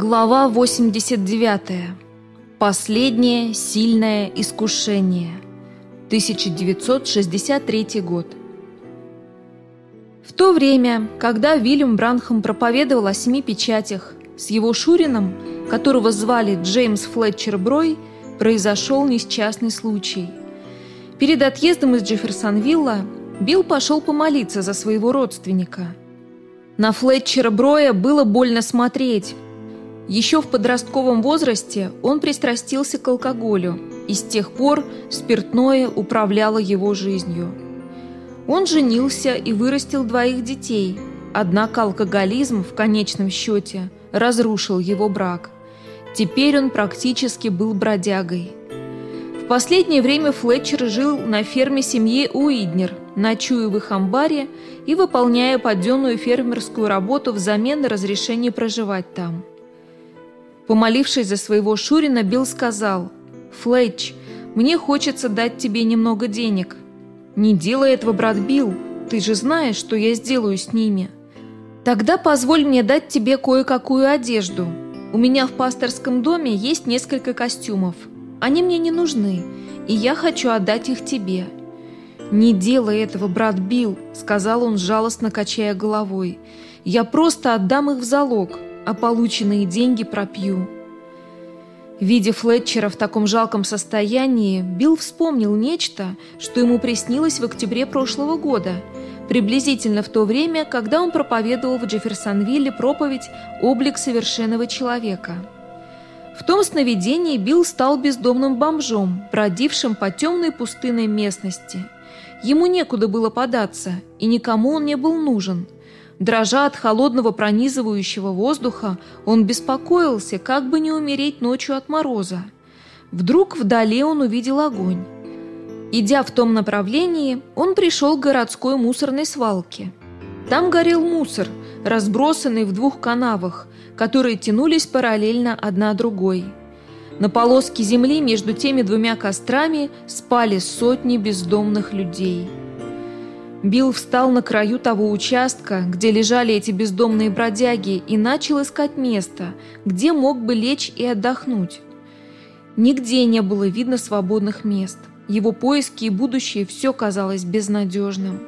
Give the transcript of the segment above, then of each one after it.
Глава 89. Последнее сильное искушение. 1963 год. В то время, когда Вильям Бранхам проповедовал о семи печатях, с его Шурином, которого звали Джеймс Флетчер Брой, произошел несчастный случай. Перед отъездом из Джефферсонвилла Билл пошел помолиться за своего родственника. На Флетчера Броя было больно смотреть, еще в подростковом возрасте он пристрастился к алкоголю, и с тех пор спиртное управляло его жизнью. Он женился и вырастил двоих детей, однако алкоголизм в конечном счете разрушил его брак. Теперь он практически был бродягой. В последнее время Флетчер жил на ферме семьи Уиднер, ночуя в их амбаре и выполняя подденную фермерскую работу взамен на разрешение проживать там. Помолившись за своего Шурина, Билл сказал, «Флетч, мне хочется дать тебе немного денег». «Не делай этого, брат Билл, ты же знаешь, что я сделаю с ними». «Тогда позволь мне дать тебе кое-какую одежду. У меня в пасторском доме есть несколько костюмов. Они мне не нужны, и я хочу отдать их тебе». «Не делай этого, брат Билл», — сказал он, жалостно качая головой. «Я просто отдам их в залог а полученные деньги пропью. Видя Флетчера в таком жалком состоянии, Билл вспомнил нечто, что ему приснилось в октябре прошлого года, приблизительно в то время, когда он проповедовал в Джефферсонвилле проповедь «Облик совершенного человека». В том сновидении Билл стал бездомным бомжом, бродившим по темной пустынной местности. Ему некуда было податься, и никому он не был нужен – Дрожа от холодного пронизывающего воздуха, он беспокоился, как бы не умереть ночью от мороза. Вдруг вдали он увидел огонь. Идя в том направлении, он пришел к городской мусорной свалке. Там горел мусор, разбросанный в двух канавах, которые тянулись параллельно одна другой. На полоске земли между теми двумя кострами спали сотни бездомных людей. Билл встал на краю того участка, где лежали эти бездомные бродяги, и начал искать место, где мог бы лечь и отдохнуть. Нигде не было видно свободных мест. Его поиски и будущее все казалось безнадежным.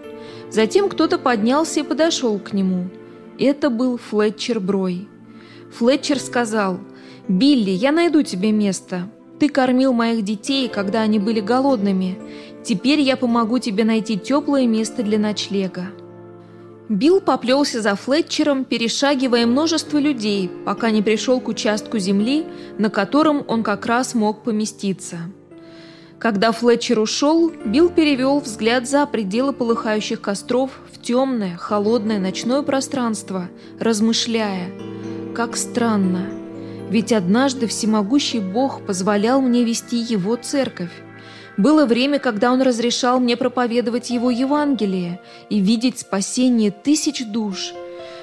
Затем кто-то поднялся и подошел к нему. Это был Флетчер Брой. Флетчер сказал, «Билли, я найду тебе место. Ты кормил моих детей, когда они были голодными. Теперь я помогу тебе найти теплое место для ночлега». Билл поплелся за Флетчером, перешагивая множество людей, пока не пришел к участку земли, на котором он как раз мог поместиться. Когда Флетчер ушел, Билл перевел взгляд за пределы полыхающих костров в темное, холодное ночное пространство, размышляя, как странно, ведь однажды всемогущий Бог позволял мне вести его церковь. Было время, когда он разрешал мне проповедовать его Евангелие и видеть спасение тысяч душ.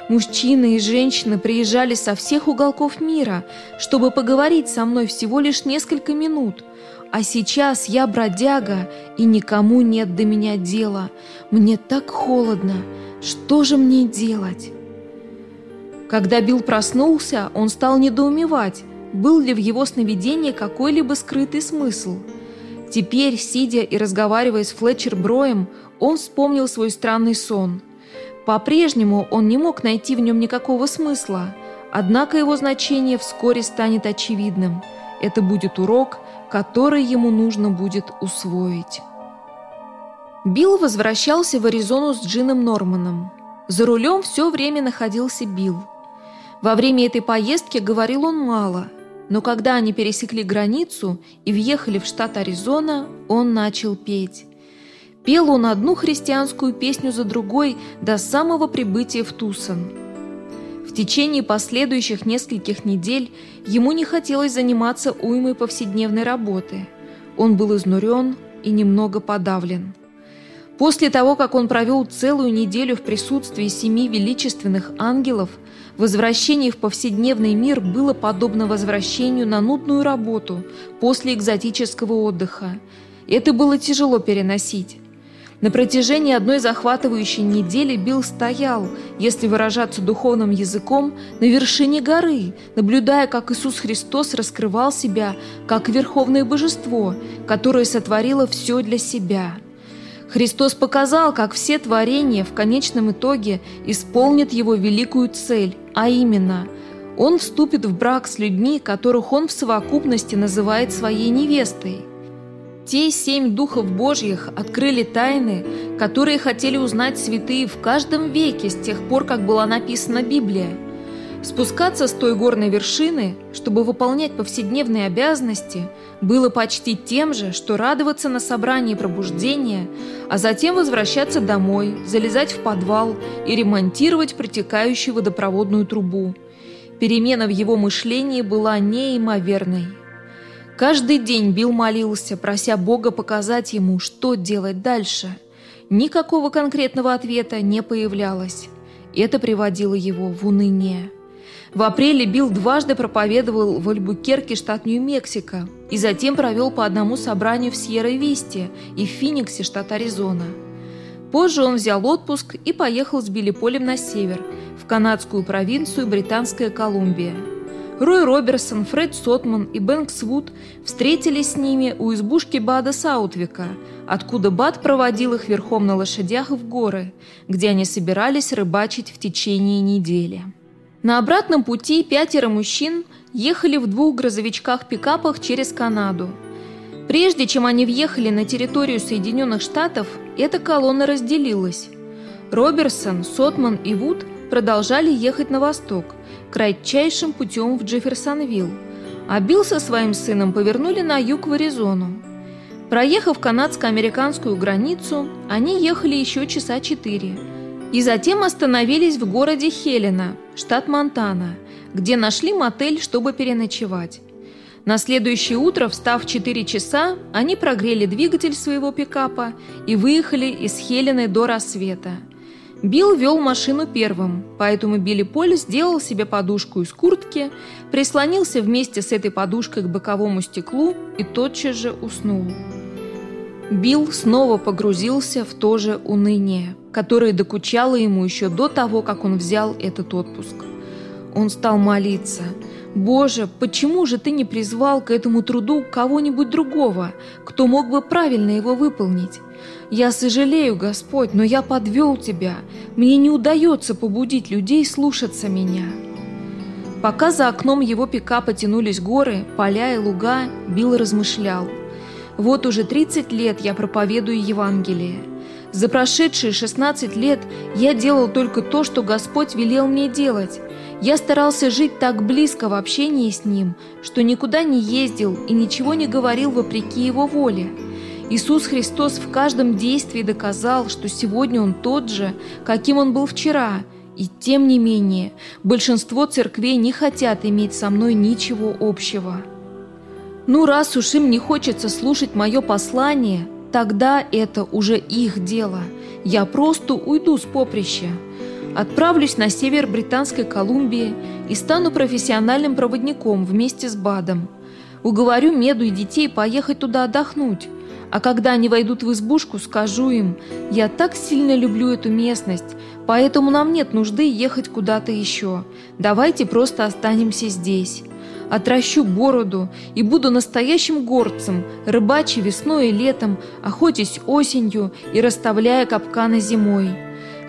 Мужчины и женщины приезжали со всех уголков мира, чтобы поговорить со мной всего лишь несколько минут. А сейчас я бродяга, и никому нет до меня дела. Мне так холодно. Что же мне делать? Когда Билл проснулся, он стал недоумевать, был ли в его сновидении какой-либо скрытый смысл. Теперь, сидя и разговаривая с Флетчер Броем, он вспомнил свой странный сон. По-прежнему он не мог найти в нем никакого смысла, однако его значение вскоре станет очевидным. Это будет урок, который ему нужно будет усвоить. Билл возвращался в Аризону с Джином Норманом. За рулем все время находился Билл. Во время этой поездки говорил он мало, но когда они пересекли границу и въехали в штат Аризона, он начал петь. Пел он одну христианскую песню за другой до самого прибытия в Тусон. В течение последующих нескольких недель ему не хотелось заниматься уймой повседневной работы. Он был изнурен и немного подавлен. После того, как он провел целую неделю в присутствии семи величественных ангелов, возвращение в повседневный мир было подобно возвращению на нудную работу после экзотического отдыха. Это было тяжело переносить. На протяжении одной захватывающей недели Билл стоял, если выражаться духовным языком, на вершине горы, наблюдая, как Иисус Христос раскрывал себя как верховное божество, которое сотворило все для себя. Христос показал, как все творения в конечном итоге исполнят его великую цель, а именно – он вступит в брак с людьми, которых он в совокупности называет своей невестой – те семь духов Божьих открыли тайны, которые хотели узнать святые в каждом веке с тех пор, как была написана Библия. Спускаться с той горной вершины, чтобы выполнять повседневные обязанности, было почти тем же, что радоваться на собрании пробуждения, а затем возвращаться домой, залезать в подвал и ремонтировать протекающую водопроводную трубу. Перемена в его мышлении была неимоверной. Каждый день Билл молился, прося Бога показать ему, что делать дальше. Никакого конкретного ответа не появлялось. Это приводило его в уныние. В апреле Билл дважды проповедовал в Альбукерке, штат Нью-Мексико, и затем провел по одному собранию в Сьерра-Висте и в Финиксе, штат Аризона. Позже он взял отпуск и поехал с Билли Полем на север, в канадскую провинцию Британская Колумбия – Рой Роберсон, Фред Сотман и Бэнкс Вуд встретились с ними у избушки Бада Саутвика, откуда Бад проводил их верхом на лошадях в горы, где они собирались рыбачить в течение недели. На обратном пути пятеро мужчин ехали в двух грузовичках-пикапах через Канаду. Прежде чем они въехали на территорию Соединенных Штатов, эта колонна разделилась. Роберсон, Сотман и Вуд продолжали ехать на восток, кратчайшим путем в Джефферсонвилл, а Билл со своим сыном повернули на юг в Аризону. Проехав канадско-американскую границу, они ехали еще часа четыре и затем остановились в городе Хелена, штат Монтана, где нашли мотель, чтобы переночевать. На следующее утро, встав в 4 часа, они прогрели двигатель своего пикапа и выехали из Хелены до рассвета. Билл вел машину первым, поэтому Билли Поль сделал себе подушку из куртки, прислонился вместе с этой подушкой к боковому стеклу и тотчас же уснул. Билл снова погрузился в то же уныние, которое докучало ему еще до того, как он взял этот отпуск. Он стал молиться. «Боже, почему же ты не призвал к этому труду кого-нибудь другого, кто мог бы правильно его выполнить? Я сожалею, Господь, но я подвел Тебя. Мне не удается побудить людей слушаться меня». Пока за окном его пикапа тянулись горы, поля и луга, Билл размышлял. «Вот уже 30 лет я проповедую Евангелие. За прошедшие 16 лет я делал только то, что Господь велел мне делать. Я старался жить так близко в общении с Ним, что никуда не ездил и ничего не говорил вопреки Его воле. Иисус Христос в каждом действии доказал, что сегодня Он тот же, каким Он был вчера, и тем не менее большинство церквей не хотят иметь со мной ничего общего. Ну, раз уж им не хочется слушать мое послание, тогда это уже их дело. Я просто уйду с поприща. Отправлюсь на север Британской Колумбии и стану профессиональным проводником вместе с Бадом. Уговорю Меду и детей поехать туда отдохнуть, а когда они войдут в избушку, скажу им, я так сильно люблю эту местность, поэтому нам нет нужды ехать куда-то еще. Давайте просто останемся здесь. Отращу бороду и буду настоящим горцем, рыбачи весной и летом, охотясь осенью и расставляя капканы зимой.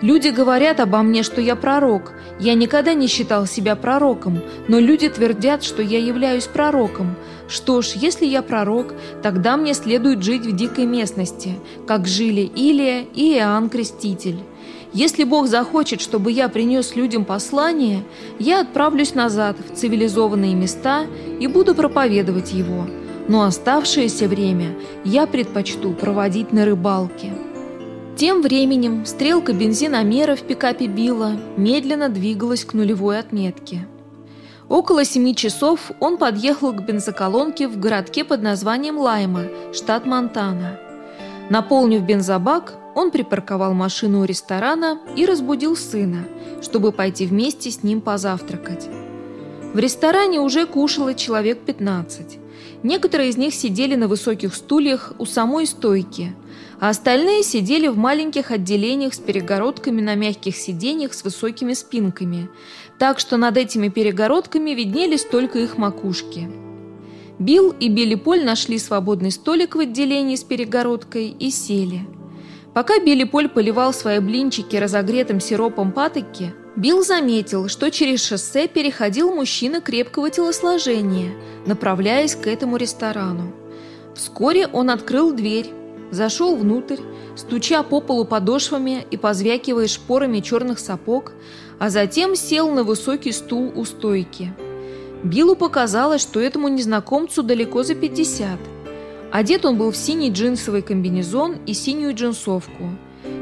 Люди говорят обо мне, что я пророк. Я никогда не считал себя пророком, но люди твердят, что я являюсь пророком. Что ж, если я пророк, тогда мне следует жить в дикой местности, как жили Илия и Иоанн Креститель. Если Бог захочет, чтобы я принес людям послание, я отправлюсь назад в цивилизованные места и буду проповедовать его. Но оставшееся время я предпочту проводить на рыбалке. Тем временем стрелка бензиномера в пикапе Билла медленно двигалась к нулевой отметке. Около семи часов он подъехал к бензоколонке в городке под названием Лайма, штат Монтана. Наполнив бензобак, он припарковал машину у ресторана и разбудил сына, чтобы пойти вместе с ним позавтракать. В ресторане уже кушало человек 15. Некоторые из них сидели на высоких стульях у самой стойки – а остальные сидели в маленьких отделениях с перегородками на мягких сиденьях с высокими спинками, так что над этими перегородками виднелись только их макушки. Билл и Билли Поль нашли свободный столик в отделении с перегородкой и сели. Пока Билли Поль поливал свои блинчики разогретым сиропом патоки, Билл заметил, что через шоссе переходил мужчина крепкого телосложения, направляясь к этому ресторану. Вскоре он открыл дверь, зашел внутрь, стуча по полу подошвами и позвякивая шпорами черных сапог, а затем сел на высокий стул у стойки. Биллу показалось, что этому незнакомцу далеко за 50. Одет он был в синий джинсовый комбинезон и синюю джинсовку.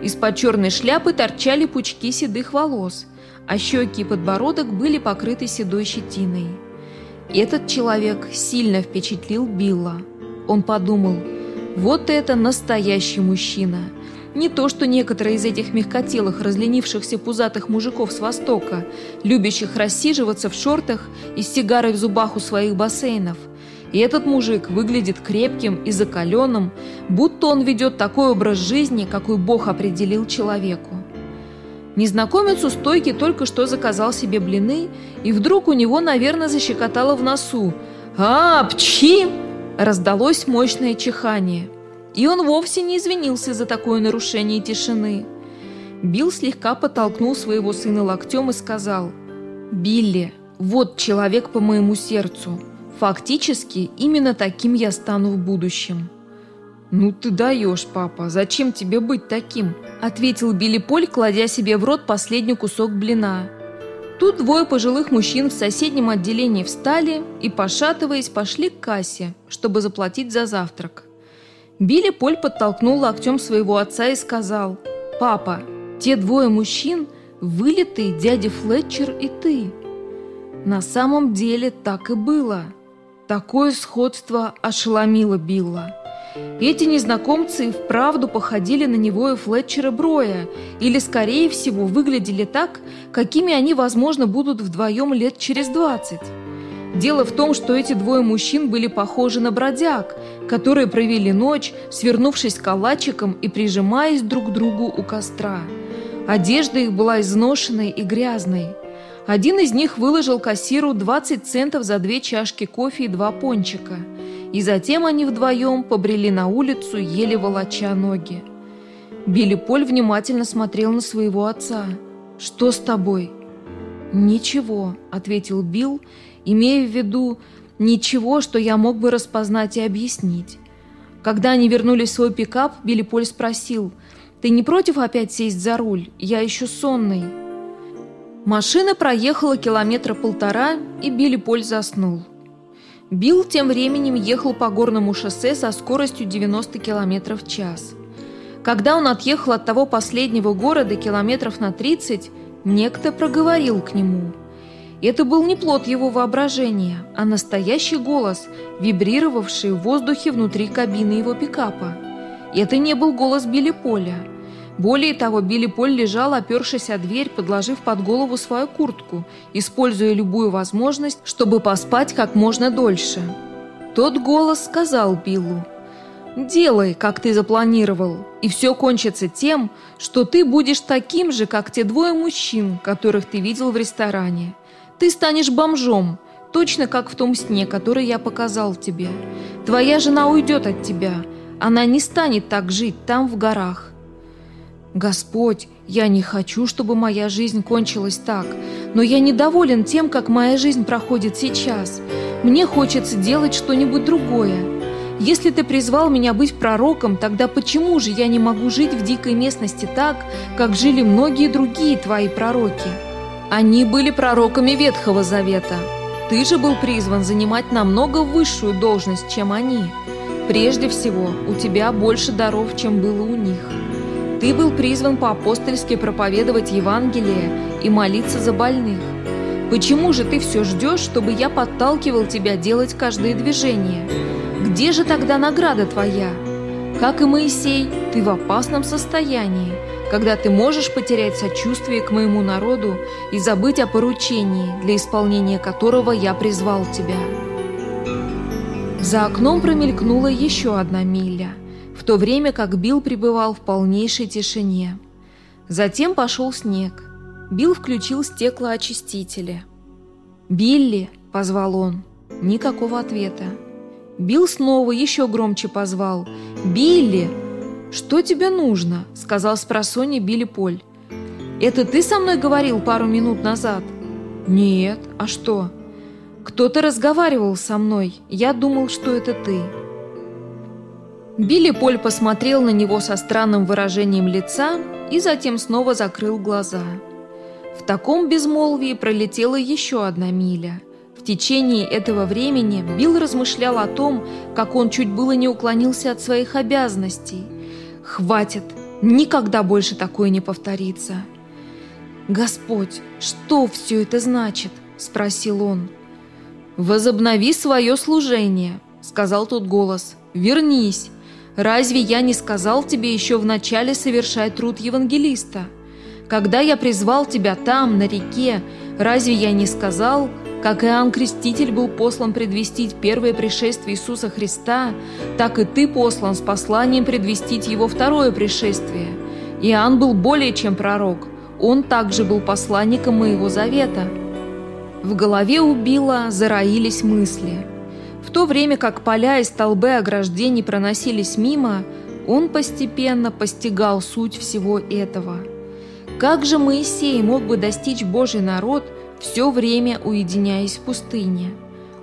Из-под черной шляпы торчали пучки седых волос, а щеки и подбородок были покрыты седой щетиной. Этот человек сильно впечатлил Билла. Он подумал, вот это настоящий мужчина. Не то, что некоторые из этих мягкотелых, разленившихся пузатых мужиков с Востока, любящих рассиживаться в шортах и с сигарой в зубах у своих бассейнов. И этот мужик выглядит крепким и закаленным, будто он ведет такой образ жизни, какой Бог определил человеку. Незнакомец у стойки только что заказал себе блины, и вдруг у него, наверное, защекотало в носу. «А, пчи!» Раздалось мощное чихание, и он вовсе не извинился за такое нарушение тишины. Билл слегка подтолкнул своего сына локтем и сказал, «Билли, вот человек по моему сердцу. Фактически, именно таким я стану в будущем». «Ну ты даешь, папа, зачем тебе быть таким?» ответил Билли Поль, кладя себе в рот последний кусок блина. Тут двое пожилых мужчин в соседнем отделении встали и, пошатываясь, пошли к кассе, чтобы заплатить за завтрак. Билли Поль подтолкнул локтем своего отца и сказал, «Папа, те двое мужчин – вылитые дядя Флетчер и ты». На самом деле так и было. Такое сходство ошеломило Билла. Эти незнакомцы вправду походили на него и Флетчера Броя, или, скорее всего, выглядели так, какими они, возможно, будут вдвоем лет через двадцать. Дело в том, что эти двое мужчин были похожи на бродяг, которые провели ночь, свернувшись калачиком и прижимаясь друг к другу у костра. Одежда их была изношенной и грязной. Один из них выложил кассиру 20 центов за две чашки кофе и два пончика – и затем они вдвоем побрели на улицу, еле волоча ноги. Билли Поль внимательно смотрел на своего отца. «Что с тобой?» «Ничего», — ответил Билл, имея в виду «ничего, что я мог бы распознать и объяснить». Когда они вернулись в свой пикап, Билли Поль спросил, «Ты не против опять сесть за руль? Я еще сонный». Машина проехала километра полтора, и Билли Поль заснул. Билл тем временем ехал по горному шоссе со скоростью 90 км в час. Когда он отъехал от того последнего города километров на 30, некто проговорил к нему. Это был не плод его воображения, а настоящий голос, вибрировавший в воздухе внутри кабины его пикапа. Это не был голос Билли Поля – более того, Билли Поль лежал, опершись о дверь, подложив под голову свою куртку, используя любую возможность, чтобы поспать как можно дольше. Тот голос сказал Биллу, «Делай, как ты запланировал, и все кончится тем, что ты будешь таким же, как те двое мужчин, которых ты видел в ресторане. Ты станешь бомжом, точно как в том сне, который я показал тебе. Твоя жена уйдет от тебя, она не станет так жить там в горах». «Господь, я не хочу, чтобы моя жизнь кончилась так, но я недоволен тем, как моя жизнь проходит сейчас. Мне хочется делать что-нибудь другое. Если ты призвал меня быть пророком, тогда почему же я не могу жить в дикой местности так, как жили многие другие твои пророки? Они были пророками Ветхого Завета. Ты же был призван занимать намного высшую должность, чем они. Прежде всего, у тебя больше даров, чем было у них». Ты был призван по-апостольски проповедовать Евангелие и молиться за больных. Почему же ты все ждешь, чтобы я подталкивал тебя делать каждое движение? Где же тогда награда твоя? Как и Моисей, ты в опасном состоянии, когда ты можешь потерять сочувствие к моему народу и забыть о поручении, для исполнения которого я призвал тебя. За окном промелькнула еще одна миля – то время как Билл пребывал в полнейшей тишине. Затем пошел снег. Билл включил стеклоочистители. «Билли!» – позвал он. Никакого ответа. Билл снова еще громче позвал. «Билли!» «Что тебе нужно?» – сказал с просонья Билли Поль. «Это ты со мной говорил пару минут назад?» «Нет. А что?» «Кто-то разговаривал со мной. Я думал, что это ты». Билли Поль посмотрел на него со странным выражением лица и затем снова закрыл глаза. В таком безмолвии пролетела еще одна миля. В течение этого времени Билл размышлял о том, как он чуть было не уклонился от своих обязанностей. «Хватит! Никогда больше такое не повторится!» «Господь, что все это значит?» – спросил он. «Возобнови свое служение», – сказал тот голос. «Вернись. Разве я не сказал тебе еще вначале совершать труд евангелиста? Когда я призвал тебя там, на реке, разве я не сказал, как Иоанн Креститель был послан предвестить первое пришествие Иисуса Христа, так и ты послан с посланием предвестить его второе пришествие. Иоанн был более чем пророк, он также был посланником моего завета. В голове у Билла зароились мысли. В то время как поля и столбы ограждений проносились мимо, он постепенно постигал суть всего этого. Как же Моисей мог бы достичь Божий народ, все время уединяясь в пустыне?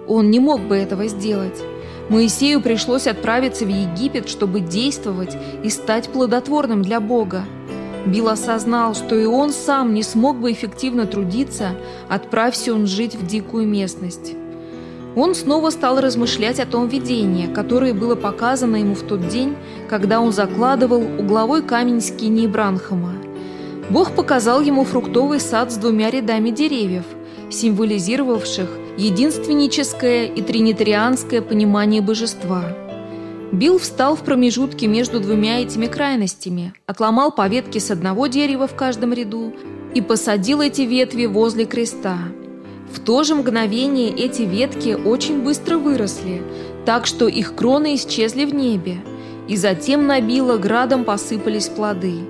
Он не мог бы этого сделать. Моисею пришлось отправиться в Египет, чтобы действовать и стать плодотворным для Бога. Билл осознал, что и он сам не смог бы эффективно трудиться, отправься он жить в дикую местность. Он снова стал размышлять о том видении, которое было показано ему в тот день, когда он закладывал угловой камень скинии Бранхама. Бог показал ему фруктовый сад с двумя рядами деревьев, символизировавших единственническое и тринитарианское понимание божества – Билл встал в промежутке между двумя этими крайностями, отломал по ветке с одного дерева в каждом ряду и посадил эти ветви возле креста. В то же мгновение эти ветки очень быстро выросли, так что их кроны исчезли в небе, и затем на Билла градом посыпались плоды.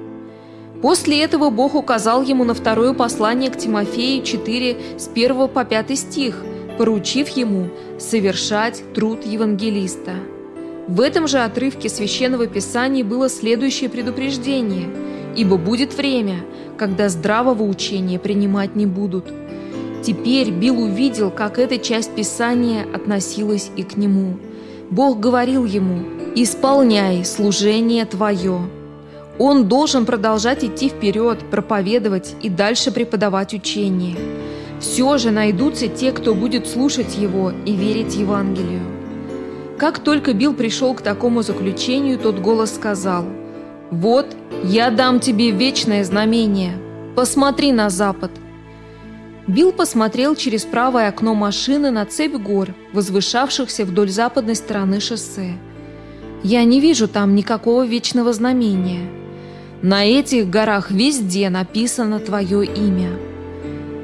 После этого Бог указал ему на второе послание к Тимофею 4 с 1 по 5 стих, поручив ему совершать труд евангелиста. В этом же отрывке Священного Писания было следующее предупреждение «Ибо будет время, когда здравого учения принимать не будут». Теперь Билл увидел, как эта часть Писания относилась и к нему. Бог говорил ему «Исполняй служение твое». Он должен продолжать идти вперед, проповедовать и дальше преподавать учение. Все же найдутся те, кто будет слушать его и верить Евангелию. Как только Билл пришел к такому заключению, тот голос сказал, «Вот, я дам тебе вечное знамение. Посмотри на запад». Билл посмотрел через правое окно машины на цепь гор, возвышавшихся вдоль западной стороны шоссе. «Я не вижу там никакого вечного знамения. На этих горах везде написано твое имя».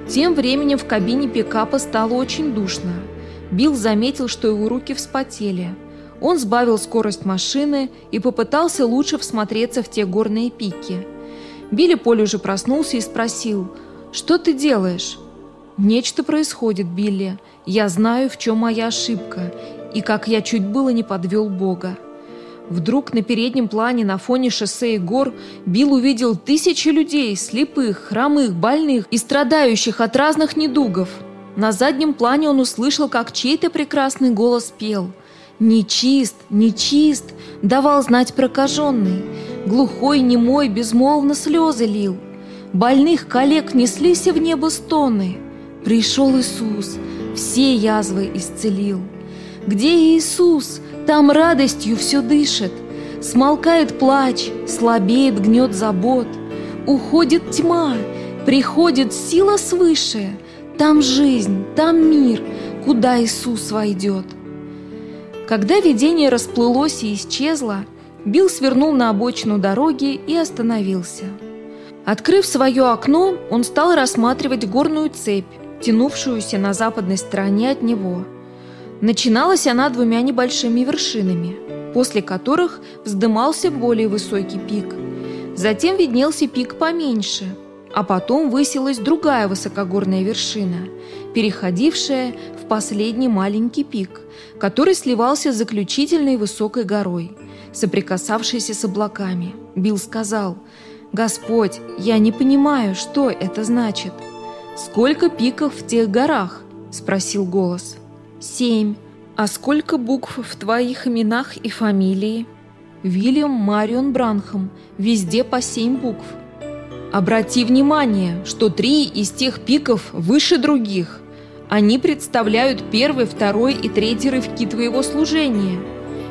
Тем временем в кабине пикапа стало очень душно – Билл заметил, что его руки вспотели. Он сбавил скорость машины и попытался лучше всмотреться в те горные пики. Билли Поль уже проснулся и спросил, «Что ты делаешь?» «Нечто происходит, Билли. Я знаю, в чем моя ошибка, и как я чуть было не подвел Бога». Вдруг на переднем плане на фоне шоссе и гор Билл увидел тысячи людей, слепых, хромых, больных и страдающих от разных недугов. На заднем плане он услышал, как чей-то прекрасный голос пел. «Нечист, нечист!» — давал знать прокаженный. Глухой, немой, безмолвно слезы лил. Больных коллег неслись в небо стоны. Пришел Иисус, все язвы исцелил. Где Иисус? Там радостью все дышит. Смолкает плач, слабеет гнет забот. Уходит тьма, приходит сила свыше — там жизнь, там мир, куда Иисус войдет. Когда видение расплылось и исчезло, Билл свернул на обочину дороги и остановился. Открыв свое окно, он стал рассматривать горную цепь, тянувшуюся на западной стороне от него. Начиналась она двумя небольшими вершинами. после которых вздымался более высокий пик. Затем виднелся пик поменьше, а потом высилась другая высокогорная вершина, переходившая в последний маленький пик, который сливался с заключительной высокой горой, соприкасавшейся с облаками. Билл сказал, «Господь, я не понимаю, что это значит». «Сколько пиков в тех горах?» – спросил голос. «Семь. А сколько букв в твоих именах и фамилии?» «Вильям Марион Бранхам. Везде по семь букв». Обрати внимание, что три из тех пиков выше других. Они представляют первый, второй и третий рывки твоего служения.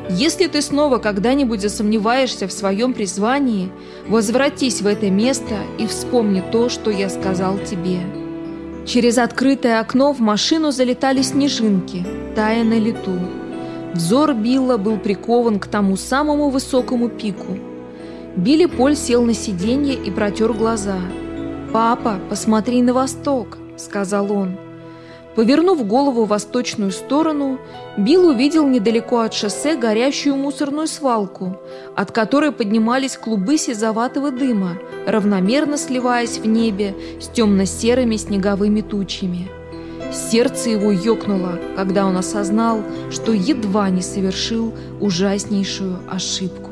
Если ты снова когда-нибудь засомневаешься в своем призвании, возвратись в это место и вспомни то, что я сказал тебе. Через открытое окно в машину залетали снежинки, тая на лету. Взор Билла был прикован к тому самому высокому пику – Билли Поль сел на сиденье и протер глаза. «Папа, посмотри на восток», — сказал он. Повернув голову в восточную сторону, Билл увидел недалеко от шоссе горящую мусорную свалку, от которой поднимались клубы сизоватого дыма, равномерно сливаясь в небе с темно-серыми снеговыми тучами. Сердце его ёкнуло, когда он осознал, что едва не совершил ужаснейшую ошибку.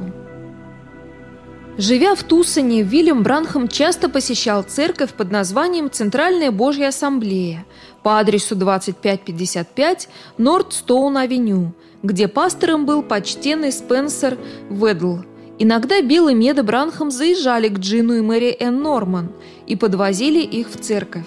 Живя в Тусоне, Вильям Бранхам часто посещал церковь под названием Центральная Божья Ассамблея по адресу 2555 Норд-Стоун-Авеню, где пастором был почтенный Спенсер Ведл. Иногда Билл и Меда Бранхам заезжали к Джину и Мэри Энн Норман и подвозили их в церковь.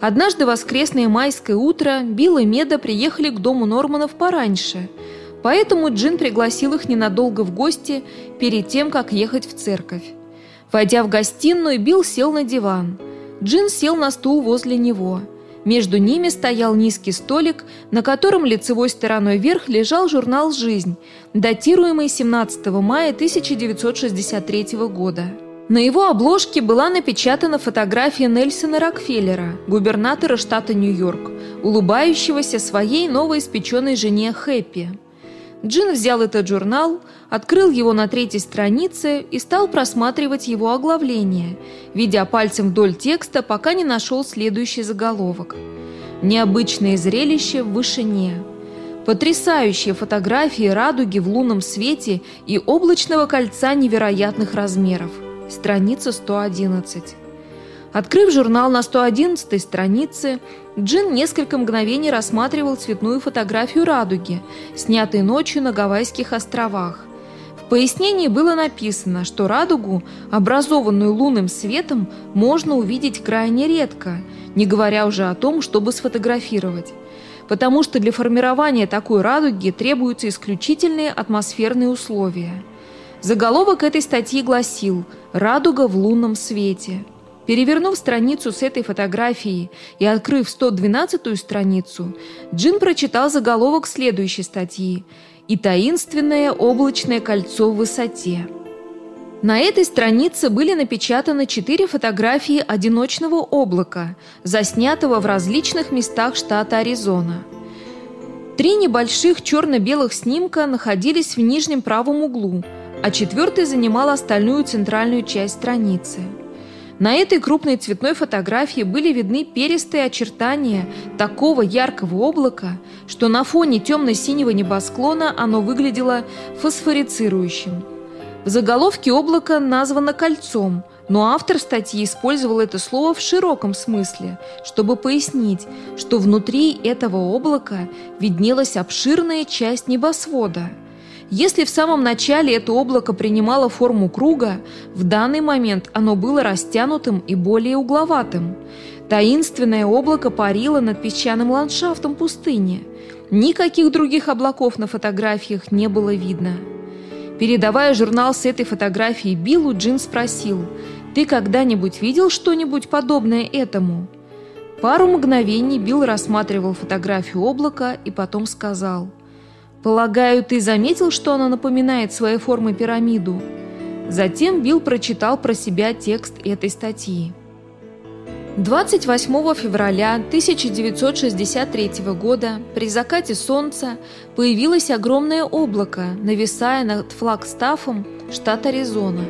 Однажды воскресное майское утро Билл и Меда приехали к дому Норманов пораньше – Поэтому Джин пригласил их ненадолго в гости перед тем, как ехать в церковь. Войдя в гостиную, Билл сел на диван. Джин сел на стул возле него. Между ними стоял низкий столик, на котором лицевой стороной вверх лежал журнал «Жизнь», датируемый 17 мая 1963 года. На его обложке была напечатана фотография Нельсона Рокфеллера, губернатора штата Нью-Йорк, улыбающегося своей новоиспеченной жене Хэппи. Джин взял этот журнал, открыл его на третьей странице и стал просматривать его оглавление, видя пальцем вдоль текста, пока не нашел следующий заголовок. «Необычное зрелище в вышине». Потрясающие фотографии радуги в лунном свете и облачного кольца невероятных размеров. Страница 111. Открыв журнал на 111 странице, Джин несколько мгновений рассматривал цветную фотографию радуги, снятой ночью на Гавайских островах. В пояснении было написано, что радугу, образованную лунным светом, можно увидеть крайне редко, не говоря уже о том, чтобы сфотографировать. Потому что для формирования такой радуги требуются исключительные атмосферные условия. Заголовок этой статьи гласил «Радуга в лунном свете». Перевернув страницу с этой фотографией и открыв 112-ю страницу, Джин прочитал заголовок следующей статьи «И таинственное облачное кольцо в высоте». На этой странице были напечатаны четыре фотографии одиночного облака, заснятого в различных местах штата Аризона. Три небольших черно-белых снимка находились в нижнем правом углу, а четвертый занимал остальную центральную часть страницы – на этой крупной цветной фотографии были видны перистые очертания такого яркого облака, что на фоне темно-синего небосклона оно выглядело фосфорицирующим. В заголовке облака названо кольцом, но автор статьи использовал это слово в широком смысле, чтобы пояснить, что внутри этого облака виднелась обширная часть небосвода – если в самом начале это облако принимало форму круга, в данный момент оно было растянутым и более угловатым. Таинственное облако парило над песчаным ландшафтом пустыни. Никаких других облаков на фотографиях не было видно. Передавая журнал с этой фотографией Биллу, Джин спросил, «Ты когда-нибудь видел что-нибудь подобное этому?» Пару мгновений Билл рассматривал фотографию облака и потом сказал – Полагаю, ты заметил, что она напоминает своей формой пирамиду? Затем Билл прочитал про себя текст этой статьи. 28 февраля 1963 года при закате солнца появилось огромное облако, нависая над Флагстафом, штат Аризона.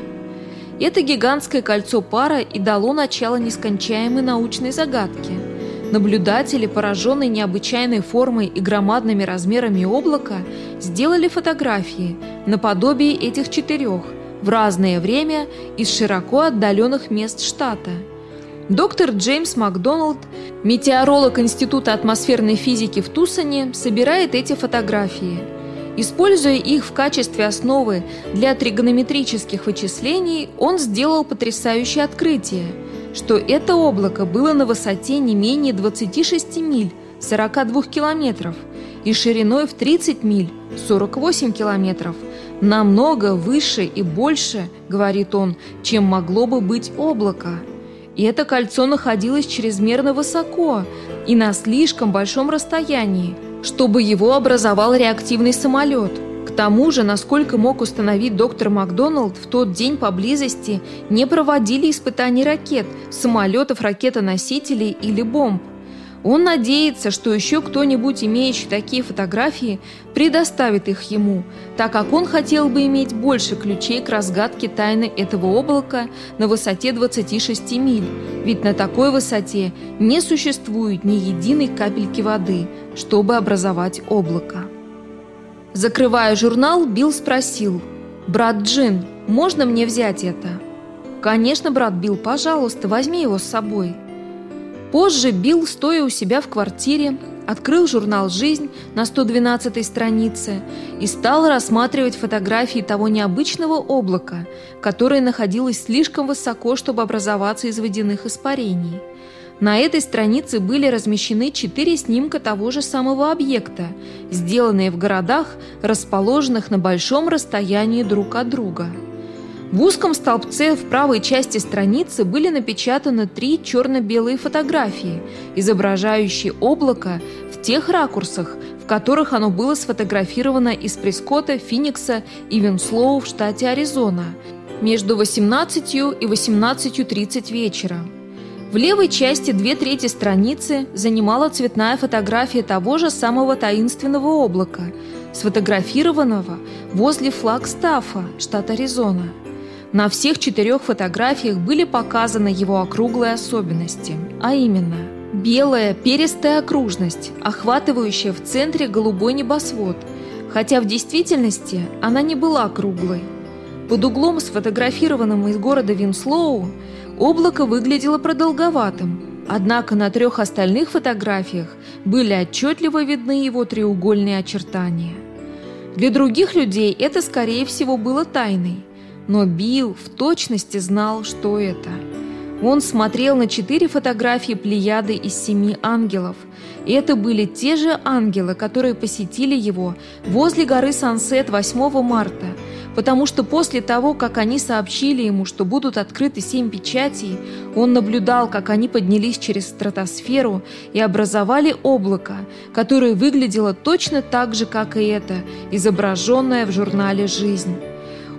Это гигантское кольцо пара и дало начало нескончаемой научной загадке. Наблюдатели, пораженные необычайной формой и громадными размерами облака, сделали фотографии наподобие этих четырех в разное время из широко отдаленных мест штата – Доктор Джеймс Макдоналд, метеоролог Института атмосферной физики в Тусоне, собирает эти фотографии. Используя их в качестве основы для тригонометрических вычислений, он сделал потрясающее открытие, что это облако было на высоте не менее 26 миль, 42 километров, и шириной в 30 миль, 48 километров, намного выше и больше, говорит он, чем могло бы быть облако. И это кольцо находилось чрезмерно высоко и на слишком большом расстоянии, чтобы его образовал реактивный самолет. Тому же, насколько мог установить доктор Макдоналд, в тот день поблизости не проводили испытаний ракет, самолетов, ракетоносителей или бомб. Он надеется, что еще кто-нибудь, имеющий такие фотографии, предоставит их ему, так как он хотел бы иметь больше ключей к разгадке тайны этого облака на высоте 26 миль, ведь на такой высоте не существует ни единой капельки воды, чтобы образовать облако. Закрывая журнал, Билл спросил, «Брат Джин, можно мне взять это?» «Конечно, брат Билл, пожалуйста, возьми его с собой». Позже Билл, стоя у себя в квартире, открыл журнал «Жизнь» на 112 странице и стал рассматривать фотографии того необычного облака, которое находилось слишком высоко, чтобы образоваться из водяных испарений. На этой странице были размещены четыре снимка того же самого объекта, сделанные в городах, расположенных на большом расстоянии друг от друга. В узком столбце в правой части страницы были напечатаны три черно-белые фотографии, изображающие облако в тех ракурсах, в которых оно было сфотографировано из Прескота, Финикса и Винслоу в штате Аризона между 18 и 18.30 вечера. В левой части две трети страницы занимала цветная фотография того же самого таинственного облака, сфотографированного возле Флагстафа, штат Аризона – на всех четырех фотографиях были показаны его округлые особенности, а именно белая перистая окружность, охватывающая в центре голубой небосвод, хотя в действительности она не была круглой. Под углом, сфотографированным из города Винслоу, облако выглядело продолговатым, однако на трех остальных фотографиях были отчетливо видны его треугольные очертания. Для других людей это, скорее всего, было тайной – но Билл в точности знал, что это. Он смотрел на четыре фотографии Плеяды из семи ангелов. И это были те же ангелы, которые посетили его возле горы Сансет 8 марта, потому что после того, как они сообщили ему, что будут открыты семь печатей, он наблюдал, как они поднялись через стратосферу и образовали облако, которое выглядело точно так же, как и это, изображенное в журнале «Жизнь».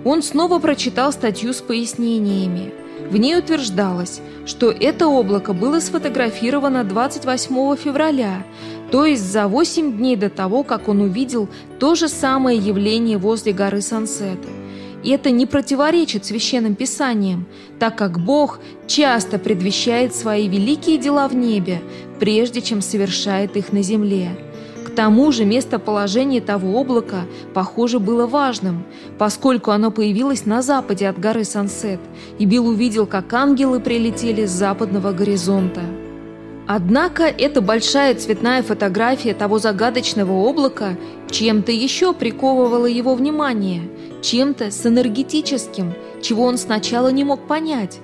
Он снова прочитал статью с пояснениями. В ней утверждалось, что это облако было сфотографировано 28 февраля, то есть за 8 дней до того, как он увидел то же самое явление возле горы Сансет. И это не противоречит священным писаниям, так как Бог часто предвещает свои великие дела в небе, прежде чем совершает их на земле тому же местоположение того облака, похоже, было важным, поскольку оно появилось на западе от горы Сансет, и Билл увидел, как ангелы прилетели с западного горизонта. Однако эта большая цветная фотография того загадочного облака чем-то еще приковывала его внимание, чем-то с энергетическим, чего он сначала не мог понять.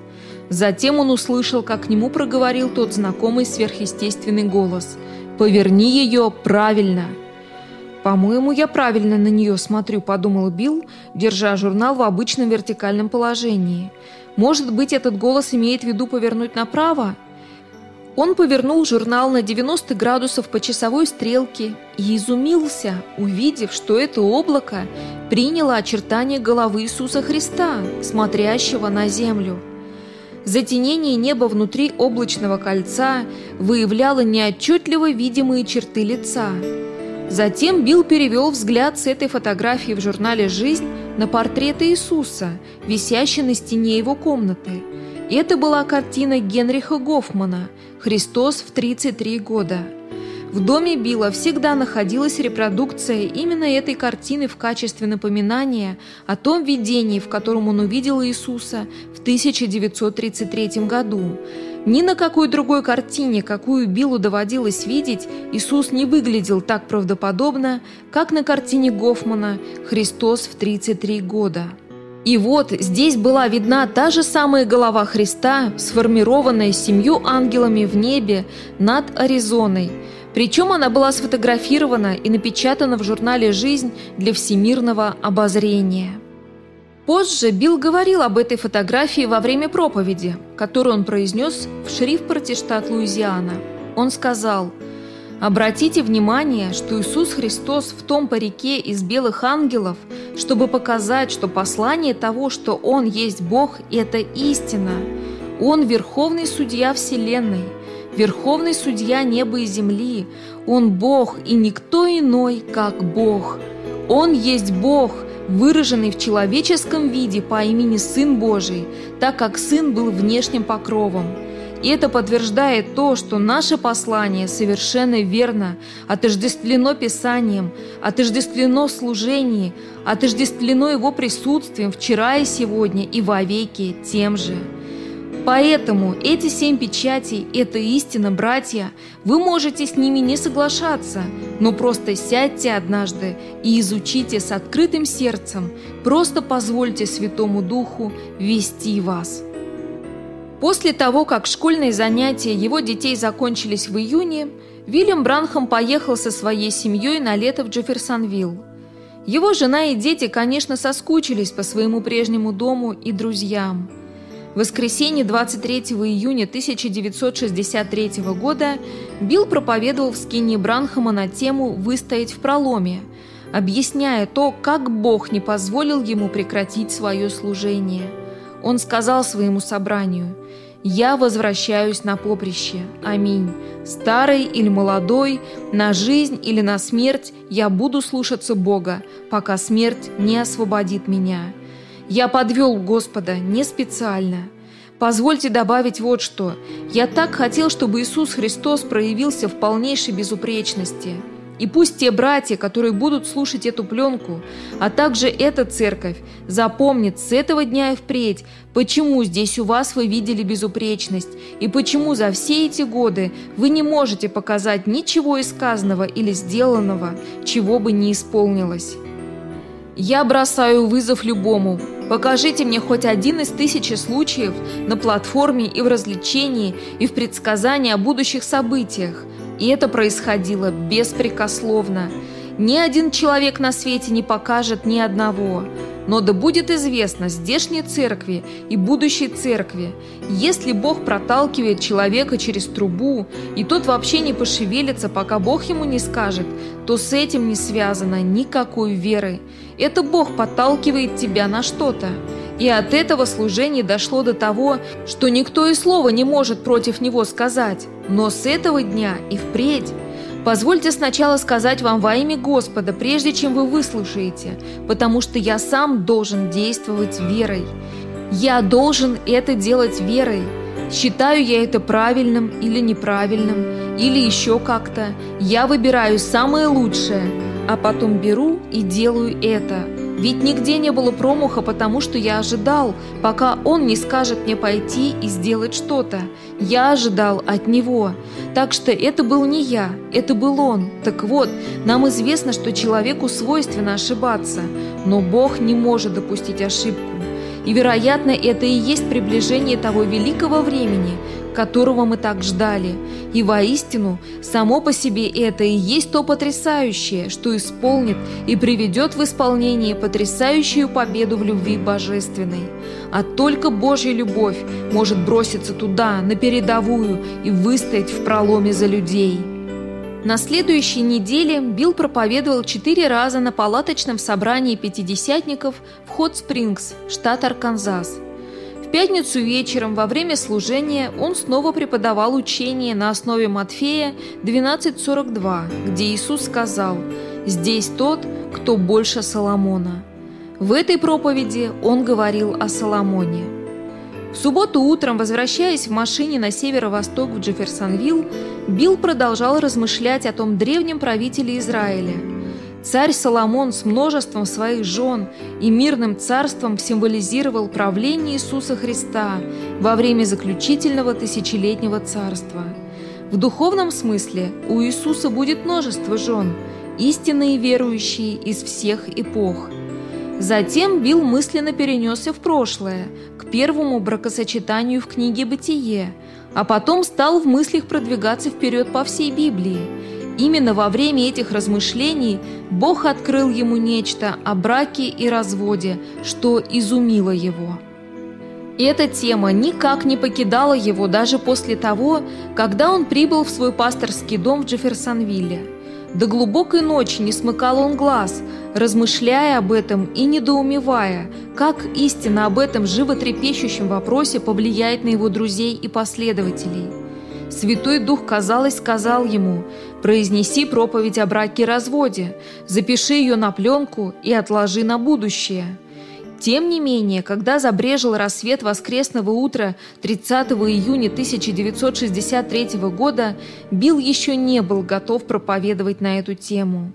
Затем он услышал, как к нему проговорил тот знакомый сверхъестественный голос – Поверни ее правильно. По-моему, я правильно на нее смотрю, подумал Билл, держа журнал в обычном вертикальном положении. Может быть, этот голос имеет в виду повернуть направо? Он повернул журнал на 90 градусов по часовой стрелке и изумился, увидев, что это облако приняло очертания головы Иисуса Христа, смотрящего на землю. Затенение неба внутри облачного кольца выявляло неотчетливо видимые черты лица. Затем Билл перевел взгляд с этой фотографии в журнале «Жизнь» на портрет Иисуса, висящий на стене его комнаты. Это была картина Генриха Гофмана «Христос в 33 года». В доме Билла всегда находилась репродукция именно этой картины в качестве напоминания о том видении, в котором он увидел Иисуса в 1933 году. Ни на какой другой картине, какую Биллу доводилось видеть, Иисус не выглядел так правдоподобно, как на картине Гофмана «Христос в 33 года». И вот здесь была видна та же самая голова Христа, сформированная семью ангелами в небе над Аризоной – причем она была сфотографирована и напечатана в журнале «Жизнь» для всемирного обозрения. Позже Билл говорил об этой фотографии во время проповеди, которую он произнес в Шрифпорте, штат Луизиана. Он сказал, «Обратите внимание, что Иисус Христос в том парике из белых ангелов, чтобы показать, что послание того, что Он есть Бог, это истина. Он – верховный судья Вселенной – Верховный судья неба и земли. Он Бог и никто иной, как Бог. Он есть Бог, выраженный в человеческом виде по имени Сын Божий, так как Сын был внешним покровом. И это подтверждает то, что наше послание совершенно верно, отождествлено Писанием, отождествлено в служении, отождествлено Его присутствием вчера и сегодня и вовеки тем же. Поэтому эти семь печатей – это истина, братья. Вы можете с ними не соглашаться, но просто сядьте однажды и изучите с открытым сердцем. Просто позвольте Святому Духу вести вас. После того, как школьные занятия его детей закончились в июне, Вильям Бранхам поехал со своей семьей на лето в Джефферсонвилл. Его жена и дети, конечно, соскучились по своему прежнему дому и друзьям – в воскресенье 23 июня 1963 года Билл проповедовал в скине Бранхама на тему «Выстоять в проломе», объясняя то, как Бог не позволил ему прекратить свое служение. Он сказал своему собранию «Я возвращаюсь на поприще. Аминь. Старый или молодой, на жизнь или на смерть я буду слушаться Бога, пока смерть не освободит меня». Я подвел Господа не специально. Позвольте добавить вот что. Я так хотел, чтобы Иисус Христос проявился в полнейшей безупречности. И пусть те братья, которые будут слушать эту пленку, а также эта церковь, запомнят с этого дня и впредь, почему здесь у вас вы видели безупречность, и почему за все эти годы вы не можете показать ничего из или сделанного, чего бы не исполнилось. Я бросаю вызов любому, Покажите мне хоть один из тысячи случаев на платформе и в развлечении, и в предсказании о будущих событиях. И это происходило беспрекословно. Ни один человек на свете не покажет ни одного. Но да будет известно здешней церкви и будущей церкви, если Бог проталкивает человека через трубу, и тот вообще не пошевелится, пока Бог ему не скажет, то с этим не связано никакой веры. Это Бог подталкивает тебя на что-то. И от этого служение дошло до того, что никто и слова не может против него сказать. Но с этого дня и впредь Позвольте сначала сказать вам во имя Господа, прежде чем вы выслушаете, потому что я сам должен действовать верой. Я должен это делать верой. Считаю я это правильным или неправильным, или еще как-то. Я выбираю самое лучшее, а потом беру и делаю это. Ведь нигде не было промаха, потому что я ожидал, пока он не скажет мне пойти и сделать что-то. Я ожидал от него. Так что это был не я, это был он. Так вот, нам известно, что человеку свойственно ошибаться, но Бог не может допустить ошибку. И, вероятно, это и есть приближение того великого времени, которого мы так ждали. И воистину, само по себе это и есть то потрясающее, что исполнит и приведет в исполнение потрясающую победу в любви божественной. А только Божья любовь может броситься туда, на передовую, и выстоять в проломе за людей. На следующей неделе Билл проповедовал четыре раза на палаточном собрании пятидесятников в Хот-Спрингс, штат Арканзас – пятницу вечером во время служения он снова преподавал учение на основе Матфея 12.42, где Иисус сказал «Здесь тот, кто больше Соломона». В этой проповеди он говорил о Соломоне. В субботу утром, возвращаясь в машине на северо-восток в Джефферсонвилл, Билл продолжал размышлять о том древнем правителе Израиля – Царь Соломон с множеством своих жен и мирным царством символизировал правление Иисуса Христа во время заключительного тысячелетнего царства. В духовном смысле у Иисуса будет множество жен, истинные верующие из всех эпох. Затем Билл мысленно перенесся в прошлое, к первому бракосочетанию в книге «Бытие», а потом стал в мыслях продвигаться вперед по всей Библии – Именно во время этих размышлений Бог открыл ему нечто о браке и разводе, что изумило его. эта тема никак не покидала его даже после того, когда он прибыл в свой пасторский дом в Джефферсонвилле. До глубокой ночи не смыкал он глаз, размышляя об этом и недоумевая, как истина об этом животрепещущем вопросе повлияет на его друзей и последователей. Святой Дух, казалось, сказал ему, «Произнеси проповедь о браке и разводе, запиши ее на пленку и отложи на будущее». Тем не менее, когда забрежил рассвет воскресного утра 30 июня 1963 года, Билл еще не был готов проповедовать на эту тему.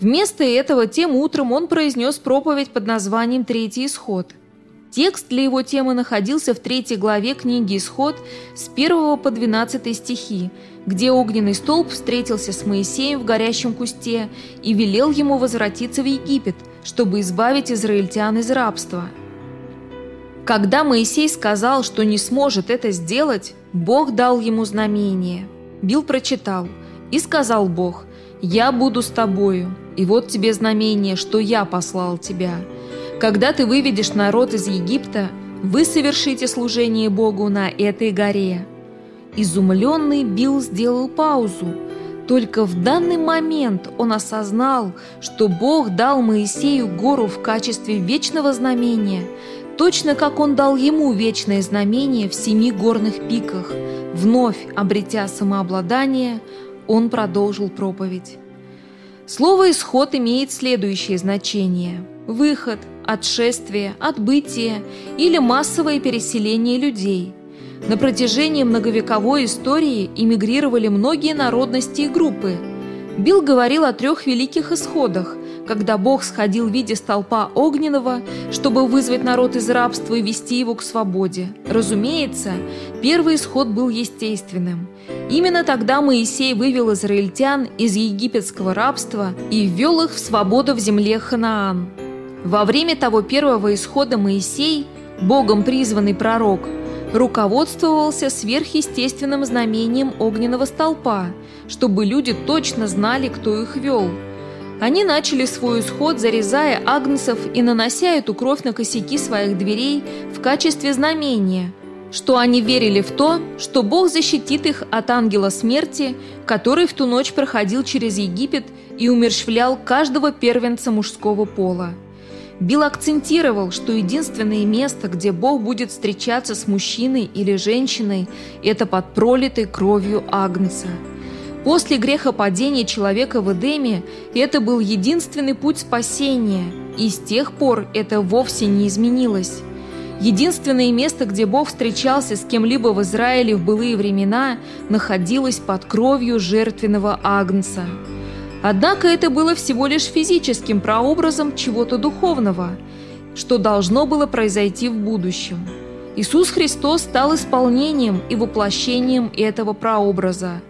Вместо этого тем утром он произнес проповедь под названием «Третий исход». Текст для его темы находился в третьей главе книги «Исход» с 1 по 12 стихи, где огненный столб встретился с Моисеем в горящем кусте и велел ему возвратиться в Египет, чтобы избавить израильтян из рабства. Когда Моисей сказал, что не сможет это сделать, Бог дал ему знамение. Бил прочитал, «И сказал Бог, «Я буду с тобою, и вот тебе знамение, что я послал тебя». Когда ты выведешь народ из Египта, вы совершите служение Богу на этой горе». Изумленный Билл сделал паузу. Только в данный момент он осознал, что Бог дал Моисею гору в качестве вечного знамения, точно как он дал ему вечное знамение в семи горных пиках. Вновь обретя самообладание, он продолжил проповедь. Слово «исход» имеет следующее значение – выход – отшествие, отбытие или массовое переселение людей. На протяжении многовековой истории эмигрировали многие народности и группы. Билл говорил о трех великих исходах, когда Бог сходил в виде столпа огненного, чтобы вызвать народ из рабства и вести его к свободе. Разумеется, первый исход был естественным. Именно тогда Моисей вывел израильтян из египетского рабства и ввел их в свободу в земле Ханаан. Во время того первого исхода Моисей, Богом призванный пророк, руководствовался сверхъестественным знамением огненного столпа, чтобы люди точно знали, кто их вел. Они начали свой исход, зарезая агнцев и нанося эту кровь на косяки своих дверей в качестве знамения, что они верили в то, что Бог защитит их от ангела смерти, который в ту ночь проходил через Египет и умерщвлял каждого первенца мужского пола. Билл акцентировал, что единственное место, где Бог будет встречаться с мужчиной или женщиной, это под пролитой кровью Агнца. После грехопадения человека в Эдеме это был единственный путь спасения, и с тех пор это вовсе не изменилось. Единственное место, где Бог встречался с кем-либо в Израиле в былые времена, находилось под кровью жертвенного Агнца. Однако это было всего лишь физическим прообразом чего-то духовного, что должно было произойти в будущем. Иисус Христос стал исполнением и воплощением этого прообраза.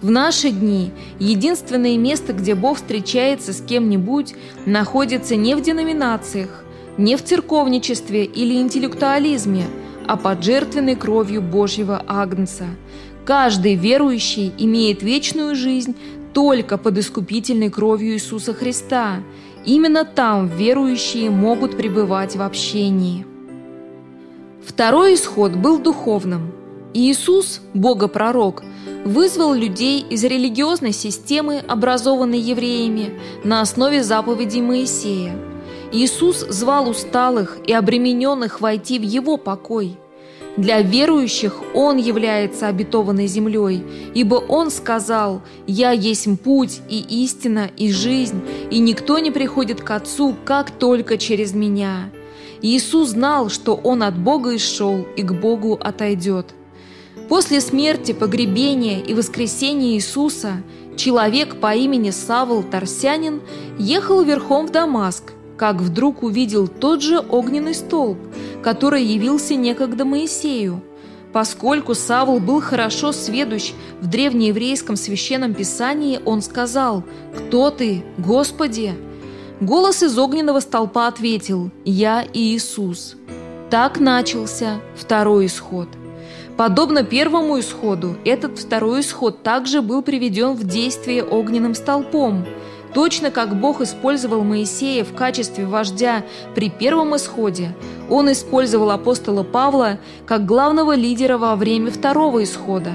В наши дни единственное место, где Бог встречается с кем-нибудь, находится не в деноминациях, не в церковничестве или интеллектуализме, а под жертвенной кровью Божьего Агнца. Каждый верующий имеет вечную жизнь только под искупительной кровью Иисуса Христа. Именно там верующие могут пребывать в общении. Второй исход был духовным. Иисус, Бога-пророк, вызвал людей из религиозной системы, образованной евреями, на основе заповедей Моисея. Иисус звал усталых и обремененных войти в Его покой. Для верующих Он является обетованной землей, ибо Он сказал «Я есть путь и истина и жизнь, и никто не приходит к Отцу, как только через Меня». Иисус знал, что Он от Бога исшел и к Богу отойдет. После смерти, погребения и воскресения Иисуса человек по имени Савл Тарсянин ехал верхом в Дамаск, как вдруг увидел тот же огненный столб, который явился некогда Моисею. Поскольку Савл был хорошо сведущ в древнееврейском священном писании, он сказал «Кто ты, Господи?» Голос из огненного столпа ответил «Я Иисус». Так начался второй исход – Подобно первому исходу, этот второй исход также был приведен в действие огненным столпом. Точно как Бог использовал Моисея в качестве вождя при первом исходе, Он использовал апостола Павла как главного лидера во время второго исхода.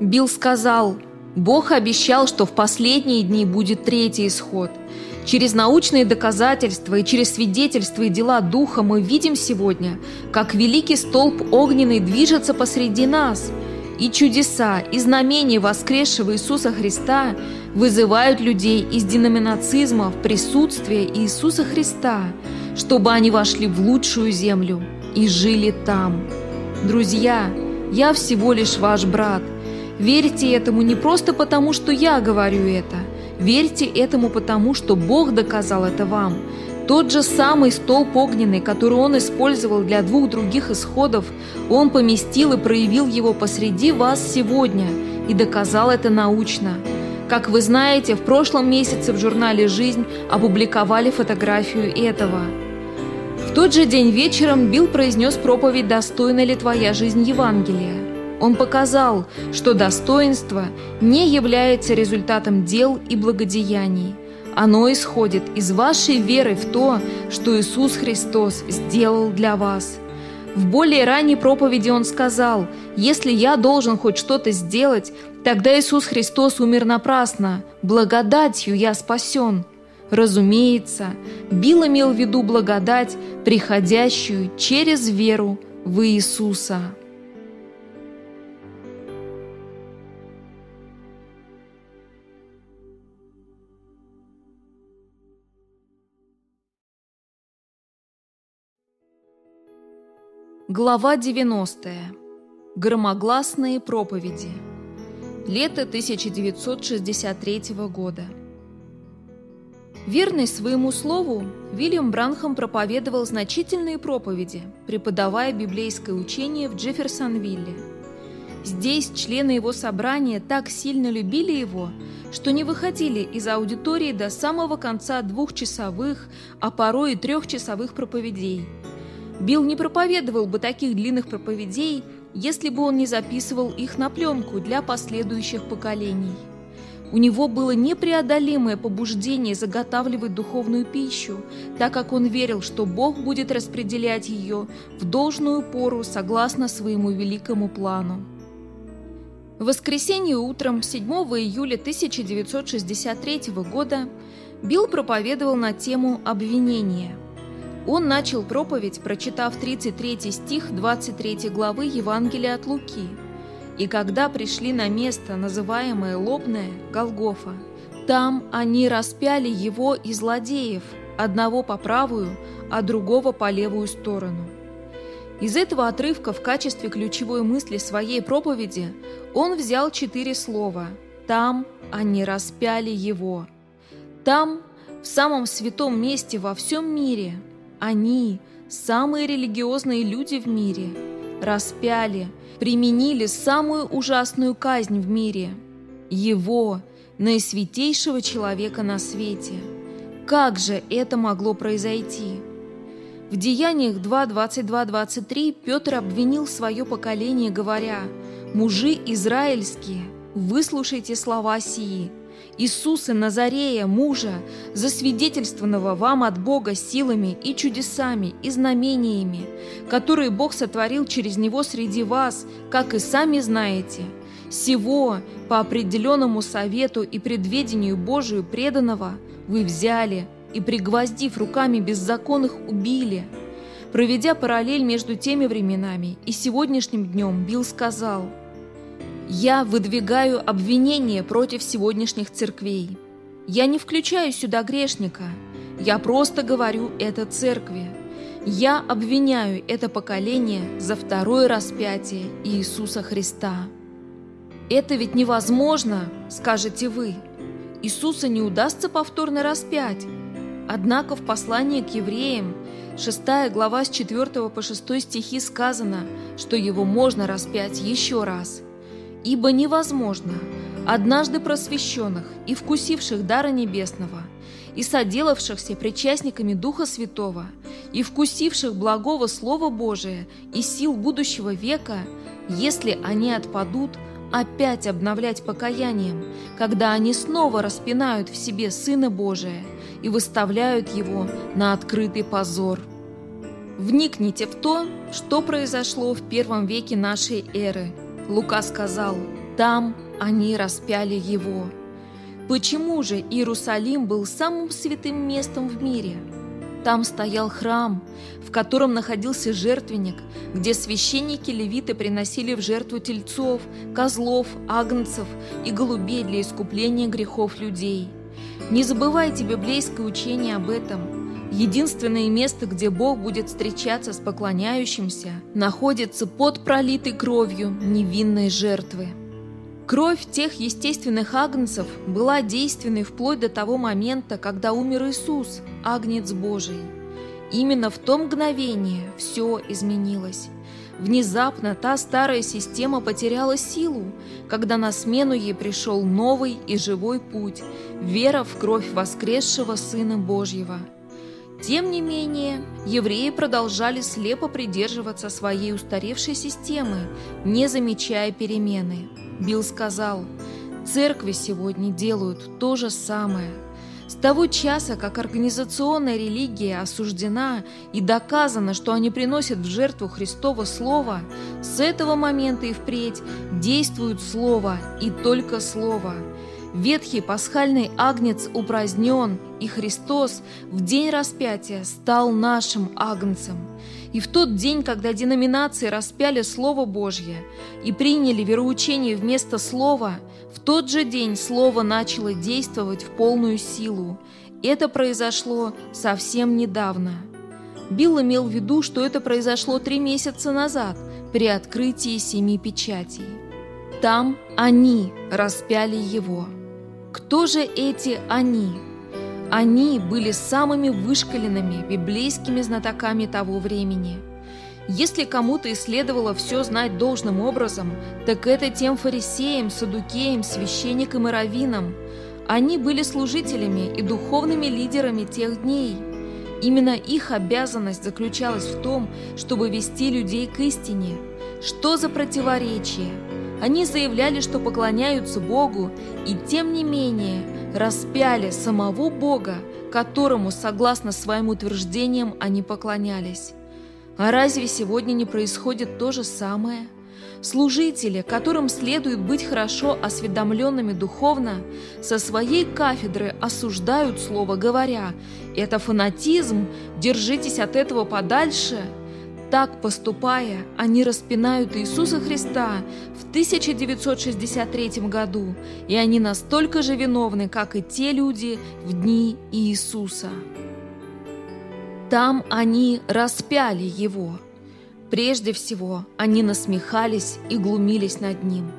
Билл сказал, «Бог обещал, что в последние дни будет третий исход – Через научные доказательства и через свидетельства и дела Духа мы видим сегодня, как великий столб огненный движется посреди нас, и чудеса, и знамения воскресшего Иисуса Христа вызывают людей из деноминацизма в присутствие Иисуса Христа, чтобы они вошли в лучшую землю и жили там. Друзья, я всего лишь ваш брат. Верьте этому не просто потому, что я говорю это – Верьте этому потому, что Бог доказал это вам. Тот же самый столб огненный, который он использовал для двух других исходов, он поместил и проявил его посреди вас сегодня и доказал это научно. Как вы знаете, в прошлом месяце в журнале «Жизнь» опубликовали фотографию этого. В тот же день вечером Билл произнес проповедь «Достойна ли твоя жизнь Евангелия?». Он показал, что достоинство не является результатом дел и благодеяний. Оно исходит из вашей веры в то, что Иисус Христос сделал для вас. В более ранней проповеди он сказал, «Если я должен хоть что-то сделать, тогда Иисус Христос умер напрасно, благодатью я спасен». Разумеется, Билл имел в виду благодать, приходящую через веру в Иисуса. Глава 90. Громогласные проповеди. Лето 1963 года. Верный своему слову, Вильям Бранхам проповедовал значительные проповеди, преподавая библейское учение в Джефферсонвилле. Здесь члены его собрания так сильно любили его, что не выходили из аудитории до самого конца двухчасовых, а порой и трехчасовых проповедей – Билл не проповедовал бы таких длинных проповедей, если бы он не записывал их на пленку для последующих поколений. У него было непреодолимое побуждение заготавливать духовную пищу, так как он верил, что Бог будет распределять ее в должную пору согласно своему великому плану. В воскресенье утром 7 июля 1963 года Билл проповедовал на тему обвинения – он начал проповедь, прочитав 33 стих 23 главы Евангелия от Луки. «И когда пришли на место, называемое Лобное, Голгофа, там они распяли его и злодеев, одного по правую, а другого по левую сторону». Из этого отрывка в качестве ключевой мысли своей проповеди он взял четыре слова «Там они распяли его». Там, в самом святом месте во всем мире – они, самые религиозные люди в мире, распяли, применили самую ужасную казнь в мире – его, наисвятейшего человека на свете. Как же это могло произойти? В Деяниях 2, 22, 23 Петр обвинил свое поколение, говоря, «Мужи израильские, выслушайте слова сии, Иисуса Назарея, мужа, засвидетельствованного вам от Бога силами и чудесами и знамениями, которые Бог сотворил через Него среди вас, как и сами знаете, всего по определенному совету и предведению Божию преданного вы взяли, и, пригвоздив руками беззаконных, убили. Проведя параллель между теми временами и сегодняшним днем, Билл сказал, «Я выдвигаю обвинение против сегодняшних церквей. Я не включаю сюда грешника, я просто говорю это церкви. Я обвиняю это поколение за второе распятие Иисуса Христа». «Это ведь невозможно», — скажете вы. Иисуса не удастся повторно распять. Однако в послании к евреям, 6 глава с 4 по 6 стихи сказано, что его можно распять еще раз. «Ибо невозможно однажды просвещенных и вкусивших дара небесного, и соделавшихся причастниками Духа Святого, и вкусивших благого Слова Божия и сил будущего века, если они отпадут, опять обновлять покаянием, когда они снова распинают в себе Сына Божия и выставляют Его на открытый позор. Вникните в то, что произошло в первом веке нашей эры. Лука сказал, там они распяли Его. Почему же Иерусалим был самым святым местом в мире – там стоял храм, в котором находился жертвенник, где священники-левиты приносили в жертву тельцов, козлов, агнцев и голубей для искупления грехов людей. Не забывайте библейское учение об этом. Единственное место, где Бог будет встречаться с поклоняющимся, находится под пролитой кровью невинной жертвы. Кровь тех естественных агнцев была действенной вплоть до того момента, когда умер Иисус, агнец Божий. Именно в то мгновение все изменилось. Внезапно та старая система потеряла силу, когда на смену ей пришел новый и живой путь – вера в кровь воскресшего Сына Божьего. Тем не менее, евреи продолжали слепо придерживаться своей устаревшей системы, не замечая перемены – Билл сказал, церкви сегодня делают то же самое. С того часа, как организационная религия осуждена и доказано, что они приносят в жертву Христова Слово, с этого момента и впредь действует Слово и только Слово. Ветхий пасхальный агнец упразднен, и Христос в день распятия стал нашим агнцем – и в тот день, когда деноминации распяли Слово Божье и приняли вероучение вместо Слова, в тот же день Слово начало действовать в полную силу. Это произошло совсем недавно. Билл имел в виду, что это произошло три месяца назад при открытии семи печатей. Там они распяли его. Кто же эти «они»? Они были самыми вышкаленными библейскими знатоками того времени. Если кому-то и следовало все знать должным образом, так это тем фарисеям, садукеям, священникам и раввинам. Они были служителями и духовными лидерами тех дней. Именно их обязанность заключалась в том, чтобы вести людей к истине. Что за противоречие? Они заявляли, что поклоняются Богу, и тем не менее распяли самого Бога, которому, согласно своим утверждениям, они поклонялись. А разве сегодня не происходит то же самое? Служители, которым следует быть хорошо осведомленными духовно, со своей кафедры осуждают слово, говоря «это фанатизм, держитесь от этого подальше», так поступая, они распинают Иисуса Христа в 1963 году, и они настолько же виновны, как и те люди в дни Иисуса. Там они распяли Его. Прежде всего, они насмехались и глумились над Ним,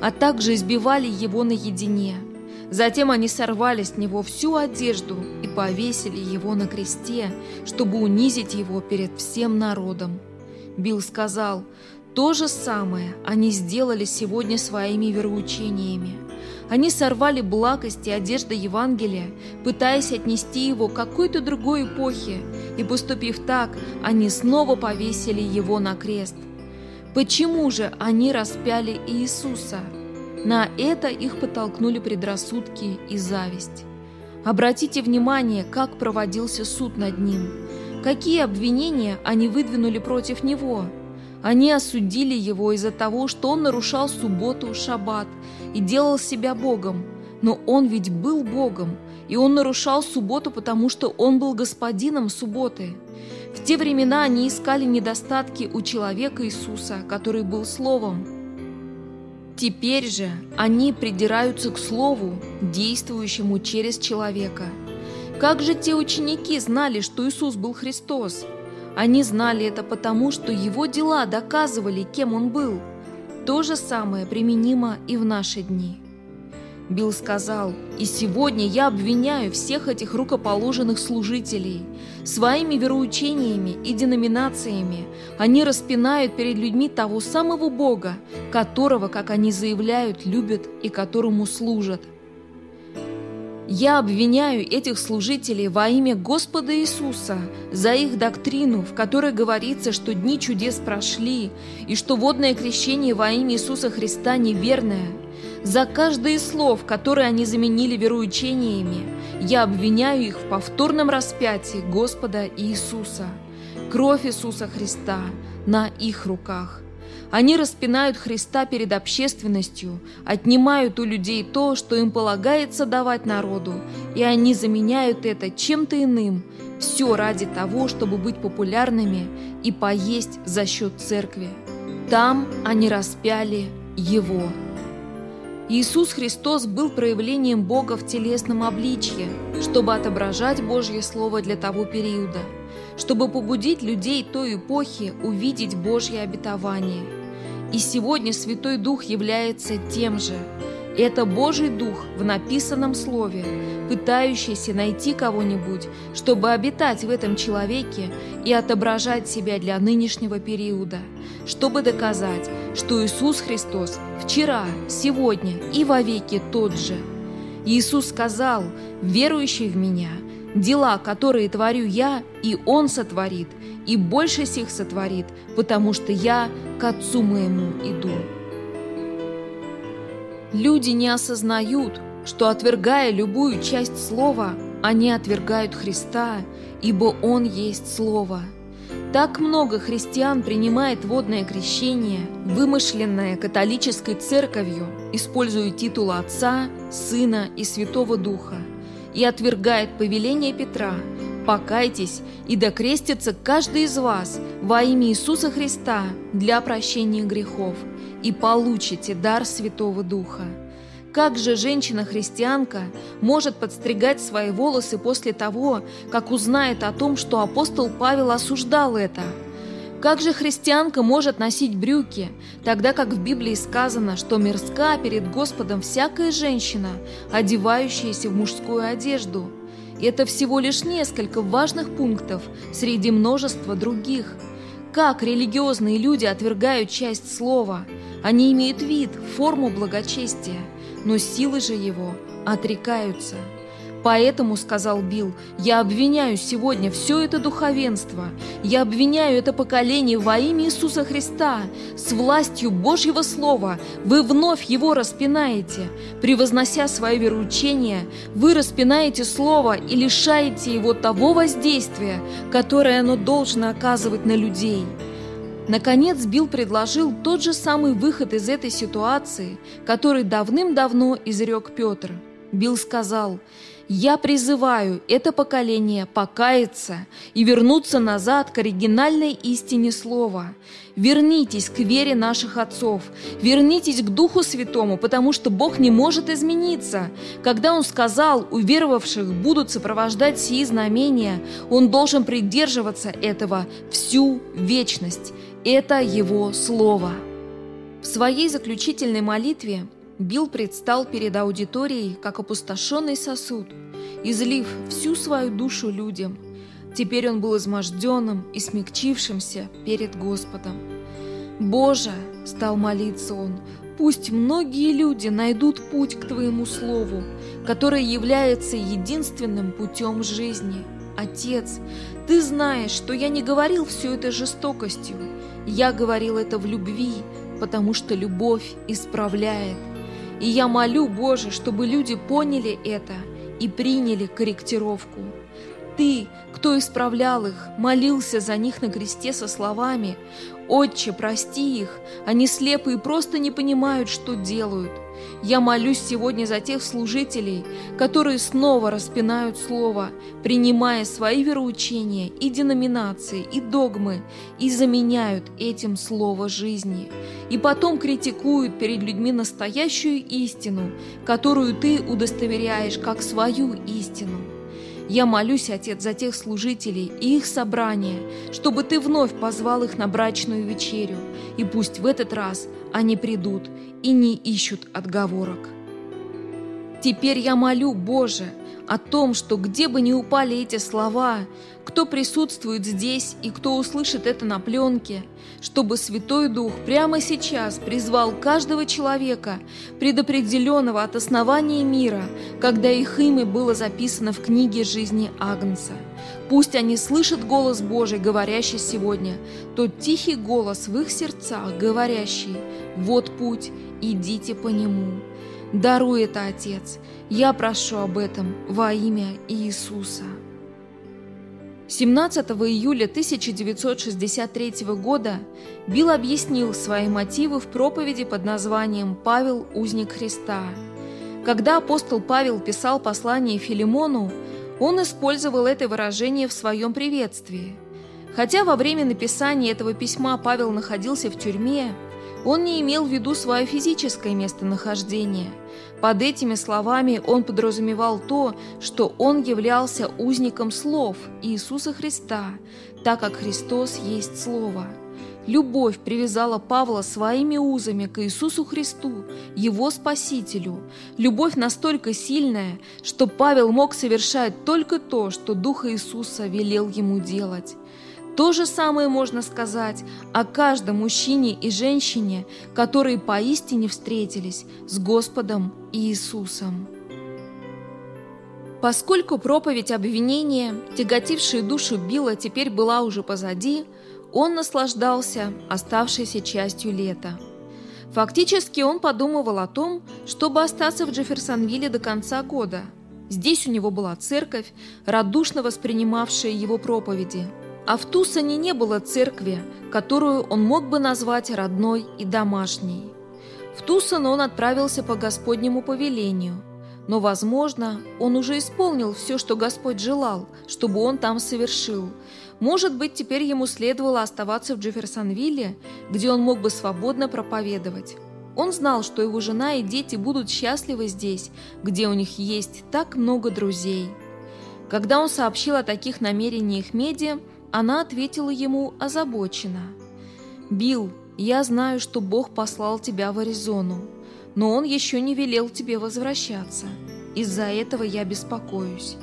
а также избивали Его наедине. Затем они сорвали с Него всю одежду и повесили Его на кресте, чтобы унизить Его перед всем народом. Билл сказал, то же самое они сделали сегодня своими вероучениями. Они сорвали благость и одежды Евангелия, пытаясь отнести его к какой-то другой эпохе, и, поступив так, они снова повесили его на крест. Почему же они распяли Иисуса? На это их подтолкнули предрассудки и зависть. Обратите внимание, как проводился суд над ним. Какие обвинения они выдвинули против него? Они осудили его из-за того, что он нарушал субботу, шаббат и делал себя Богом. Но он ведь был Богом, и он нарушал субботу, потому что он был господином субботы. В те времена они искали недостатки у человека Иисуса, который был Словом. Теперь же они придираются к Слову, действующему через человека. Как же те ученики знали, что Иисус был Христос? Они знали это потому, что его дела доказывали, кем он был. То же самое применимо и в наши дни. Билл сказал, «И сегодня я обвиняю всех этих рукоположенных служителей. Своими вероучениями и деноминациями они распинают перед людьми того самого Бога, которого, как они заявляют, любят и которому служат. Я обвиняю этих служителей во имя Господа Иисуса за их доктрину, в которой говорится, что дни чудес прошли, и что водное крещение во имя Иисуса Христа неверное – за каждое из слов, которые они заменили вероучениями, я обвиняю их в повторном распятии Господа Иисуса. Кровь Иисуса Христа на их руках. Они распинают Христа перед общественностью, отнимают у людей то, что им полагается давать народу, и они заменяют это чем-то иным, все ради того, чтобы быть популярными и поесть за счет церкви. Там они распяли Его. Иисус Христос был проявлением Бога в телесном обличье, чтобы отображать Божье Слово для того периода, чтобы побудить людей той эпохи увидеть Божье обетование. И сегодня Святой Дух является тем же. Это Божий Дух в написанном Слове, пытающийся найти кого-нибудь, чтобы обитать в этом человеке и отображать себя для нынешнего периода, чтобы доказать, что Иисус Христос вчера, сегодня и вовеки тот же. Иисус сказал, верующий в Меня, дела, которые творю Я, и Он сотворит, и больше сих сотворит, потому что Я к Отцу моему иду. Люди не осознают, что, отвергая любую часть Слова, они отвергают Христа, ибо Он есть Слово – так много христиан принимает водное крещение, вымышленное католической церковью, используя титулы Отца, Сына и Святого Духа, и отвергает повеление Петра «Покайтесь и докрестится каждый из вас во имя Иисуса Христа для прощения грехов, и получите дар Святого Духа». Как же женщина-христианка может подстригать свои волосы после того, как узнает о том, что апостол Павел осуждал это? Как же христианка может носить брюки, тогда как в Библии сказано, что мирска перед Господом всякая женщина, одевающаяся в мужскую одежду? Это всего лишь несколько важных пунктов среди множества других. Как религиозные люди отвергают часть слова? Они имеют вид, форму благочестия – но силы же его отрекаются. Поэтому, сказал Билл, я обвиняю сегодня все это духовенство, я обвиняю это поколение во имя Иисуса Христа. С властью Божьего Слова вы вновь его распинаете. Превознося свое вероучение, вы распинаете Слово и лишаете его того воздействия, которое оно должно оказывать на людей. Наконец Билл предложил тот же самый выход из этой ситуации, который давным-давно изрек Петр. Билл сказал, «Я призываю это поколение покаяться и вернуться назад к оригинальной истине слова. Вернитесь к вере наших отцов, вернитесь к Духу Святому, потому что Бог не может измениться. Когда Он сказал, уверовавших будут сопровождать сии знамения, Он должен придерживаться этого всю вечность. Это Его Слово. В своей заключительной молитве Билл предстал перед аудиторией как опустошенный сосуд, излив всю свою душу людям. Теперь он был изможденным и смягчившимся перед Господом. «Боже!» – стал молиться он, Пусть многие люди найдут путь к Твоему Слову, которое является единственным путем жизни. Отец, Ты знаешь, что я не говорил все это жестокостью, я говорил это в любви, потому что любовь исправляет. И я молю, Боже, чтобы люди поняли это и приняли корректировку. Ты, кто исправлял их, молился за них на кресте со словами «Отче, прости их, они слепы и просто не понимают, что делают». Я молюсь сегодня за тех служителей, которые снова распинают Слово, принимая свои вероучения и деноминации, и догмы, и заменяют этим Слово жизни, и потом критикуют перед людьми настоящую истину, которую Ты удостоверяешь как свою истину. Я молюсь, Отец, за тех служителей и их собрания, чтобы Ты вновь позвал их на брачную вечерю, и пусть в этот раз они придут и не ищут отговорок. Теперь я молю, Боже, о том, что где бы ни упали эти слова, кто присутствует здесь и кто услышит это на пленке, чтобы Святой Дух прямо сейчас призвал каждого человека, предопределенного от основания мира, когда их имя было записано в книге жизни Агнца. Пусть они слышат голос Божий, говорящий сегодня, тот тихий голос в их сердцах, говорящий «Вот путь, идите по нему». Даруй это, Отец. Я прошу об этом во имя Иисуса. 17 июля 1963 года Билл объяснил свои мотивы в проповеди под названием «Павел – узник Христа». Когда апостол Павел писал послание Филимону, он использовал это выражение в своем приветствии. Хотя во время написания этого письма Павел находился в тюрьме, он не имел в виду свое физическое местонахождение. Под этими словами он подразумевал то, что он являлся узником слов Иисуса Христа, так как Христос есть Слово. Любовь привязала Павла своими узами к Иисусу Христу, его Спасителю. Любовь настолько сильная, что Павел мог совершать только то, что Дух Иисуса велел ему делать. То же самое можно сказать о каждом мужчине и женщине, которые поистине встретились с Господом Иисусом. Поскольку проповедь обвинения, тяготившая душу Билла, теперь была уже позади, он наслаждался оставшейся частью лета. Фактически он подумывал о том, чтобы остаться в Джефферсонвилле до конца года. Здесь у него была церковь, радушно воспринимавшая его проповеди – а в Тусане не было церкви, которую он мог бы назвать родной и домашней. В Тусан он отправился по Господнему повелению, но, возможно, он уже исполнил все, что Господь желал, чтобы он там совершил. Может быть, теперь ему следовало оставаться в Джефферсонвилле, где он мог бы свободно проповедовать. Он знал, что его жена и дети будут счастливы здесь, где у них есть так много друзей. Когда он сообщил о таких намерениях Меди, она ответила ему озабоченно. «Билл, я знаю, что Бог послал тебя в Аризону, но Он еще не велел тебе возвращаться. Из-за этого я беспокоюсь.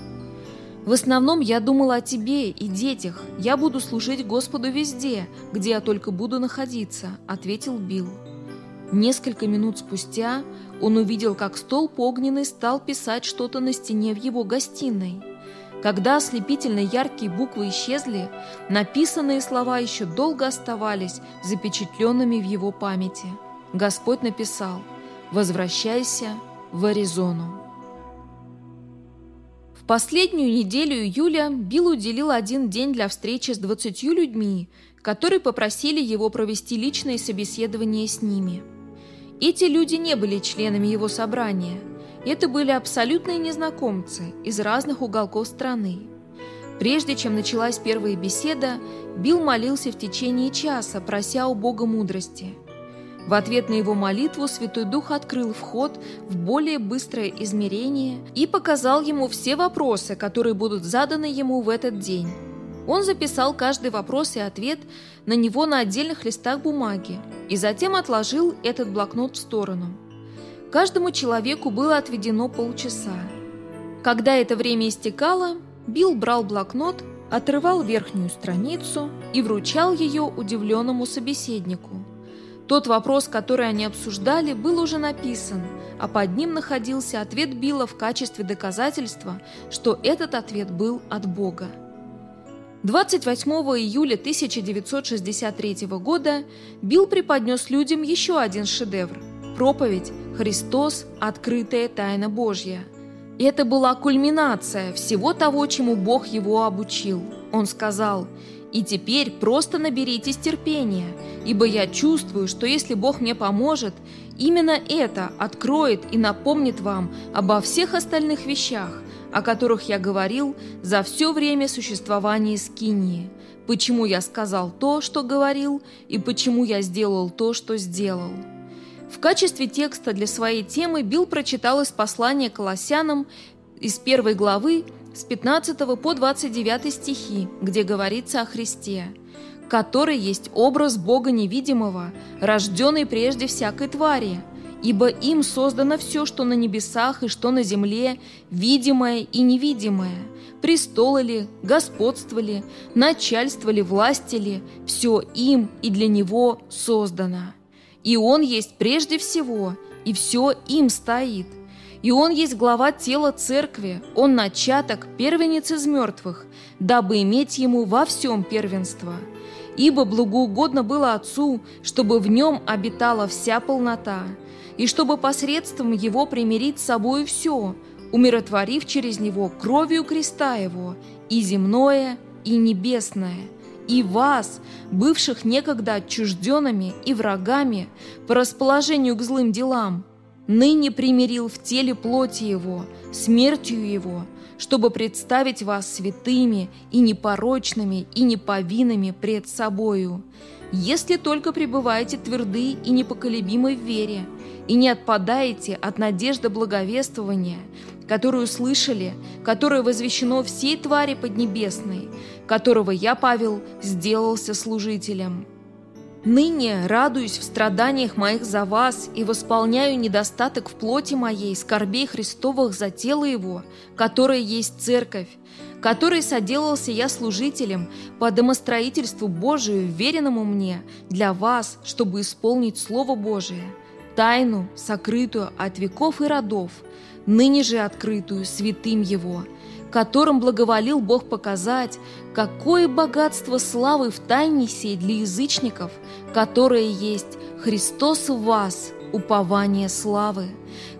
В основном я думала о тебе и детях. Я буду служить Господу везде, где я только буду находиться», — ответил Билл. Несколько минут спустя он увидел, как столб огненный стал писать что-то на стене в его гостиной. Когда ослепительно яркие буквы исчезли, написанные слова еще долго оставались запечатленными в его памяти. Господь написал «Возвращайся в Аризону». В последнюю неделю июля Билл уделил один день для встречи с двадцатью людьми, которые попросили его провести личное собеседование с ними. Эти люди не были членами его собрания – это были абсолютные незнакомцы из разных уголков страны. Прежде чем началась первая беседа, Билл молился в течение часа, прося у Бога мудрости. В ответ на его молитву Святой Дух открыл вход в более быстрое измерение и показал ему все вопросы, которые будут заданы ему в этот день. Он записал каждый вопрос и ответ на него на отдельных листах бумаги и затем отложил этот блокнот в сторону. Каждому человеку было отведено полчаса. Когда это время истекало, Билл брал блокнот, отрывал верхнюю страницу и вручал ее удивленному собеседнику. Тот вопрос, который они обсуждали, был уже написан, а под ним находился ответ Билла в качестве доказательства, что этот ответ был от Бога. 28 июля 1963 года Билл преподнес людям еще один шедевр – проповедь Христос – открытая тайна Божья. Это была кульминация всего того, чему Бог его обучил. Он сказал, И теперь просто наберитесь терпения, ибо я чувствую, что если Бог мне поможет, именно это откроет и напомнит вам обо всех остальных вещах, о которых я говорил за все время существования Скинии, почему я сказал то, что говорил, и почему я сделал то, что сделал. В качестве текста для своей темы Билл прочитал из послания Колоссянам из первой главы с 15 по 29 стихи, где говорится о Христе, который есть образ Бога невидимого, рожденный прежде всякой твари, ибо им создано все, что на небесах и что на земле, видимое и невидимое, престолы ли, господство ли, начальство ли, власти ли, все им и для него создано. И он есть прежде всего, и все им стоит – и Он есть глава тела церкви, Он начаток, первенец из мертвых, дабы иметь Ему во всем первенство. Ибо благоугодно было Отцу, чтобы в Нем обитала вся полнота, и чтобы посредством Его примирить с собой все, умиротворив через Него кровью креста Его, и земное, и небесное, и вас, бывших некогда отчужденными и врагами по расположению к злым делам, ныне примирил в теле плоти Его, смертью Его, чтобы представить вас святыми и непорочными и неповинными пред собою, если только пребываете тверды и непоколебимы в вере, и не отпадаете от надежды благовествования, которую слышали, которое возвещено всей твари поднебесной, которого я, Павел, сделался служителем». Ныне радуюсь в страданиях моих за вас и восполняю недостаток в плоти моей, скорбей Христовых за тело Его, которое есть Церковь, которой соделался я служителем по домостроительству Божию, веренному мне, для вас, чтобы исполнить Слово Божие, тайну, сокрытую от веков и родов, ныне же открытую святым Его – которым благоволил Бог показать, какое богатство славы в тайне сей для язычников, которое есть Христос в вас, упование славы,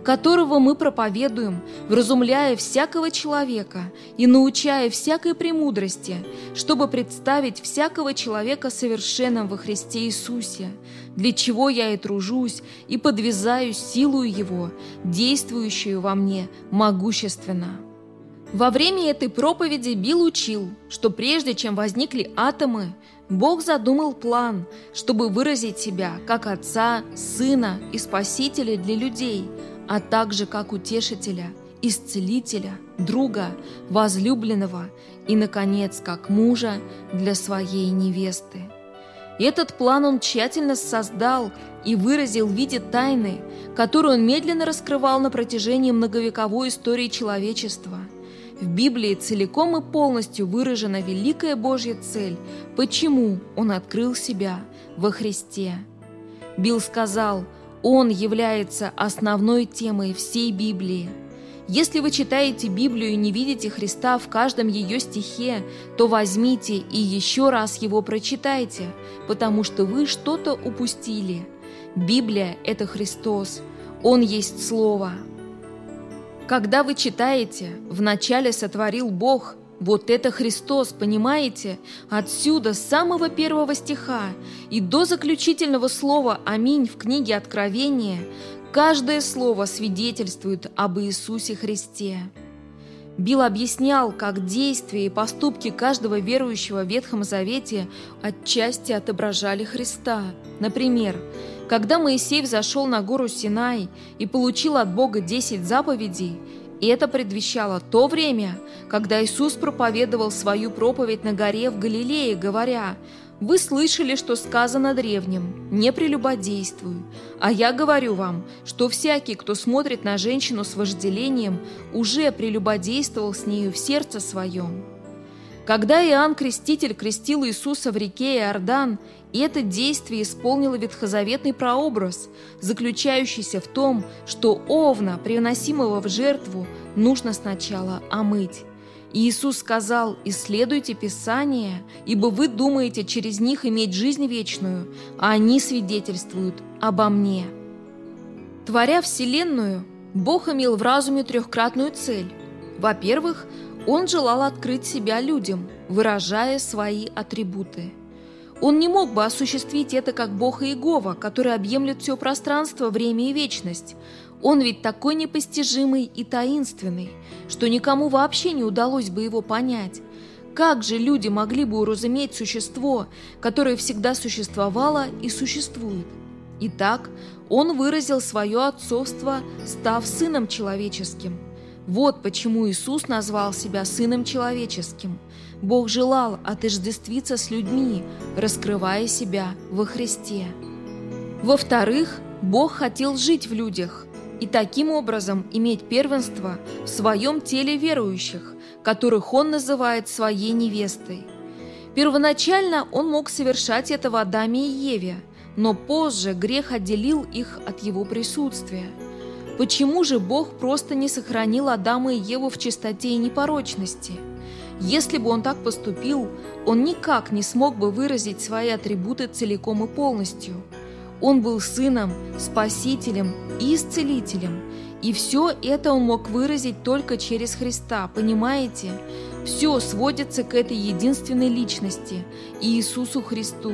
которого мы проповедуем, вразумляя всякого человека и научая всякой премудрости, чтобы представить всякого человека совершенным во Христе Иисусе, для чего я и тружусь и подвязаю силу Его, действующую во мне могущественно». Во время этой проповеди Билл учил, что прежде чем возникли атомы, Бог задумал план, чтобы выразить себя как Отца, Сына и Спасителя для людей, а также как Утешителя, Исцелителя, Друга, Возлюбленного и, наконец, как Мужа для своей невесты. Этот план он тщательно создал и выразил в виде тайны, которую он медленно раскрывал на протяжении многовековой истории человечества – в Библии целиком и полностью выражена великая Божья цель, почему Он открыл себя во Христе. Билл сказал, Он является основной темой всей Библии. Если вы читаете Библию и не видите Христа в каждом ее стихе, то возьмите и еще раз его прочитайте, потому что вы что-то упустили. Библия – это Христос, Он есть Слово – когда вы читаете «Вначале сотворил Бог», вот это Христос, понимаете? Отсюда, с самого первого стиха и до заключительного слова «Аминь» в книге Откровения, каждое слово свидетельствует об Иисусе Христе. Билл объяснял, как действия и поступки каждого верующего в Ветхом Завете отчасти отображали Христа. Например, когда Моисей взошел на гору Синай и получил от Бога десять заповедей, это предвещало то время, когда Иисус проповедовал свою проповедь на горе в Галилее, говоря «Вы слышали, что сказано древним, не прелюбодействуй, а я говорю вам, что всякий, кто смотрит на женщину с вожделением, уже прелюбодействовал с нею в сердце своем». Когда Иоанн Креститель крестил Иисуса в реке Иордан, это действие исполнило ветхозаветный прообраз, заключающийся в том, что овна, приносимого в жертву, нужно сначала омыть. И Иисус сказал, «Исследуйте Писание, ибо вы думаете через них иметь жизнь вечную, а они свидетельствуют обо мне». Творя Вселенную, Бог имел в разуме трехкратную цель. Во-первых, Он желал открыть себя людям, выражая свои атрибуты. Он не мог бы осуществить это как Бог Иегова, который объемлет все пространство, время и вечность. Он ведь такой непостижимый и таинственный, что никому вообще не удалось бы его понять. Как же люди могли бы уразуметь существо, которое всегда существовало и существует? Итак, он выразил свое отцовство, став сыном человеческим. Вот почему Иисус назвал себя сыном человеческим. Бог желал отождествиться с людьми, раскрывая себя во Христе. Во-вторых, Бог хотел жить в людях и таким образом иметь первенство в своем теле верующих, которых он называет своей невестой. Первоначально он мог совершать это в Адаме и Еве, но позже грех отделил их от его присутствия. Почему же Бог просто не сохранил Адама и Еву в чистоте и непорочности? Если бы он так поступил, он никак не смог бы выразить свои атрибуты целиком и полностью. Он был сыном, спасителем и исцелителем – и все это он мог выразить только через Христа, понимаете? Все сводится к этой единственной личности – Иисусу Христу.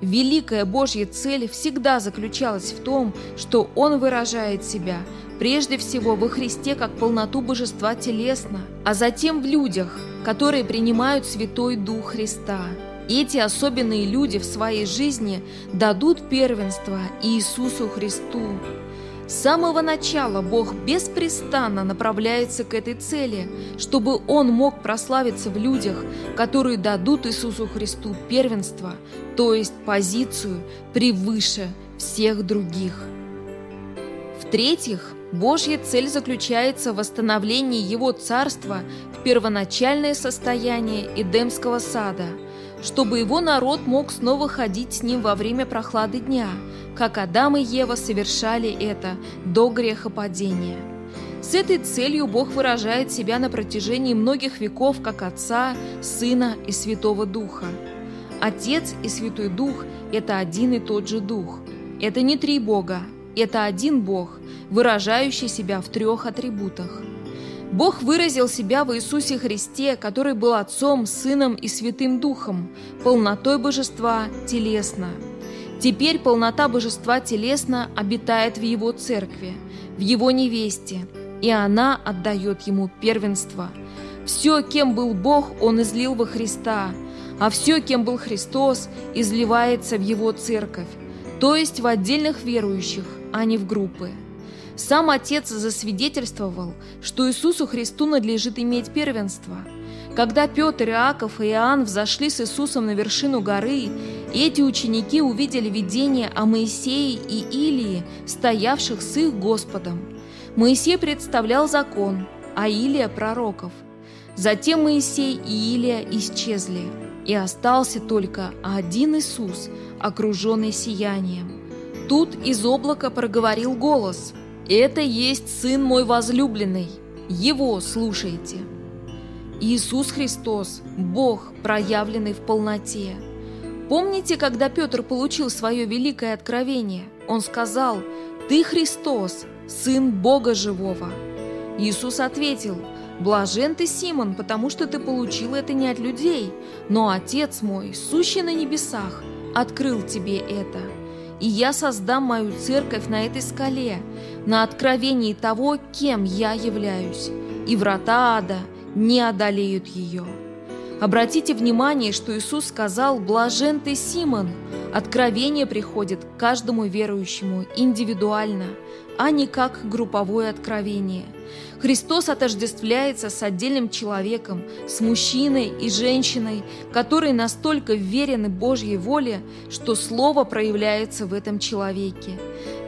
Великая Божья цель всегда заключалась в том, что Он выражает себя прежде всего во Христе как полноту божества телесно, а затем в людях, которые принимают Святой Дух Христа. Эти особенные люди в своей жизни дадут первенство Иисусу Христу. С самого начала Бог беспрестанно направляется к этой цели, чтобы Он мог прославиться в людях, которые дадут Иисусу Христу первенство, то есть позицию превыше всех других. В-третьих, Божья цель заключается в восстановлении Его Царства в первоначальное состояние Эдемского сада, чтобы Его народ мог снова ходить с Ним во время прохлады дня – как Адам и Ева совершали это до грехопадения. С этой целью Бог выражает себя на протяжении многих веков как Отца, Сына и Святого Духа. Отец и Святой Дух – это один и тот же Дух. Это не три Бога, это один Бог, выражающий себя в трех атрибутах. Бог выразил себя в Иисусе Христе, который был Отцом, Сыном и Святым Духом, полнотой Божества телесно – Теперь полнота божества телесно обитает в его церкви, в его невесте, и она отдает ему первенство. Все, кем был Бог, он излил во Христа, а все, кем был Христос, изливается в его церковь, то есть в отдельных верующих, а не в группы. Сам Отец засвидетельствовал, что Иисусу Христу надлежит иметь первенство – когда Петр, Иаков и Иоанн взошли с Иисусом на вершину горы, эти ученики увидели видение о Моисее и Илии, стоявших с их Господом. Моисей представлял закон, а Илия – пророков. Затем Моисей и Илия исчезли, и остался только один Иисус, окруженный сиянием. Тут из облака проговорил голос «Это есть Сын мой возлюбленный, Его слушайте». Иисус Христос – Бог, проявленный в полноте. Помните, когда Петр получил свое великое откровение? Он сказал «Ты Христос, Сын Бога Живого». Иисус ответил «Блажен ты, Симон, потому что ты получил это не от людей, но Отец мой, сущий на небесах, открыл тебе это. И я создам мою церковь на этой скале, на откровении того, кем я являюсь, и врата ада – не одолеют ее. Обратите внимание, что Иисус сказал «Блажен ты, Симон». Откровение приходит к каждому верующему индивидуально, а не как групповое откровение. Христос отождествляется с отдельным человеком, с мужчиной и женщиной, которые настолько верены Божьей воле, что Слово проявляется в этом человеке.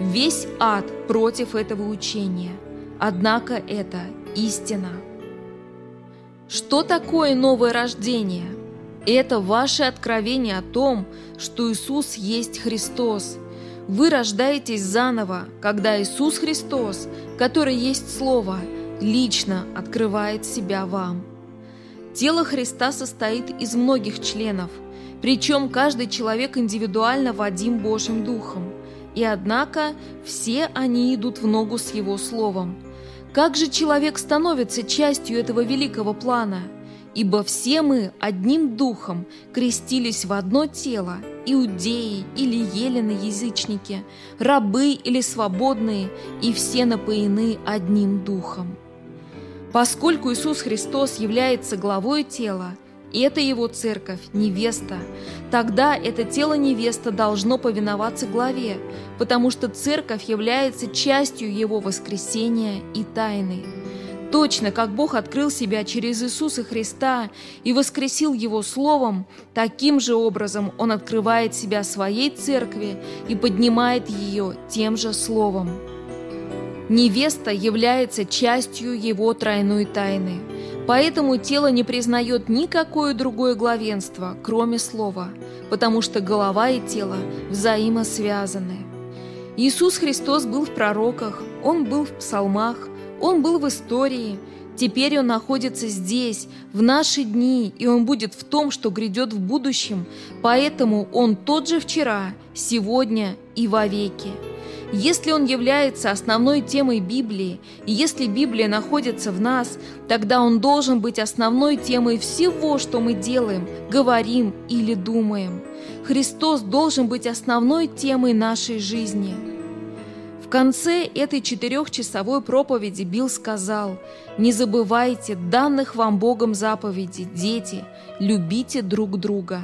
Весь ад против этого учения. Однако это истина. Что такое новое рождение? Это ваше откровение о том, что Иисус есть Христос. Вы рождаетесь заново, когда Иисус Христос, который есть Слово, лично открывает себя вам. Тело Христа состоит из многих членов, причем каждый человек индивидуально водим Божьим Духом. И однако все они идут в ногу с Его Словом – Как же человек становится частью этого великого плана? Ибо все мы одним духом крестились в одно тело, иудеи или елены язычники, рабы или свободные, и все напоены одним духом. Поскольку Иисус Христос является главой тела, это его церковь, невеста. Тогда это тело невеста должно повиноваться главе, потому что церковь является частью его воскресения и тайны. Точно как Бог открыл себя через Иисуса Христа и воскресил Его Словом, таким же образом Он открывает себя своей церкви и поднимает ее тем же Словом. Невеста является частью Его тройной тайны – Поэтому тело не признает никакое другое главенство, кроме слова, потому что голова и тело взаимосвязаны. Иисус Христос был в пророках, Он был в псалмах, Он был в истории. Теперь Он находится здесь, в наши дни, и Он будет в том, что грядет в будущем. Поэтому Он тот же вчера, сегодня и вовеки. Если он является основной темой Библии, и если Библия находится в нас, тогда он должен быть основной темой всего, что мы делаем, говорим или думаем. Христос должен быть основной темой нашей жизни. В конце этой четырехчасовой проповеди Билл сказал, «Не забывайте данных вам Богом заповеди, дети, любите друг друга,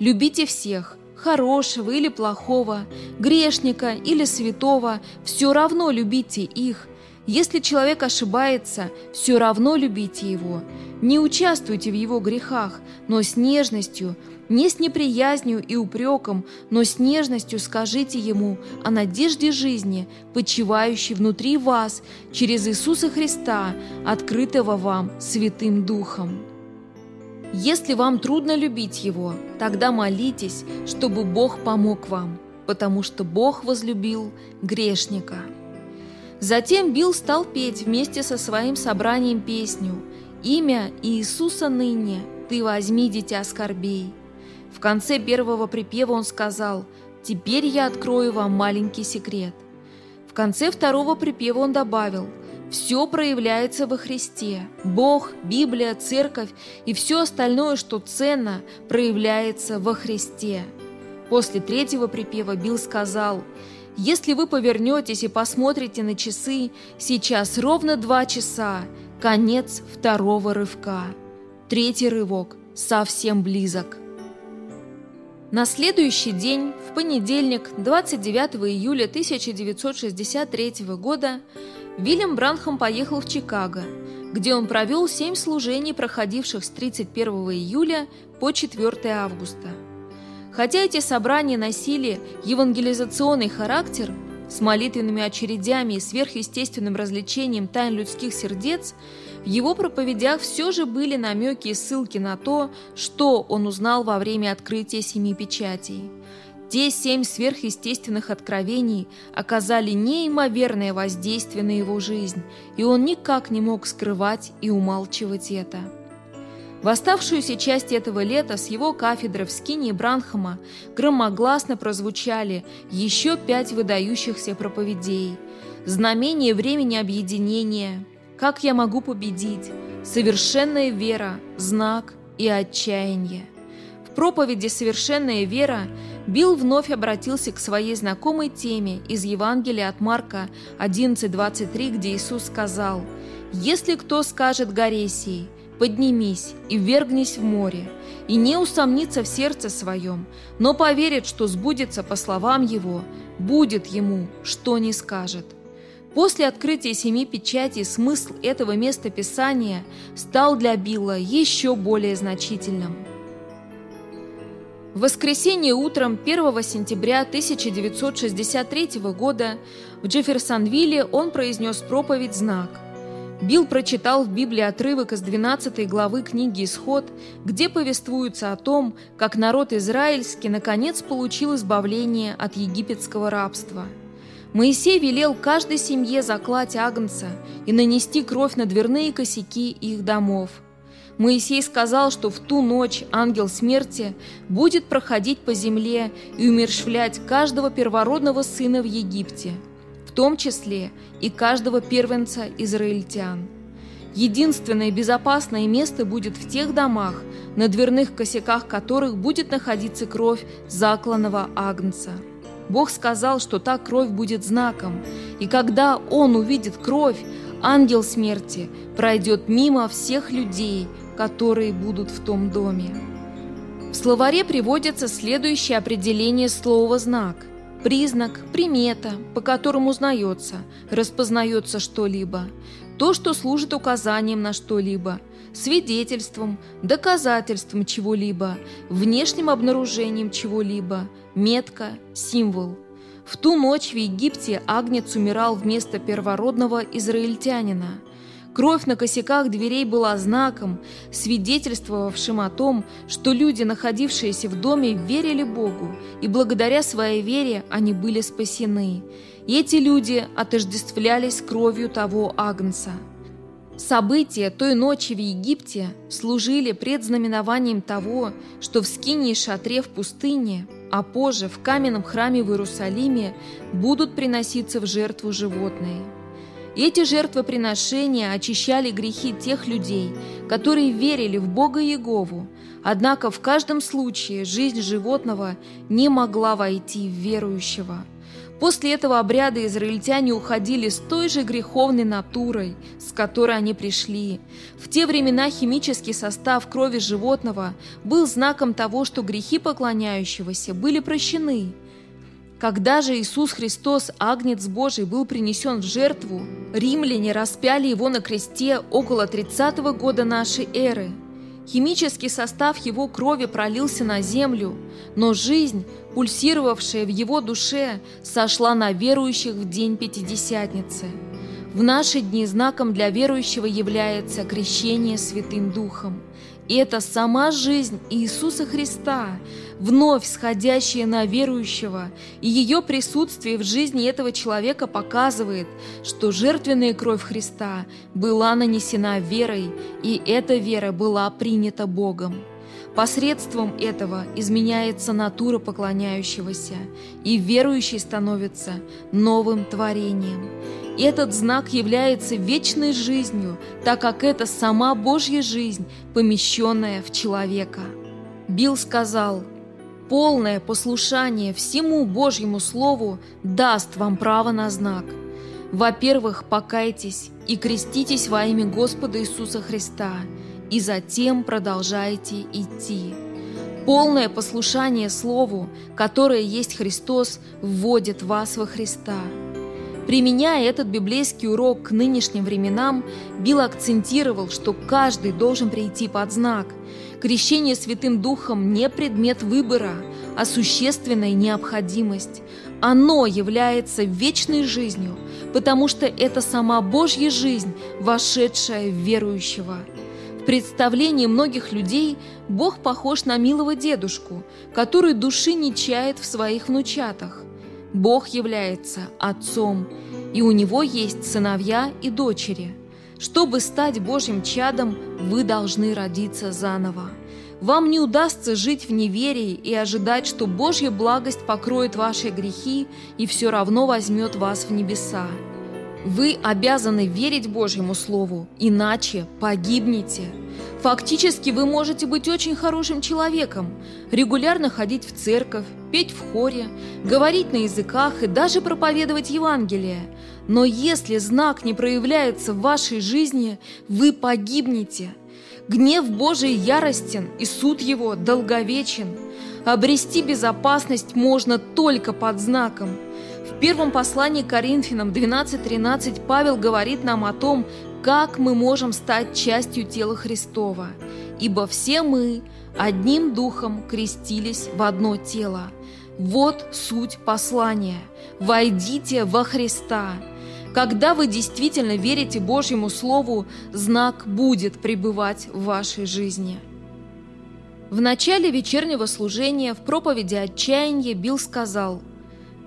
любите всех, хорошего или плохого, грешника или святого, все равно любите их. Если человек ошибается, все равно любите его. Не участвуйте в его грехах, но с нежностью, не с неприязнью и упреком, но с нежностью скажите ему о надежде жизни, почивающей внутри вас через Иисуса Христа, открытого вам Святым Духом. Если вам трудно любить Его, тогда молитесь, чтобы Бог помог вам, потому что Бог возлюбил грешника. Затем Билл стал петь вместе со своим собранием песню «Имя Иисуса ныне, ты возьми, дитя скорбей». В конце первого припева он сказал «Теперь я открою вам маленький секрет». В конце второго припева он добавил – все проявляется во Христе. Бог, Библия, Церковь и все остальное, что ценно, проявляется во Христе. После третьего припева Билл сказал, «Если вы повернетесь и посмотрите на часы, сейчас ровно два часа, конец второго рывка. Третий рывок совсем близок». На следующий день, в понедельник, 29 июля 1963 года, Вильям Бранхам поехал в Чикаго, где он провел семь служений, проходивших с 31 июля по 4 августа. Хотя эти собрания носили евангелизационный характер, с молитвенными очередями и сверхъестественным развлечением тайн людских сердец, в его проповедях все же были намеки и ссылки на то, что он узнал во время открытия семи печатей – те семь сверхъестественных откровений оказали неимоверное воздействие на его жизнь, и он никак не мог скрывать и умалчивать это. В оставшуюся часть этого лета с его кафедры в Скине Бранхама громогласно прозвучали еще пять выдающихся проповедей. «Знамение времени объединения», «Как я могу победить», «Совершенная вера», «Знак» и «Отчаяние». В проповеди «Совершенная вера» Билл вновь обратился к своей знакомой теме из Евангелия от Марка 11.23, где Иисус сказал «Если кто скажет горе сей, поднимись и ввергнись в море, и не усомнится в сердце своем, но поверит, что сбудется по словам его, будет ему, что не скажет». После открытия семи печатей смысл этого места Писания стал для Билла еще более значительным – в воскресенье утром 1 сентября 1963 года в Джефферсонвилле он произнес проповедь «Знак». Билл прочитал в Библии отрывок из 12 главы книги «Исход», где повествуется о том, как народ израильский наконец получил избавление от египетского рабства. Моисей велел каждой семье заклать агнца и нанести кровь на дверные косяки их домов – Моисей сказал, что в ту ночь ангел смерти будет проходить по земле и умершвлять каждого первородного сына в Египте. В том числе и каждого первенца израильтян. Единственное безопасное место будет в тех домах, на дверных косяках которых будет находиться кровь закланного агнца. Бог сказал, что та кровь будет знаком, и когда Он увидит кровь, ангел смерти пройдет мимо всех людей, которые будут в том доме. В словаре приводится следующее определение слова «знак». Признак, примета, по которому узнается, распознается что-либо, то, что служит указанием на что-либо, свидетельством, доказательством чего-либо, внешним обнаружением чего-либо, метка, символ. В ту ночь в Египте Агнец умирал вместо первородного израильтянина – Кровь на косяках дверей была знаком, свидетельствовавшим о том, что люди, находившиеся в доме, верили Богу, и благодаря своей вере они были спасены. И эти люди отождествлялись кровью того Агнца. События той ночи в Египте служили предзнаменованием того, что в скине и шатре в пустыне, а позже в каменном храме в Иерусалиме будут приноситься в жертву животные. Эти жертвоприношения очищали грехи тех людей, которые верили в Бога Иегову, однако в каждом случае жизнь животного не могла войти в верующего. После этого обряда израильтяне уходили с той же греховной натурой, с которой они пришли. В те времена химический состав крови животного был знаком того, что грехи поклоняющегося были прощены – когда же Иисус Христос, Агнец Божий, был принесен в жертву, римляне распяли его на кресте около 30 -го года нашей эры. Химический состав его крови пролился на землю, но жизнь, пульсировавшая в его душе, сошла на верующих в день Пятидесятницы. В наши дни знаком для верующего является крещение Святым Духом. И это сама жизнь Иисуса Христа, вновь сходящая на верующего, и ее присутствие в жизни этого человека показывает, что жертвенная кровь Христа была нанесена верой, и эта вера была принята Богом. Посредством этого изменяется натура поклоняющегося, и верующий становится новым творением. Этот знак является вечной жизнью, так как это сама Божья жизнь, помещенная в человека. Билл сказал, «Полное послушание всему Божьему Слову даст вам право на знак. Во-первых, покайтесь и креститесь во имя Господа Иисуса Христа, и затем продолжайте идти». Полное послушание Слову, которое есть Христос, вводит вас во Христа – Применяя этот библейский урок к нынешним временам, Билл акцентировал, что каждый должен прийти под знак. Крещение Святым Духом не предмет выбора, а существенная необходимость. Оно является вечной жизнью, потому что это сама Божья жизнь, вошедшая в верующего. В представлении многих людей Бог похож на милого дедушку, который души не чает в своих внучатах – Бог является Отцом, и у Него есть сыновья и дочери. Чтобы стать Божьим чадом, вы должны родиться заново. Вам не удастся жить в неверии и ожидать, что Божья благость покроет ваши грехи и все равно возьмет вас в небеса. Вы обязаны верить Божьему Слову, иначе погибнете. Фактически вы можете быть очень хорошим человеком, регулярно ходить в церковь, петь в хоре, говорить на языках и даже проповедовать Евангелие. Но если знак не проявляется в вашей жизни, вы погибнете. Гнев Божий яростен, и суд его долговечен. Обрести безопасность можно только под знаком – в первом послании к Коринфянам 12.13 Павел говорит нам о том, как мы можем стать частью тела Христова. «Ибо все мы одним духом крестились в одно тело». Вот суть послания. «Войдите во Христа». Когда вы действительно верите Божьему Слову, знак будет пребывать в вашей жизни. В начале вечернего служения в проповеди отчаяния Билл сказал –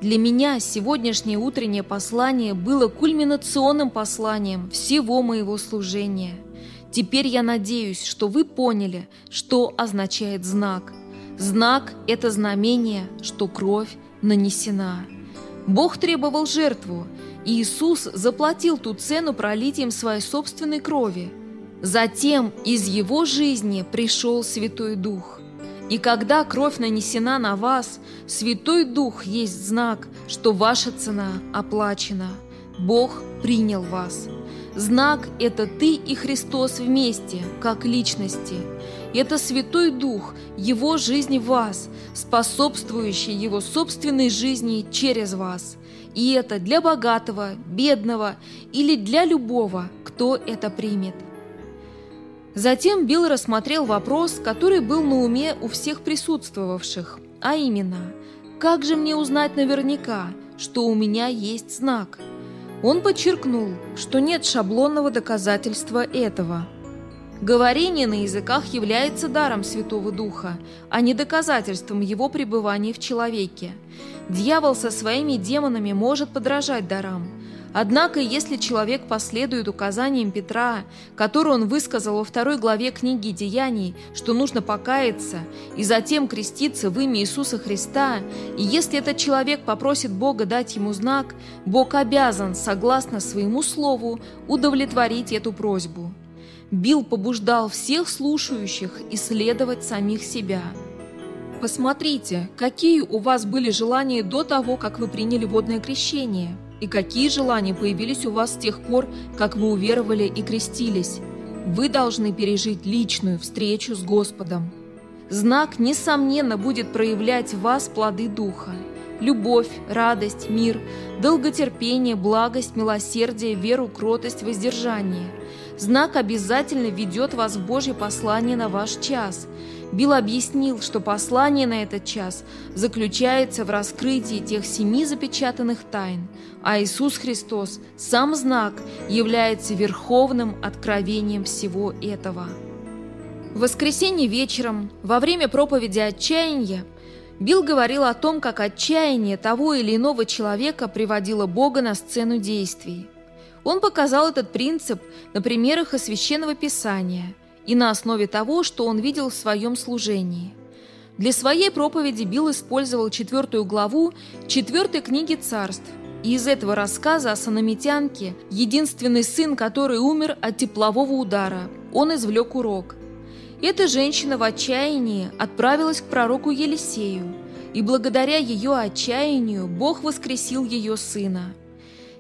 для меня сегодняшнее утреннее послание было кульминационным посланием всего моего служения. Теперь я надеюсь, что вы поняли, что означает знак. Знак – это знамение, что кровь нанесена. Бог требовал жертву, Иисус заплатил ту цену пролитием своей собственной крови. Затем из Его жизни пришел Святой Дух. И когда кровь нанесена на вас, Святой Дух есть знак, что ваша цена оплачена. Бог принял вас. Знак – это ты и Христос вместе, как личности. Это Святой Дух, Его жизнь в вас, способствующий Его собственной жизни через вас. И это для богатого, бедного или для любого, кто это примет. Затем Билл рассмотрел вопрос, который был на уме у всех присутствовавших, а именно, как же мне узнать наверняка, что у меня есть знак? Он подчеркнул, что нет шаблонного доказательства этого. Говорение на языках является даром Святого Духа, а не доказательством его пребывания в человеке. Дьявол со своими демонами может подражать дарам – Однако, если человек последует указаниям Петра, которые он высказал во второй главе книги «Деяний», что нужно покаяться и затем креститься в имя Иисуса Христа, и если этот человек попросит Бога дать ему знак, Бог обязан, согласно своему слову, удовлетворить эту просьбу. Билл побуждал всех слушающих исследовать самих себя. Посмотрите, какие у вас были желания до того, как вы приняли водное крещение – и какие желания появились у вас с тех пор, как вы уверовали и крестились? Вы должны пережить личную встречу с Господом. Знак, несомненно, будет проявлять в вас плоды Духа. Любовь, радость, мир, долготерпение, благость, милосердие, веру, кротость, воздержание. Знак обязательно ведет вас в Божье послание на ваш час – Билл объяснил, что послание на этот час заключается в раскрытии тех семи запечатанных тайн, а Иисус Христос, сам знак, является верховным откровением всего этого. В воскресенье вечером, во время проповеди отчаяния, Билл говорил о том, как отчаяние того или иного человека приводило Бога на сцену действий. Он показал этот принцип на примерах из Священного Писания – и на основе того, что он видел в своем служении. Для своей проповеди Билл использовал четвертую главу четвертой книги царств, и из этого рассказа о санамитянке, единственный сын, который умер от теплового удара, он извлек урок. Эта женщина в отчаянии отправилась к пророку Елисею, и благодаря ее отчаянию Бог воскресил ее сына.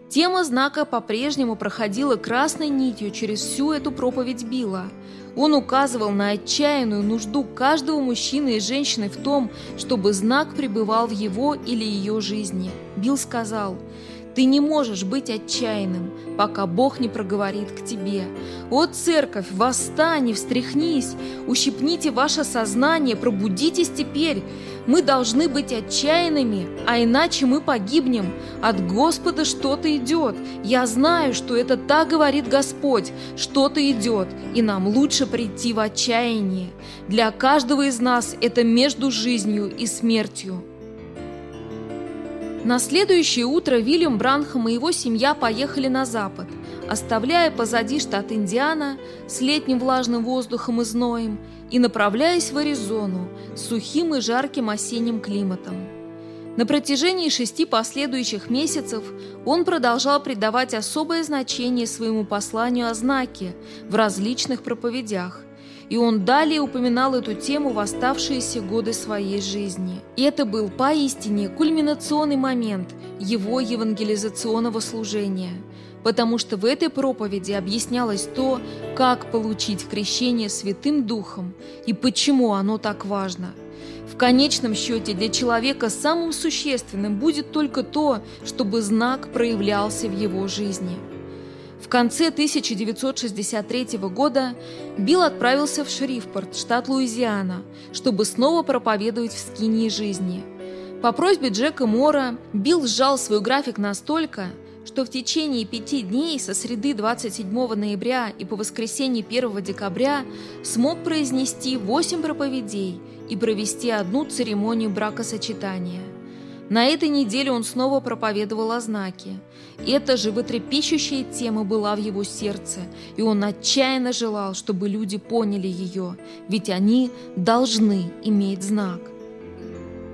Тема знака по-прежнему проходила красной нитью через всю эту проповедь Билла – он указывал на отчаянную нужду каждого мужчины и женщины в том, чтобы знак пребывал в его или ее жизни. Билл сказал, «Ты не можешь быть отчаянным, пока Бог не проговорит к тебе. О, церковь, восстань и встряхнись, ущипните ваше сознание, пробудитесь теперь. Мы должны быть отчаянными, а иначе мы погибнем. От Господа что-то идет. Я знаю, что это так говорит Господь. Что-то идет, и нам лучше прийти в отчаяние. Для каждого из нас это между жизнью и смертью. На следующее утро Вильям Бранхам и его семья поехали на запад, оставляя позади штат Индиана с летним влажным воздухом и зноем и направляясь в Аризону с сухим и жарким осенним климатом. На протяжении шести последующих месяцев он продолжал придавать особое значение своему посланию о знаке в различных проповедях, и он далее упоминал эту тему в оставшиеся годы своей жизни. Это был поистине кульминационный момент его евангелизационного служения – потому что в этой проповеди объяснялось то, как получить крещение Святым Духом и почему оно так важно. В конечном счете для человека самым существенным будет только то, чтобы знак проявлялся в его жизни. В конце 1963 года Билл отправился в Шрифпорт, штат Луизиана, чтобы снова проповедовать в скинии жизни. По просьбе Джека Мора Билл сжал свой график настолько, что в течение пяти дней со среды 27 ноября и по воскресенье 1 декабря смог произнести восемь проповедей и провести одну церемонию бракосочетания. На этой неделе он снова проповедовал о знаке. Эта животрепещущая тема была в его сердце, и он отчаянно желал, чтобы люди поняли ее, ведь они должны иметь знак.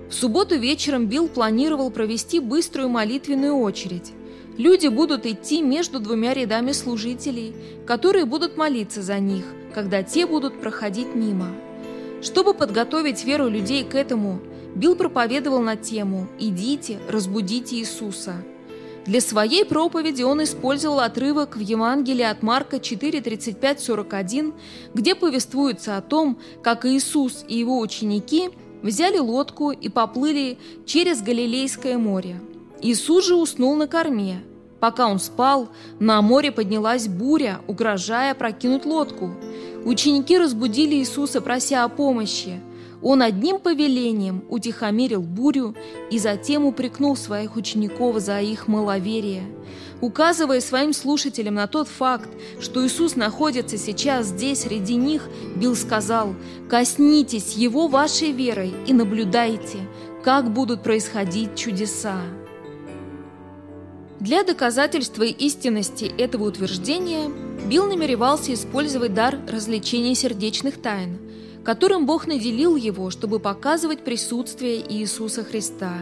В субботу вечером Билл планировал провести быструю молитвенную очередь, Люди будут идти между двумя рядами служителей, которые будут молиться за них, когда те будут проходить мимо. Чтобы подготовить веру людей к этому, Билл проповедовал на тему «Идите, разбудите Иисуса». Для своей проповеди он использовал отрывок в Евангелии от Марка 4.35.41, где повествуется о том, как Иисус и его ученики взяли лодку и поплыли через Галилейское море. Иисус же уснул на корме. Пока он спал, на море поднялась буря, угрожая прокинуть лодку. Ученики разбудили Иисуса, прося о помощи – он одним повелением утихомирил бурю и затем упрекнул своих учеников за их маловерие. Указывая своим слушателям на тот факт, что Иисус находится сейчас здесь среди них, Билл сказал, «Коснитесь Его вашей верой и наблюдайте, как будут происходить чудеса». Для доказательства истинности этого утверждения Билл намеревался использовать дар развлечения сердечных тайн – которым Бог наделил его, чтобы показывать присутствие Иисуса Христа.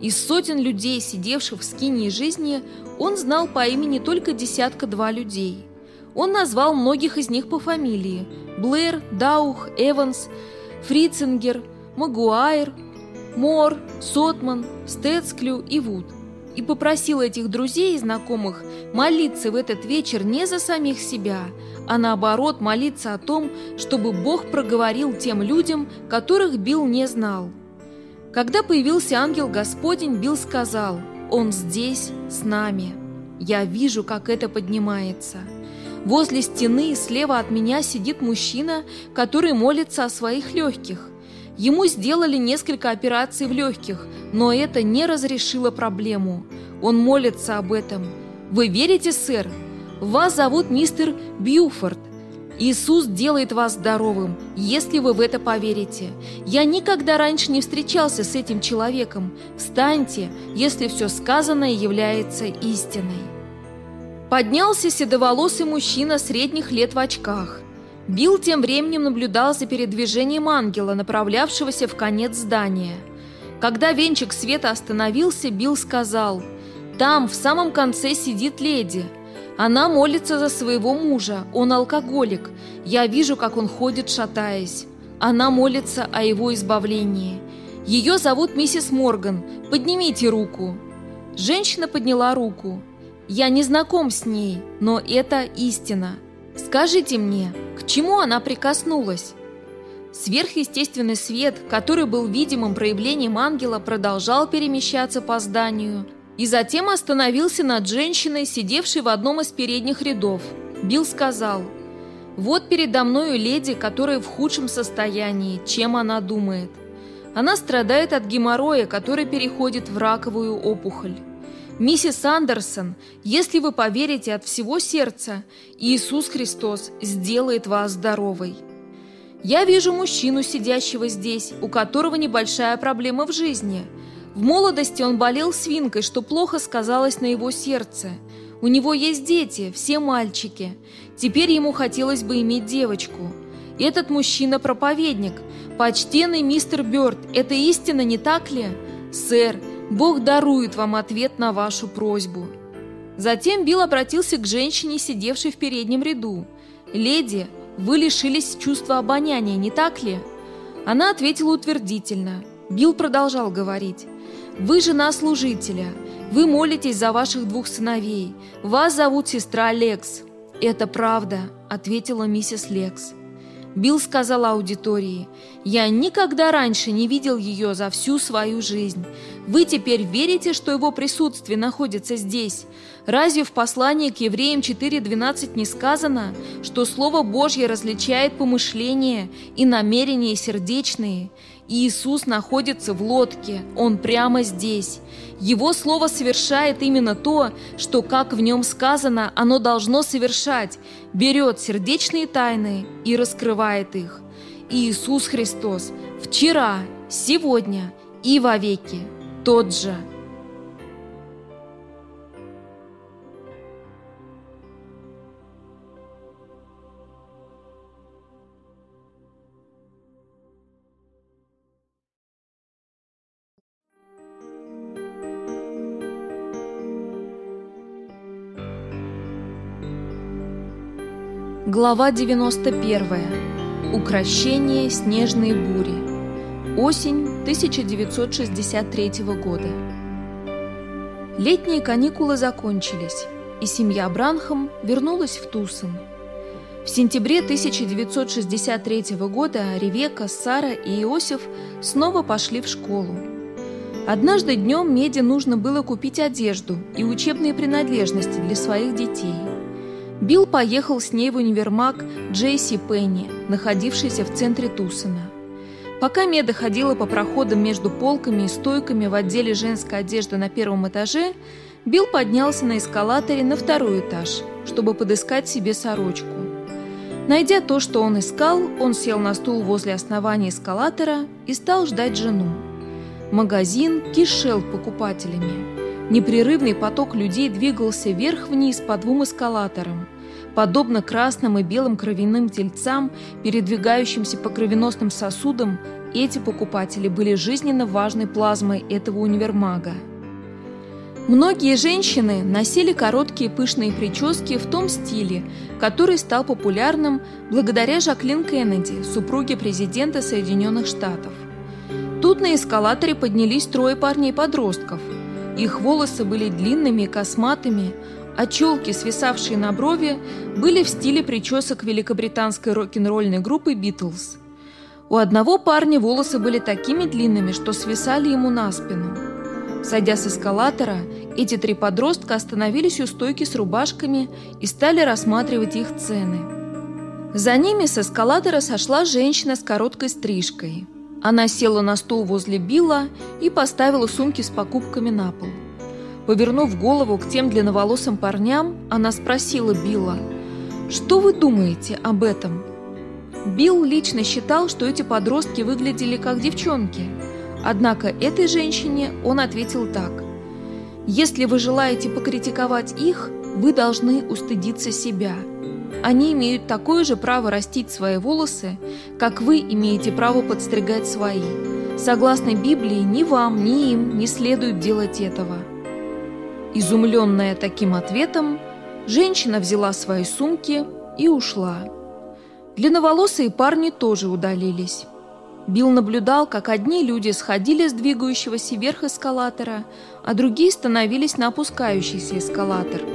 Из сотен людей, сидевших в скинии жизни, он знал по имени только десятка-два людей. Он назвал многих из них по фамилии – Блэр, Даух, Эванс, Фрицингер, Магуайр, Мор, Сотман, Стецклю и Вуд – и попросил этих друзей и знакомых молиться в этот вечер не за самих себя, а наоборот молиться о том, чтобы Бог проговорил тем людям, которых Билл не знал. Когда появился ангел Господень, Билл сказал, «Он здесь, с нами. Я вижу, как это поднимается». Возле стены слева от меня сидит мужчина, который молится о своих легких. Ему сделали несколько операций в легких, но это не разрешило проблему. Он молится об этом. «Вы верите, сэр?» Вас зовут мистер Бьюфорд. Иисус делает вас здоровым, если вы в это поверите. Я никогда раньше не встречался с этим человеком. Встаньте, если все сказанное является истиной. Поднялся седоволосый мужчина средних лет в очках. Билл тем временем наблюдал за передвижением ангела, направлявшегося в конец здания. Когда венчик света остановился, Билл сказал, «Там, в самом конце, сидит леди». Она молится за своего мужа, он алкоголик. Я вижу, как он ходит, шатаясь. Она молится о его избавлении. Ее зовут миссис Морган. Поднимите руку. Женщина подняла руку. Я не знаком с ней, но это истина. Скажите мне, к чему она прикоснулась? Сверхъестественный свет, который был видимым проявлением ангела, продолжал перемещаться по зданию – и затем остановился над женщиной, сидевшей в одном из передних рядов. Билл сказал, «Вот передо мною леди, которая в худшем состоянии, чем она думает. Она страдает от геморроя, который переходит в раковую опухоль. Миссис Андерсон, если вы поверите от всего сердца, Иисус Христос сделает вас здоровой». Я вижу мужчину, сидящего здесь, у которого небольшая проблема в жизни – в молодости он болел свинкой, что плохо сказалось на его сердце. У него есть дети, все мальчики. Теперь ему хотелось бы иметь девочку. Этот мужчина – проповедник. Почтенный мистер Бёрд, это истина, не так ли? Сэр, Бог дарует вам ответ на вашу просьбу. Затем Билл обратился к женщине, сидевшей в переднем ряду. «Леди, вы лишились чувства обоняния, не так ли?» Она ответила утвердительно. Билл продолжал говорить. Вы жена служителя. Вы молитесь за ваших двух сыновей. Вас зовут сестра Лекс. Это правда, ответила миссис Лекс. Билл сказал аудитории, «Я никогда раньше не видел ее за всю свою жизнь. Вы теперь верите, что его присутствие находится здесь? Разве в послании к евреям 4.12 не сказано, что Слово Божье различает помышления и намерения сердечные? Иисус находится в лодке, Он прямо здесь. Его Слово совершает именно то, что, как в нем сказано, оно должно совершать, берет сердечные тайны и раскрывает их. Иисус Христос вчера, сегодня и вовеки тот же – Глава 91. Укращение снежной бури. Осень 1963 года. Летние каникулы закончились, и семья Бранхам вернулась в Тусон. В сентябре 1963 года Ревека, Сара и Иосиф снова пошли в школу. Однажды днем Меди нужно было купить одежду и учебные принадлежности для своих детей – Билл поехал с ней в универмаг Джейси Пенни, находившийся в центре Тусона. Пока Меда ходила по проходам между полками и стойками в отделе женской одежды на первом этаже, Билл поднялся на эскалаторе на второй этаж, чтобы подыскать себе сорочку. Найдя то, что он искал, он сел на стул возле основания эскалатора и стал ждать жену. Магазин кишел покупателями. Непрерывный поток людей двигался вверх-вниз по двум эскалаторам. Подобно красным и белым кровяным тельцам, передвигающимся по кровеносным сосудам, эти покупатели были жизненно важной плазмой этого универмага. Многие женщины носили короткие пышные прически в том стиле, который стал популярным благодаря Жаклин Кеннеди, супруге президента Соединенных Штатов. Тут на эскалаторе поднялись трое парней-подростков – их волосы были длинными и косматыми, а челки, свисавшие на брови, были в стиле причесок великобританской рок-н-ролльной группы «Битлз». У одного парня волосы были такими длинными, что свисали ему на спину. Сойдя с эскалатора, эти три подростка остановились у стойки с рубашками и стали рассматривать их цены. За ними с эскалатора сошла женщина с короткой стрижкой – она села на стул возле Билла и поставила сумки с покупками на пол. Повернув голову к тем длинноволосым парням, она спросила Билла, «Что вы думаете об этом?» Билл лично считал, что эти подростки выглядели как девчонки. Однако этой женщине он ответил так. «Если вы желаете покритиковать их, вы должны устыдиться себя. Они имеют такое же право растить свои волосы, как вы имеете право подстригать свои. Согласно Библии, ни вам, ни им не следует делать этого. Изумленная таким ответом, женщина взяла свои сумки и ушла. Длинноволосые парни тоже удалились. Билл наблюдал, как одни люди сходили с двигающегося вверх эскалатора, а другие становились на опускающийся эскалатор –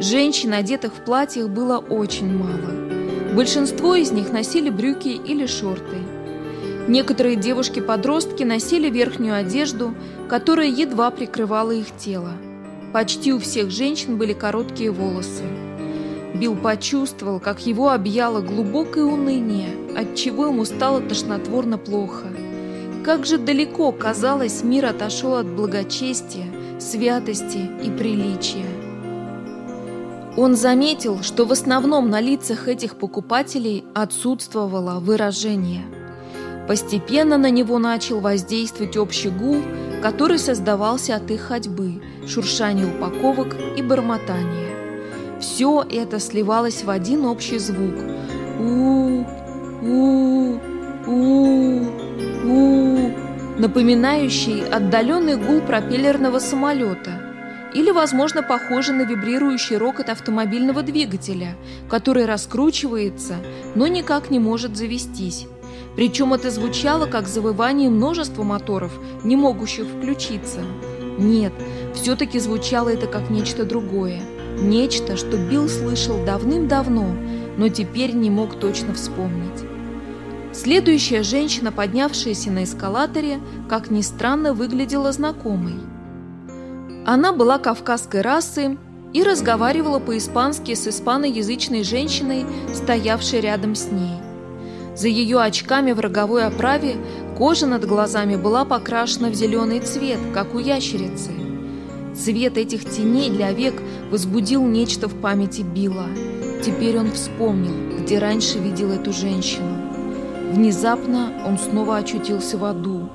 Женщин, одетых в платьях, было очень мало. Большинство из них носили брюки или шорты. Некоторые девушки-подростки носили верхнюю одежду, которая едва прикрывала их тело. Почти у всех женщин были короткие волосы. Билл почувствовал, как его объяло глубокое уныние, от чего ему стало тошнотворно плохо. Как же далеко, казалось, мир отошел от благочестия, святости и приличия. Он заметил, что в основном на лицах этих покупателей отсутствовало выражение. Постепенно на него начал воздействовать общий гул, который создавался от их ходьбы, шуршания упаковок и бормотания. Все это сливалось в один общий звук у у у у напоминающий отдаленный гул пропеллерного самолета – или, возможно, похоже на вибрирующий рокот автомобильного двигателя, который раскручивается, но никак не может завестись. Причем это звучало как завывание множества моторов, не могущих включиться. Нет, все-таки звучало это как нечто другое. Нечто, что Билл слышал давным-давно, но теперь не мог точно вспомнить. Следующая женщина, поднявшаяся на эскалаторе, как ни странно, выглядела знакомой. Она была кавказской расы и разговаривала по-испански с испаноязычной женщиной, стоявшей рядом с ней. За ее очками в роговой оправе кожа над глазами была покрашена в зеленый цвет, как у ящерицы. Цвет этих теней для век возбудил нечто в памяти Билла. Теперь он вспомнил, где раньше видел эту женщину. Внезапно он снова очутился в аду,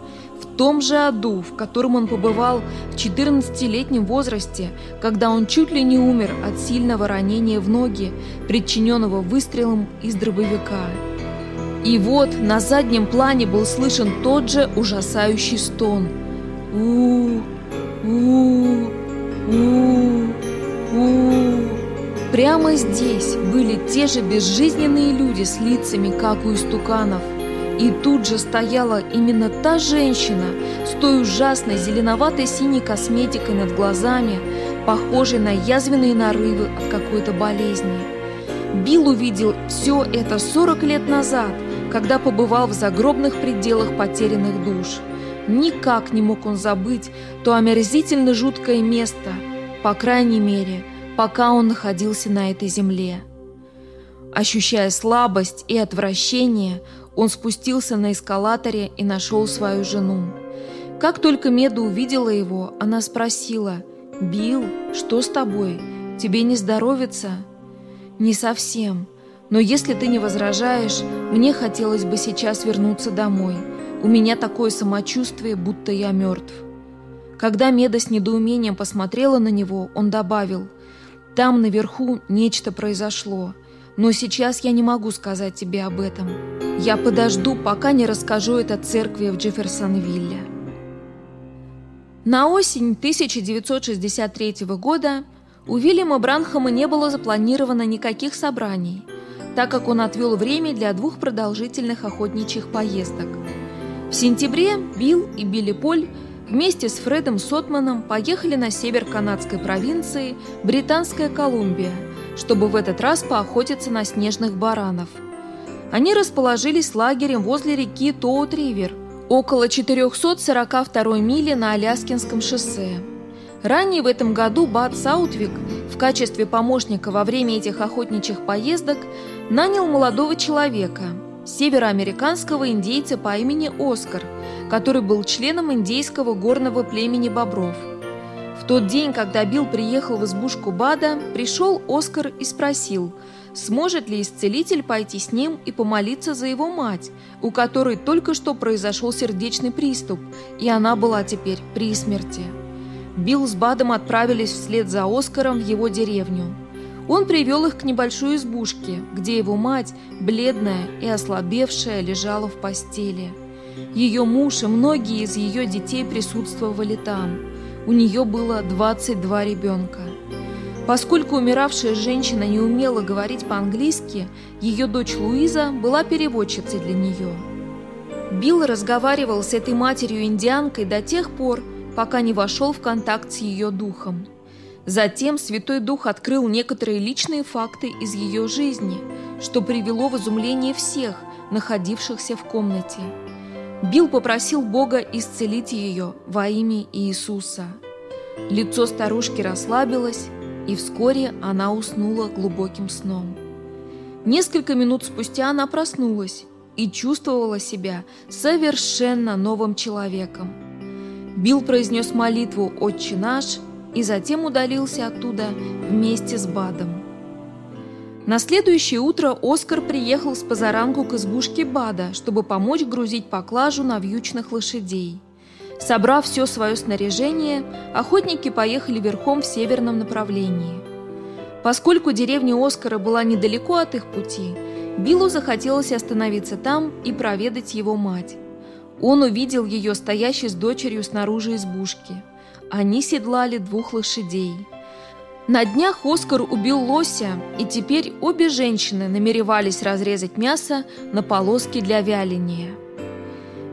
том же аду, в котором он побывал в 14-летнем возрасте, когда он чуть ли не умер от сильного ранения в ноги, причиненного выстрелом из дробовика. И вот на заднем плане был слышен тот же ужасающий стон. у у у у прямо здесь были те же безжизненные люди с лицами, как у истуканов. И тут же стояла именно та женщина с той ужасной зеленоватой синей косметикой над глазами, похожей на язвенные нарывы от какой-то болезни. Билл увидел все это 40 лет назад, когда побывал в загробных пределах потерянных душ. Никак не мог он забыть то омерзительно жуткое место, по крайней мере, пока он находился на этой земле. Ощущая слабость и отвращение, он спустился на эскалаторе и нашел свою жену. Как только Меда увидела его, она спросила, «Билл, что с тобой? Тебе не здоровится?» «Не совсем. Но если ты не возражаешь, мне хотелось бы сейчас вернуться домой. У меня такое самочувствие, будто я мертв». Когда Меда с недоумением посмотрела на него, он добавил, «Там наверху нечто произошло, но сейчас я не могу сказать тебе об этом. Я подожду, пока не расскажу это церкви в Джефферсонвилле». На осень 1963 года у Вильяма Бранхама не было запланировано никаких собраний, так как он отвел время для двух продолжительных охотничьих поездок. В сентябре Билл и Билли Поль вместе с Фредом Сотманом поехали на север канадской провинции Британская Колумбия, чтобы в этот раз поохотиться на снежных баранов. Они расположились лагерем возле реки Тоут-Ривер, около 442 мили на Аляскинском шоссе. Ранее в этом году Бат Саутвик в качестве помощника во время этих охотничьих поездок нанял молодого человека, североамериканского индейца по имени Оскар, который был членом индейского горного племени бобров. В тот день, когда Билл приехал в избушку Бада, пришел Оскар и спросил, сможет ли исцелитель пойти с ним и помолиться за его мать, у которой только что произошел сердечный приступ, и она была теперь при смерти. Билл с Бадом отправились вслед за Оскаром в его деревню. Он привел их к небольшой избушке, где его мать, бледная и ослабевшая, лежала в постели. Ее муж и многие из ее детей присутствовали там. У нее было 22 ребенка. Поскольку умиравшая женщина не умела говорить по-английски, ее дочь Луиза была переводчицей для нее. Билл разговаривал с этой матерью-индианкой до тех пор, пока не вошел в контакт с ее духом. Затем Святой Дух открыл некоторые личные факты из ее жизни, что привело в изумление всех, находившихся в комнате. Билл попросил Бога исцелить ее во имя Иисуса. Лицо старушки расслабилось, и вскоре она уснула глубоким сном. Несколько минут спустя она проснулась и чувствовала себя совершенно новым человеком. Билл произнес молитву «Отче наш» и затем удалился оттуда вместе с Бадом. На следующее утро Оскар приехал с позаранку к избушке Бада, чтобы помочь грузить поклажу на вьючных лошадей. Собрав все свое снаряжение, охотники поехали верхом в северном направлении. Поскольку деревня Оскара была недалеко от их пути, Биллу захотелось остановиться там и проведать его мать. Он увидел ее стоящей с дочерью снаружи избушки. Они седлали двух лошадей. На днях Оскар убил лося, и теперь обе женщины намеревались разрезать мясо на полоски для вяления.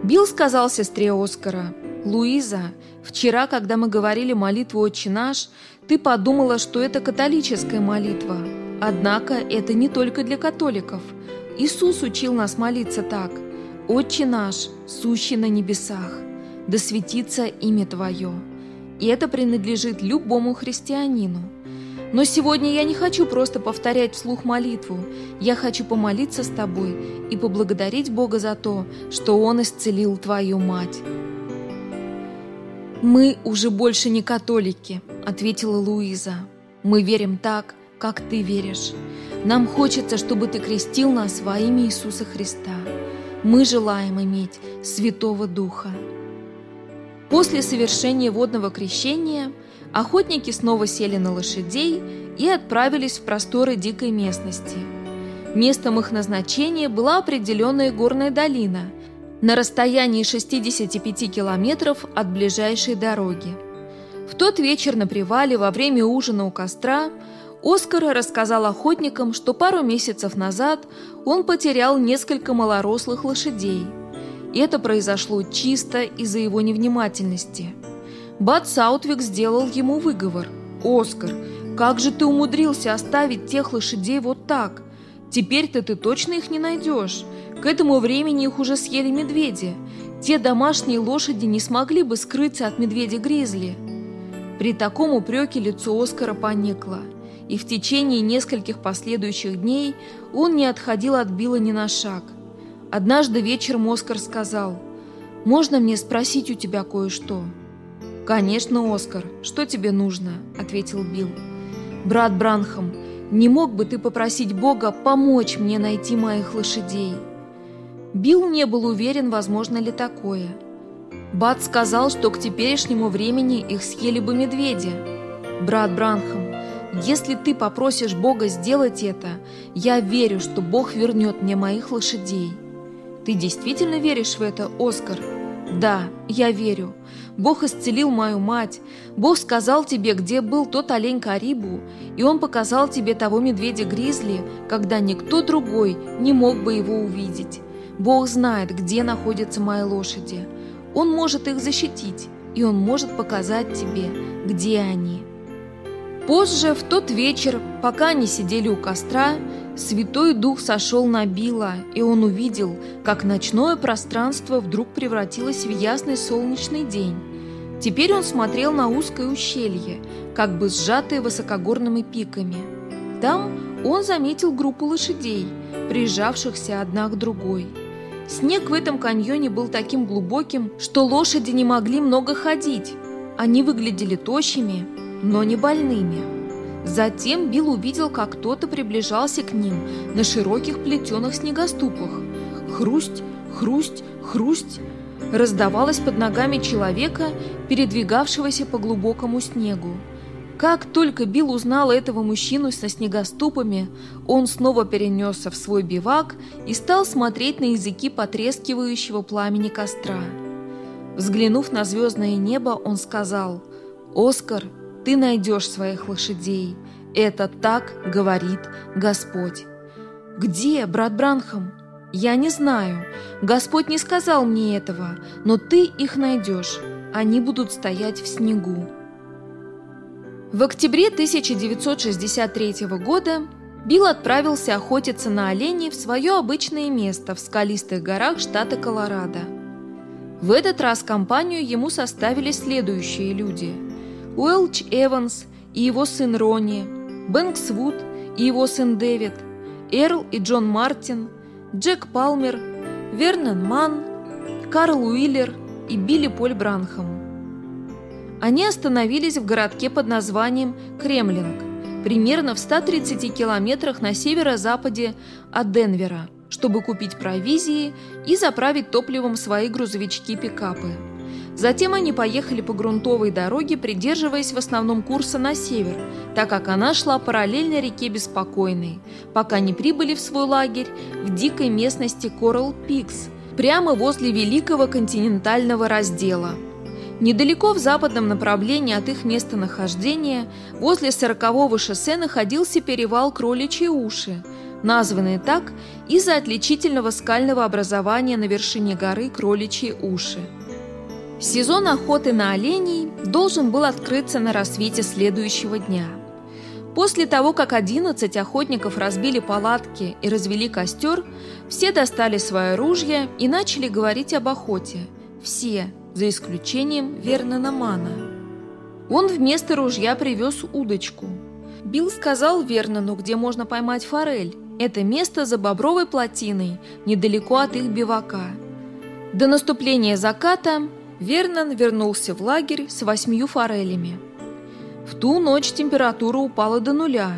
Билл сказал сестре Оскара, «Луиза, вчера, когда мы говорили молитву «Отче наш», ты подумала, что это католическая молитва. Однако это не только для католиков. Иисус учил нас молиться так – «Отче наш, сущий на небесах, да светится имя Твое». И это принадлежит любому христианину. Но сегодня я не хочу просто повторять вслух молитву. Я хочу помолиться с тобой и поблагодарить Бога за то, что Он исцелил твою мать. «Мы уже больше не католики», — ответила Луиза. «Мы верим так, как ты веришь. Нам хочется, чтобы ты крестил нас во имя Иисуса Христа» мы желаем иметь Святого Духа. После совершения водного крещения охотники снова сели на лошадей и отправились в просторы дикой местности. Местом их назначения была определенная горная долина на расстоянии 65 километров от ближайшей дороги. В тот вечер на привале во время ужина у костра Оскар рассказал охотникам, что пару месяцев назад он потерял несколько малорослых лошадей. Это произошло чисто из-за его невнимательности. Бат Саутвик сделал ему выговор. «Оскар, как же ты умудрился оставить тех лошадей вот так? Теперь-то ты точно их не найдешь. К этому времени их уже съели медведи. Те домашние лошади не смогли бы скрыться от медведя-гризли». При таком упреке лицо Оскара поникло и в течение нескольких последующих дней он не отходил от Билла ни на шаг. Однажды вечером Оскар сказал, «Можно мне спросить у тебя кое-что?» «Конечно, Оскар. Что тебе нужно?» – ответил Билл. «Брат Бранхам, не мог бы ты попросить Бога помочь мне найти моих лошадей?» Билл не был уверен, возможно ли такое. Бат сказал, что к теперешнему времени их съели бы медведи. «Брат Бранхам, если ты попросишь Бога сделать это, я верю, что Бог вернет мне моих лошадей. Ты действительно веришь в это, Оскар? Да, я верю. Бог исцелил мою мать. Бог сказал тебе, где был тот олень Карибу, и он показал тебе того медведя-гризли, когда никто другой не мог бы его увидеть. Бог знает, где находятся мои лошади. Он может их защитить, и он может показать тебе, где они. Позже, в тот вечер, пока они сидели у костра, Святой Дух сошел на Билла, и он увидел, как ночное пространство вдруг превратилось в ясный солнечный день. Теперь он смотрел на узкое ущелье, как бы сжатое высокогорными пиками. Там он заметил группу лошадей, прижавшихся одна к другой. Снег в этом каньоне был таким глубоким, что лошади не могли много ходить. Они выглядели тощими, но не больными. Затем Билл увидел, как кто-то приближался к ним на широких плетеных снегоступах. Хрусть, хрусть, хрусть раздавалось под ногами человека, передвигавшегося по глубокому снегу. Как только Билл узнал этого мужчину со снегоступами, он снова перенесся в свой бивак и стал смотреть на языки потрескивающего пламени костра. Взглянув на звездное небо, он сказал «Оскар, ты найдешь своих лошадей. Это так говорит Господь. Где, брат Бранхам? Я не знаю. Господь не сказал мне этого, но ты их найдешь. Они будут стоять в снегу. В октябре 1963 года Билл отправился охотиться на оленей в свое обычное место в скалистых горах штата Колорадо. В этот раз компанию ему составили следующие люди – Уэлч Эванс и его сын Ронни, Бэнкс Вуд и его сын Дэвид, Эрл и Джон Мартин, Джек Палмер, Вернон Манн, Карл Уиллер и Билли Поль Бранхам. Они остановились в городке под названием Кремлинг, примерно в 130 километрах на северо-западе от Денвера, чтобы купить провизии и заправить топливом свои грузовички-пикапы. Затем они поехали по грунтовой дороге, придерживаясь в основном курса на север, так как она шла параллельно реке Беспокойной, пока не прибыли в свой лагерь в дикой местности Коралл Пикс, прямо возле Великого континентального раздела. Недалеко в западном направлении от их местонахождения, возле сорокового шоссе находился перевал Кроличьи уши, названный так из-за отличительного скального образования на вершине горы Кроличьи уши. Сезон охоты на оленей должен был открыться на рассвете следующего дня. После того, как 11 охотников разбили палатки и развели костер, все достали свои ружья и начали говорить об охоте. Все, за исключением Вернона Мана. Он вместо ружья привез удочку. Билл сказал Вернону, где можно поймать форель. Это место за бобровой плотиной, недалеко от их бивака. До наступления заката Вернон вернулся в лагерь с восьмью форелями. В ту ночь температура упала до нуля,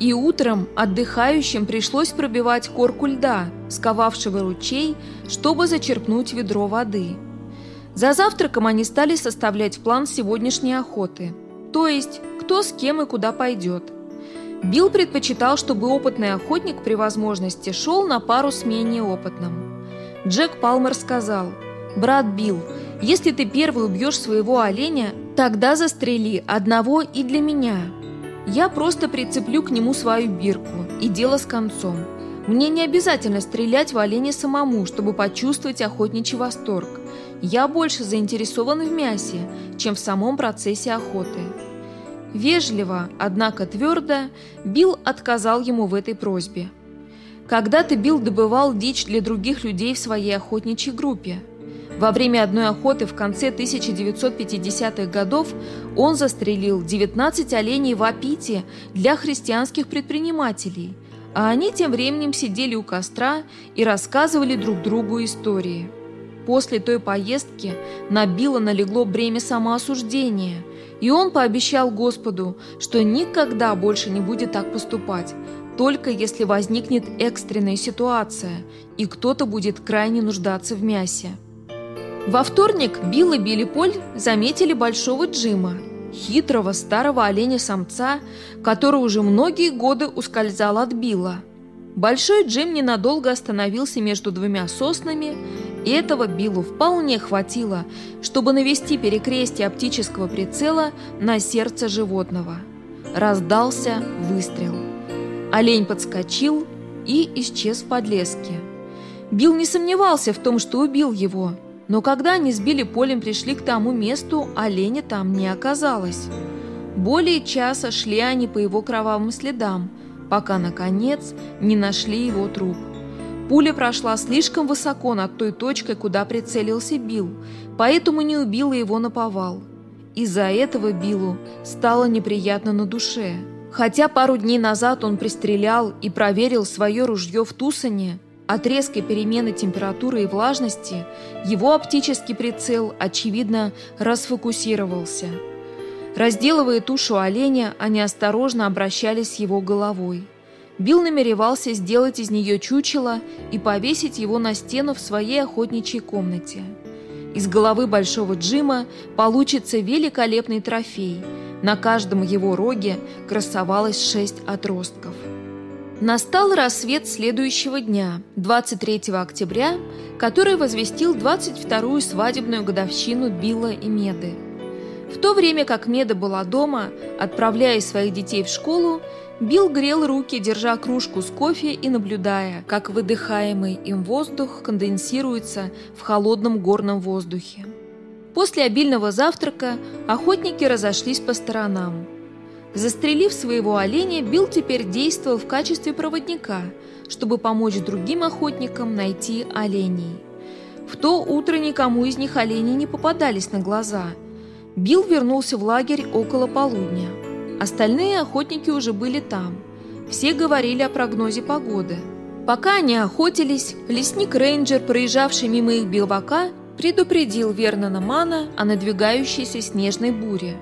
и утром отдыхающим пришлось пробивать корку льда, сковавшего ручей, чтобы зачерпнуть ведро воды. За завтраком они стали составлять план сегодняшней охоты, то есть кто с кем и куда пойдет. Билл предпочитал, чтобы опытный охотник при возможности шел на пару с менее опытным. Джек Палмер сказал, «Брат Билл, если ты первый убьешь своего оленя, тогда застрели одного и для меня. Я просто прицеплю к нему свою бирку, и дело с концом. Мне не обязательно стрелять в оленя самому, чтобы почувствовать охотничий восторг. Я больше заинтересован в мясе, чем в самом процессе охоты. Вежливо, однако твердо, Билл отказал ему в этой просьбе. Когда-то Билл добывал дичь для других людей в своей охотничьей группе. Во время одной охоты в конце 1950-х годов он застрелил 19 оленей в Апите для христианских предпринимателей, а они тем временем сидели у костра и рассказывали друг другу истории. После той поездки на Билла налегло бремя самоосуждения, и он пообещал Господу, что никогда больше не будет так поступать, только если возникнет экстренная ситуация, и кто-то будет крайне нуждаться в мясе. Во вторник Билл и Билли Поль заметили большого Джима, хитрого старого оленя-самца, который уже многие годы ускользал от Билла. Большой Джим ненадолго остановился между двумя соснами, и этого Биллу вполне хватило, чтобы навести перекрестие оптического прицела на сердце животного. Раздался выстрел. Олень подскочил и исчез в подлеске. Билл не сомневался в том, что убил его, но когда они с Билли Полем пришли к тому месту, оленя там не оказалось. Более часа шли они по его кровавым следам, пока, наконец, не нашли его труп. Пуля прошла слишком высоко над той точкой, куда прицелился Билл, поэтому не убила его на повал. Из-за этого Биллу стало неприятно на душе. Хотя пару дней назад он пристрелял и проверил свое ружье в Тусоне, от резкой перемены температуры и влажности его оптический прицел, очевидно, расфокусировался. Разделывая тушу оленя, они осторожно обращались с его головой. Билл намеревался сделать из нее чучело и повесить его на стену в своей охотничьей комнате. Из головы Большого Джима получится великолепный трофей. На каждом его роге красовалось шесть отростков. Настал рассвет следующего дня, 23 октября, который возвестил 22-ю свадебную годовщину Билла и Меды. В то время как Меда была дома, отправляя своих детей в школу, Билл грел руки, держа кружку с кофе и наблюдая, как выдыхаемый им воздух конденсируется в холодном горном воздухе. После обильного завтрака охотники разошлись по сторонам. Застрелив своего оленя, Билл теперь действовал в качестве проводника, чтобы помочь другим охотникам найти оленей. В то утро никому из них олени не попадались на глаза. Билл вернулся в лагерь около полудня. Остальные охотники уже были там. Все говорили о прогнозе погоды. Пока они охотились, лесник-рейнджер, проезжавший мимо их бивака, предупредил Вернона Мана о надвигающейся снежной буре.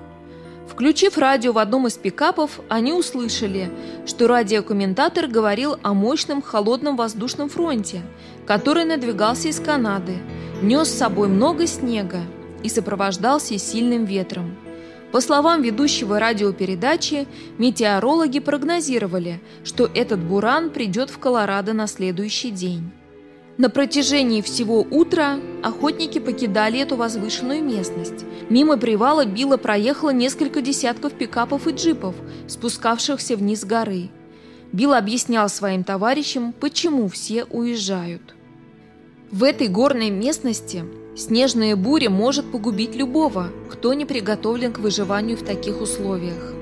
Включив радио в одном из пикапов, они услышали, что радиокомментатор говорил о мощном холодном воздушном фронте, который надвигался из Канады, нес с собой много снега и сопровождался сильным ветром. По словам ведущего радиопередачи, метеорологи прогнозировали, что этот буран придет в Колорадо на следующий день. На протяжении всего утра охотники покидали эту возвышенную местность. Мимо привала Билла проехало несколько десятков пикапов и джипов, спускавшихся вниз горы. Билл объяснял своим товарищам, почему все уезжают. В этой горной местности снежная буря может погубить любого, кто не приготовлен к выживанию в таких условиях.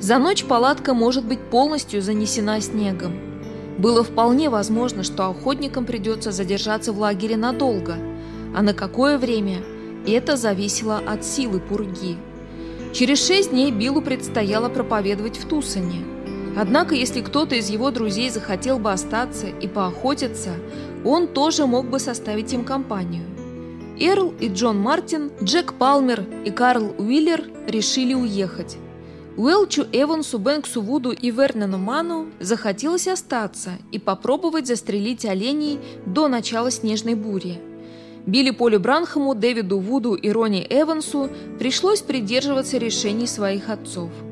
За ночь палатка может быть полностью занесена снегом. Было вполне возможно, что охотникам придется задержаться в лагере надолго, а на какое время – это зависело от силы пурги. Через шесть дней Биллу предстояло проповедовать в Тусоне. Однако, если кто-то из его друзей захотел бы остаться и поохотиться, он тоже мог бы составить им компанию. Эрл и Джон Мартин, Джек Палмер и Карл Уиллер решили уехать. Уэлчу Эвансу, Бэнксу Вуду и Вернену Ману захотелось остаться и попробовать застрелить оленей до начала снежной бури. Билли Полю Бранхаму, Дэвиду Вуду и Ронни Эвансу пришлось придерживаться решений своих отцов –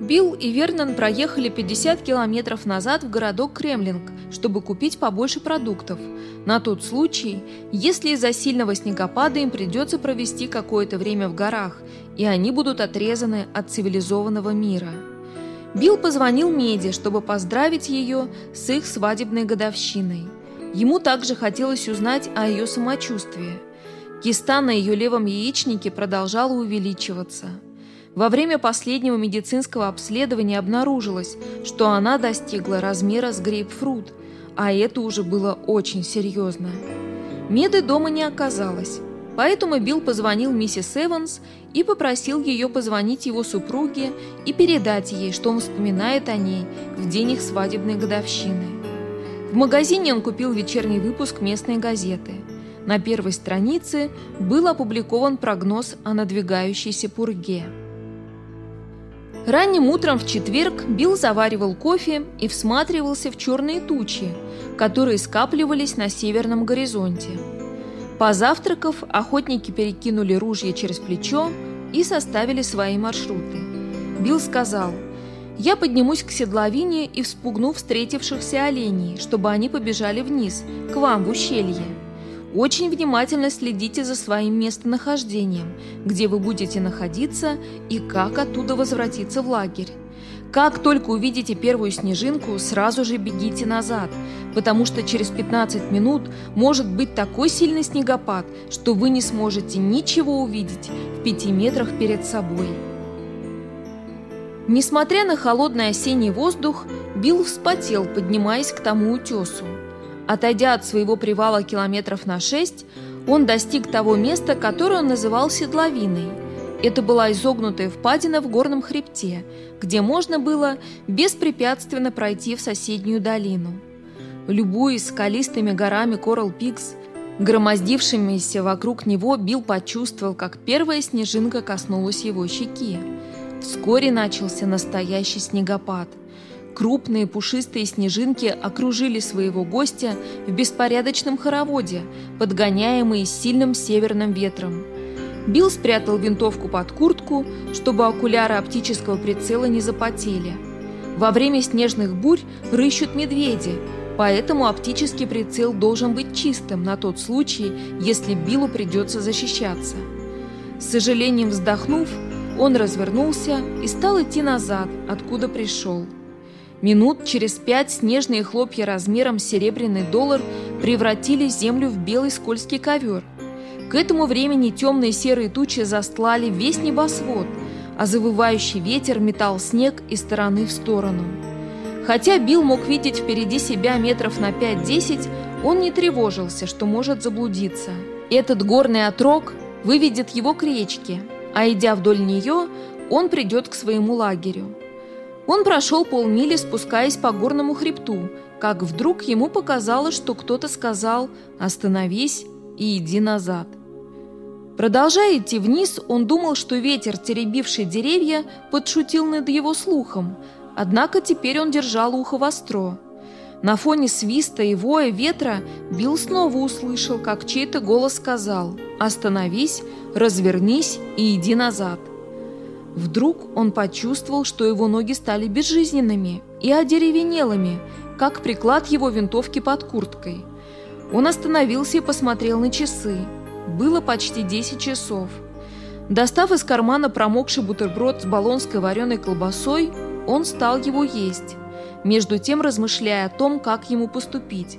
Билл и Вернон проехали 50 километров назад в городок Кремлинг, чтобы купить побольше продуктов, на тот случай, если из-за сильного снегопада им придется провести какое-то время в горах, и они будут отрезаны от цивилизованного мира. Билл позвонил Меди, чтобы поздравить ее с их свадебной годовщиной. Ему также хотелось узнать о ее самочувствии. Киста на ее левом яичнике продолжала увеличиваться. Во время последнего медицинского обследования обнаружилось, что она достигла размера с грейпфрут, а это уже было очень серьезно. Меды дома не оказалось, поэтому Билл позвонил миссис Эванс и попросил ее позвонить его супруге и передать ей, что он вспоминает о ней в день их свадебной годовщины. В магазине он купил вечерний выпуск местной газеты. На первой странице был опубликован прогноз о надвигающейся пурге. Ранним утром в четверг Билл заваривал кофе и всматривался в черные тучи, которые скапливались на северном горизонте. Позавтракав, охотники перекинули ружья через плечо и составили свои маршруты. Билл сказал, «Я поднимусь к седловине и вспугну встретившихся оленей, чтобы они побежали вниз, к вам в ущелье. Очень внимательно следите за своим местонахождением, где вы будете находиться и как оттуда возвратиться в лагерь. Как только увидите первую снежинку, сразу же бегите назад, потому что через 15 минут может быть такой сильный снегопад, что вы не сможете ничего увидеть в пяти метрах перед собой. Несмотря на холодный осенний воздух, Билл вспотел, поднимаясь к тому утесу. Отойдя от своего привала километров на шесть, он достиг того места, которое он называл седловиной. Это была изогнутая впадина в горном хребте, где можно было беспрепятственно пройти в соседнюю долину. Любуясь скалистыми горами Корал Пикс, громоздившимися вокруг него, Билл почувствовал, как первая снежинка коснулась его щеки. Вскоре начался настоящий снегопад – Крупные пушистые снежинки окружили своего гостя в беспорядочном хороводе, подгоняемые сильным северным ветром. Билл спрятал винтовку под куртку, чтобы окуляры оптического прицела не запотели. Во время снежных бурь рыщут медведи, поэтому оптический прицел должен быть чистым на тот случай, если Биллу придется защищаться. С сожалением вздохнув, он развернулся и стал идти назад, откуда пришел. Минут через пять снежные хлопья размером с серебряный доллар превратили землю в белый скользкий ковер. К этому времени темные серые тучи застлали весь небосвод, а завывающий ветер метал снег из стороны в сторону. Хотя Билл мог видеть впереди себя метров на 5-10, он не тревожился, что может заблудиться. Этот горный отрог выведет его к речке, а идя вдоль нее, он придет к своему лагерю. Он прошел полмили, спускаясь по горному хребту, как вдруг ему показалось, что кто-то сказал «Остановись и иди назад». Продолжая идти вниз, он думал, что ветер, теребивший деревья, подшутил над его слухом, однако теперь он держал ухо востро. На фоне свиста и воя ветра Билл снова услышал, как чей-то голос сказал «Остановись, развернись и иди назад». Вдруг он почувствовал, что его ноги стали безжизненными и одеревенелыми, как приклад его винтовки под курткой. Он остановился и посмотрел на часы. Было почти 10 часов. Достав из кармана промокший бутерброд с болонской вареной колбасой, он стал его есть, между тем размышляя о том, как ему поступить.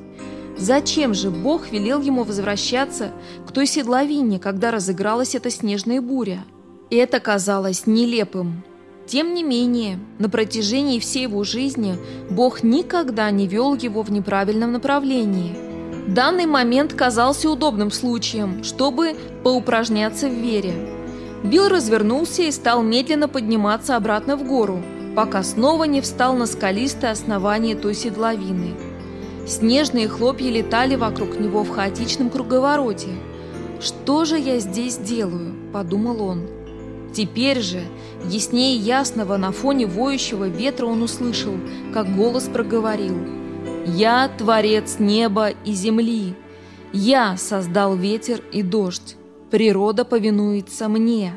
Зачем же Бог велел ему возвращаться к той седловине, когда разыгралась эта снежная буря? Это казалось нелепым. Тем не менее, на протяжении всей его жизни Бог никогда не вел его в неправильном направлении. Данный момент казался удобным случаем, чтобы поупражняться в вере. Билл развернулся и стал медленно подниматься обратно в гору, пока снова не встал на скалистое основание той седловины. Снежные хлопья летали вокруг него в хаотичном круговороте. «Что же я здесь делаю?» – подумал он. Теперь же, яснее ясного на фоне воющего ветра он услышал, как голос проговорил «Я творец неба и земли, я создал ветер и дождь, природа повинуется мне».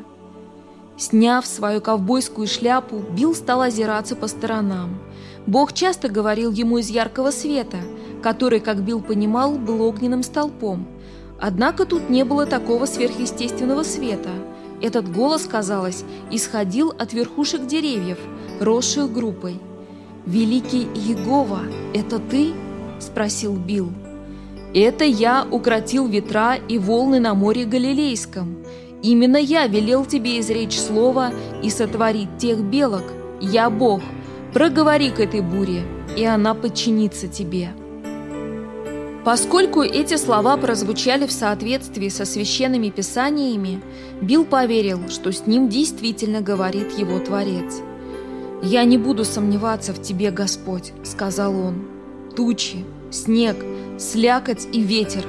Сняв свою ковбойскую шляпу, Билл стал озираться по сторонам. Бог часто говорил ему из яркого света, который, как Билл понимал, был огненным столпом. Однако тут не было такого сверхъестественного света – Этот голос, казалось, исходил от верхушек деревьев, росших группой. «Великий Иегова, это ты?» – спросил Билл. «Это я укротил ветра и волны на море Галилейском. Именно я велел тебе изречь слово и сотворить тех белок. Я Бог. Проговори к этой буре, и она подчинится тебе». Поскольку эти слова прозвучали в соответствии со священными писаниями, Билл поверил, что с ним действительно говорит его Творец. «Я не буду сомневаться в Тебе, Господь», — сказал он. «Тучи, снег, слякоть и ветер.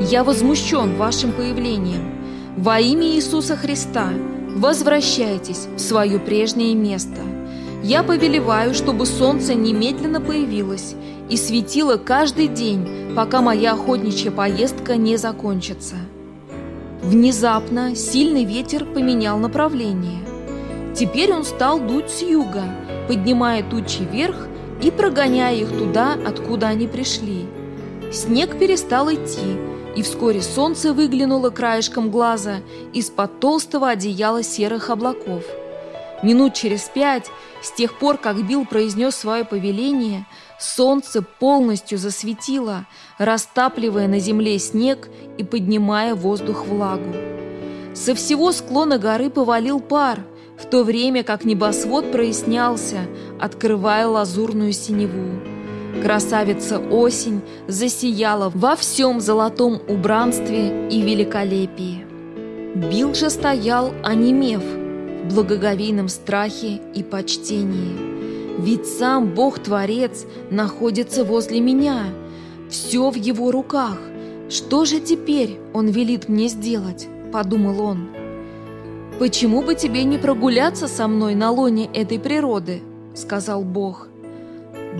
Я возмущен вашим появлением. Во имя Иисуса Христа возвращайтесь в свое прежнее место. Я повелеваю, чтобы солнце немедленно появилось и светило каждый день, пока моя охотничья поездка не закончится. Внезапно сильный ветер поменял направление. Теперь он стал дуть с юга, поднимая тучи вверх и прогоняя их туда, откуда они пришли. Снег перестал идти, и вскоре солнце выглянуло краешком глаза из-под толстого одеяла серых облаков. Минут через пять, с тех пор, как Билл произнес свое повеление, солнце полностью засветило, растапливая на земле снег и поднимая воздух влагу. Со всего склона горы повалил пар, в то время как небосвод прояснялся, открывая лазурную синеву. Красавица осень засияла во всем золотом убранстве и великолепии. Билл же стоял, онемев, в благоговейном страхе и почтении. Ведь сам Бог-творец находится возле меня, все в его руках. Что же теперь он велит мне сделать? Подумал он. «Почему бы тебе не прогуляться со мной на лоне этой природы?» Сказал Бог.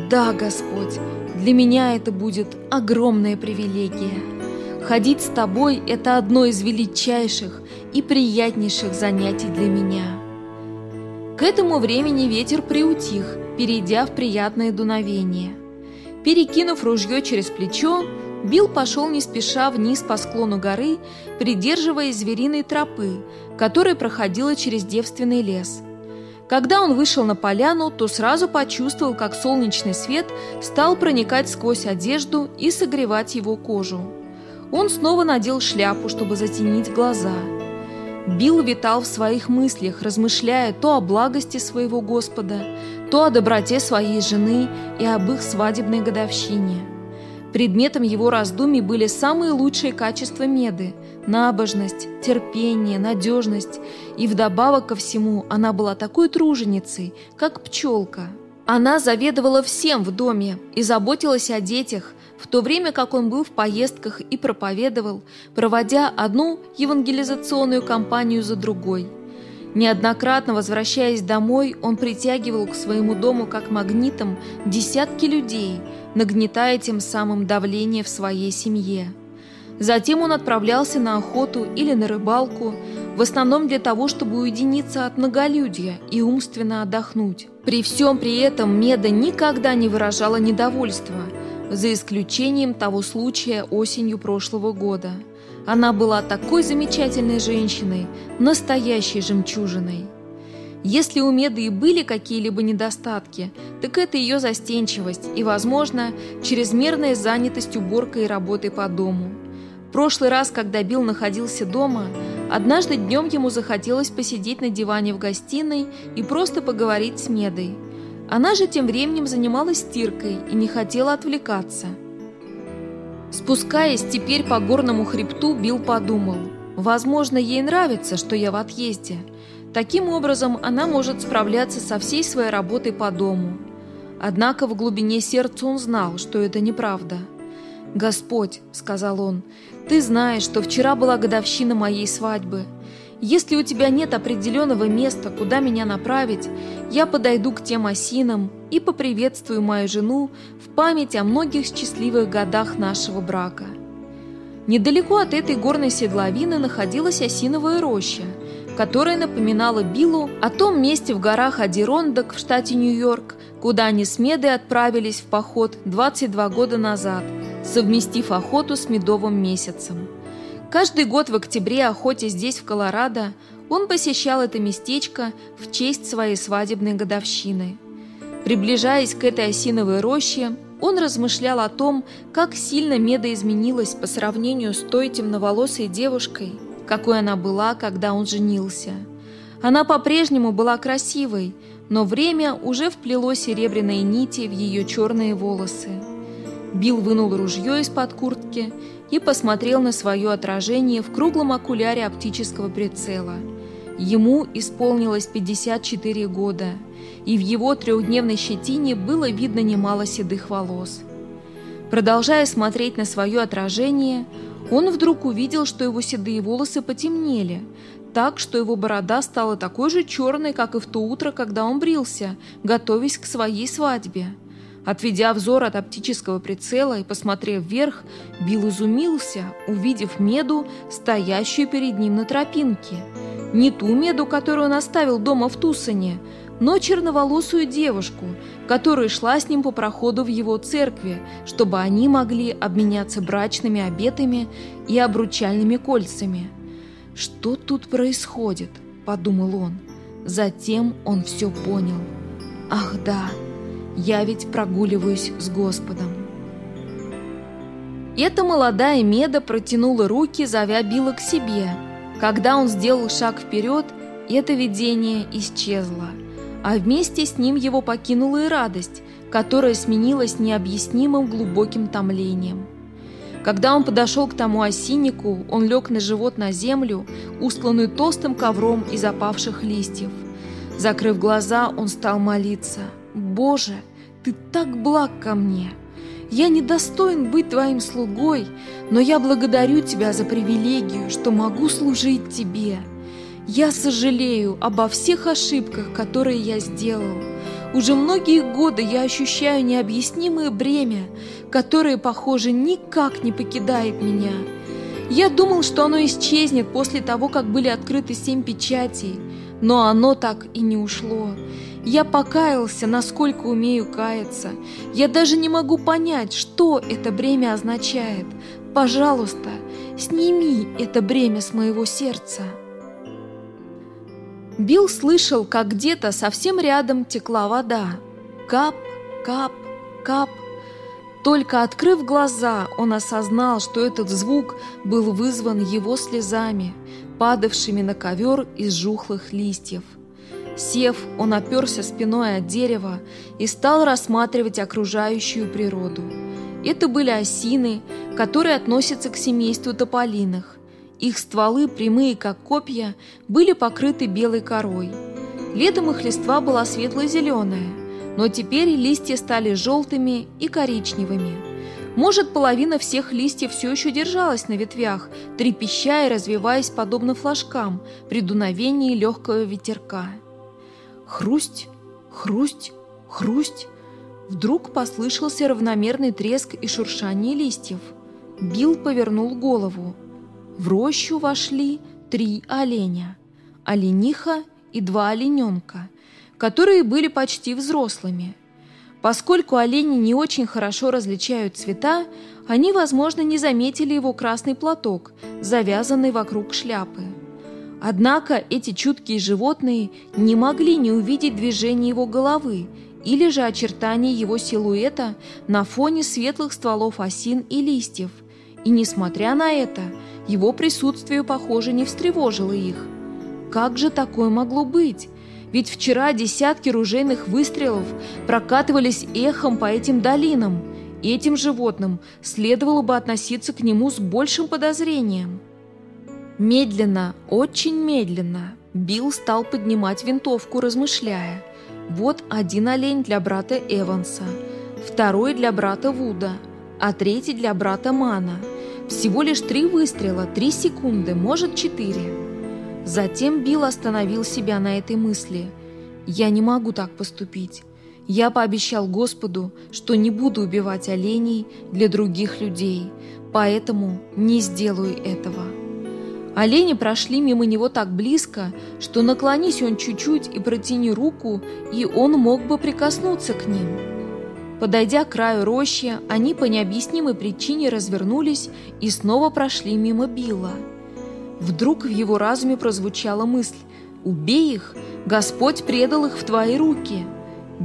Да, Господь, для меня это будет огромная привилегия. Ходить с Тобой – это одно из величайших и приятнейших занятий для меня. К этому времени ветер приутих, перейдя в приятное дуновение. Перекинув ружье через плечо, Билл пошел не спеша вниз по склону горы, придерживая звериной тропы, которая проходила через девственный лес – когда он вышел на поляну, то сразу почувствовал, как солнечный свет стал проникать сквозь одежду и согревать его кожу. Он снова надел шляпу, чтобы затенить глаза. Билл витал в своих мыслях, размышляя то о благости своего Господа, то о доброте своей жены и об их свадебной годовщине. Предметом его раздумий были самые лучшие качества Меды – набожность, терпение, надежность, и вдобавок ко всему она была такой труженицей, как пчелка. Она заведовала всем в доме и заботилась о детях, в то время как он был в поездках и проповедовал, проводя одну евангелизационную кампанию за другой – Неоднократно возвращаясь домой, он притягивал к своему дому как магнитом десятки людей, нагнетая тем самым давление в своей семье. Затем он отправлялся на охоту или на рыбалку, в основном для того, чтобы уединиться от многолюдья и умственно отдохнуть. При всем при этом Меда никогда не выражала недовольства, за исключением того случая осенью прошлого года – она была такой замечательной женщиной, настоящей жемчужиной. Если у Меды и были какие-либо недостатки, так это ее застенчивость и, возможно, чрезмерная занятость уборкой и работой по дому. В прошлый раз, когда Билл находился дома, однажды днем ему захотелось посидеть на диване в гостиной и просто поговорить с Медой. Она же тем временем занималась стиркой и не хотела отвлекаться – Спускаясь теперь по горному хребту, Билл подумал, возможно, ей нравится, что я в отъезде. Таким образом, она может справляться со всей своей работой по дому. Однако в глубине сердца он знал, что это неправда. «Господь», — сказал он, — «ты знаешь, что вчера была годовщина моей свадьбы. Если у тебя нет определенного места, куда меня направить, я подойду к тем осинам и поприветствую мою жену в память о многих счастливых годах нашего брака. Недалеко от этой горной седловины находилась осиновая роща, которая напоминала Биллу о том месте в горах Адирондок в штате Нью-Йорк, куда они с Медой отправились в поход 22 года назад, совместив охоту с медовым месяцем. Каждый год в октябре охоте здесь, в Колорадо, Он посещал это местечко в честь своей свадебной годовщины. Приближаясь к этой осиновой роще, он размышлял о том, как сильно Меда изменилась по сравнению с той темноволосой девушкой, какой она была, когда он женился. Она по-прежнему была красивой, но время уже вплело серебряные нити в ее черные волосы. Билл вынул ружье из-под куртки и посмотрел на свое отражение в круглом окуляре оптического прицела. Ему исполнилось 54 года – и в его трехдневной щетине было видно немало седых волос. Продолжая смотреть на свое отражение, он вдруг увидел, что его седые волосы потемнели, так, что его борода стала такой же черной, как и в то утро, когда он брился, готовясь к своей свадьбе. Отведя взор от оптического прицела и посмотрев вверх, Билл изумился, увидев Меду, стоящую перед ним на тропинке. Не ту Меду, которую он оставил дома в Тусоне, но черноволосую девушку, которая шла с ним по проходу в его церкви, чтобы они могли обменяться брачными обетами и обручальными кольцами. «Что тут происходит?» – подумал он. Затем он все понял. «Ах да, я ведь прогуливаюсь с Господом». Эта молодая Меда протянула руки, зовя Билла к себе. Когда он сделал шаг вперед, это видение исчезло – а вместе с ним его покинула и радость, которая сменилась необъяснимым глубоким томлением. Когда он подошел к тому осиннику, он лег на живот на землю, устланную толстым ковром из опавших листьев. Закрыв глаза, он стал молиться. «Боже, ты так благ ко мне! Я недостоин быть твоим слугой, но я благодарю тебя за привилегию, что могу служить тебе». Я сожалею обо всех ошибках, которые я сделал. Уже многие годы я ощущаю необъяснимое бремя, которое, похоже, никак не покидает меня. Я думал, что оно исчезнет после того, как были открыты семь печатей, но оно так и не ушло. Я покаялся, насколько умею каяться. Я даже не могу понять, что это бремя означает. Пожалуйста, сними это бремя с моего сердца. Билл слышал, как где-то совсем рядом текла вода. Кап, кап, кап. Только открыв глаза, он осознал, что этот звук был вызван его слезами, падавшими на ковер из жухлых листьев. Сев, он оперся спиной от дерева и стал рассматривать окружающую природу. Это были осины, которые относятся к семейству тополиных. Их стволы, прямые как копья, были покрыты белой корой. Летом их листва была светло-зеленая, но теперь листья стали желтыми и коричневыми. Может, половина всех листьев все еще держалась на ветвях, трепеща и развиваясь подобно флажкам при дуновении легкого ветерка. Хрусть, хрусть, хрусть. Вдруг послышался равномерный треск и шуршание листьев. Билл повернул голову. В рощу вошли три оленя, олениха и два олененка, которые были почти взрослыми. Поскольку олени не очень хорошо различают цвета, они, возможно, не заметили его красный платок, завязанный вокруг шляпы. Однако эти чуткие животные не могли не увидеть движение его головы или же очертания его силуэта на фоне светлых стволов осин и листьев. И несмотря на это, его присутствие, похоже, не встревожило их. Как же такое могло быть? Ведь вчера десятки ружейных выстрелов прокатывались эхом по этим долинам. Этим животным следовало бы относиться к нему с большим подозрением. Медленно, очень медленно, Билл стал поднимать винтовку, размышляя. Вот один олень для брата Эванса, второй для брата Вуда, а третий для брата Мана – всего лишь три выстрела, три секунды, может четыре. Затем Билл остановил себя на этой мысли. «Я не могу так поступить. Я пообещал Господу, что не буду убивать оленей для других людей, поэтому не сделаю этого». Олени прошли мимо него так близко, что наклонись он чуть-чуть и протяни руку, и он мог бы прикоснуться к ним. Подойдя к краю рощи, они по необъяснимой причине развернулись и снова прошли мимо Билла. Вдруг в его разуме прозвучала мысль «Убей их, Господь предал их в твои руки».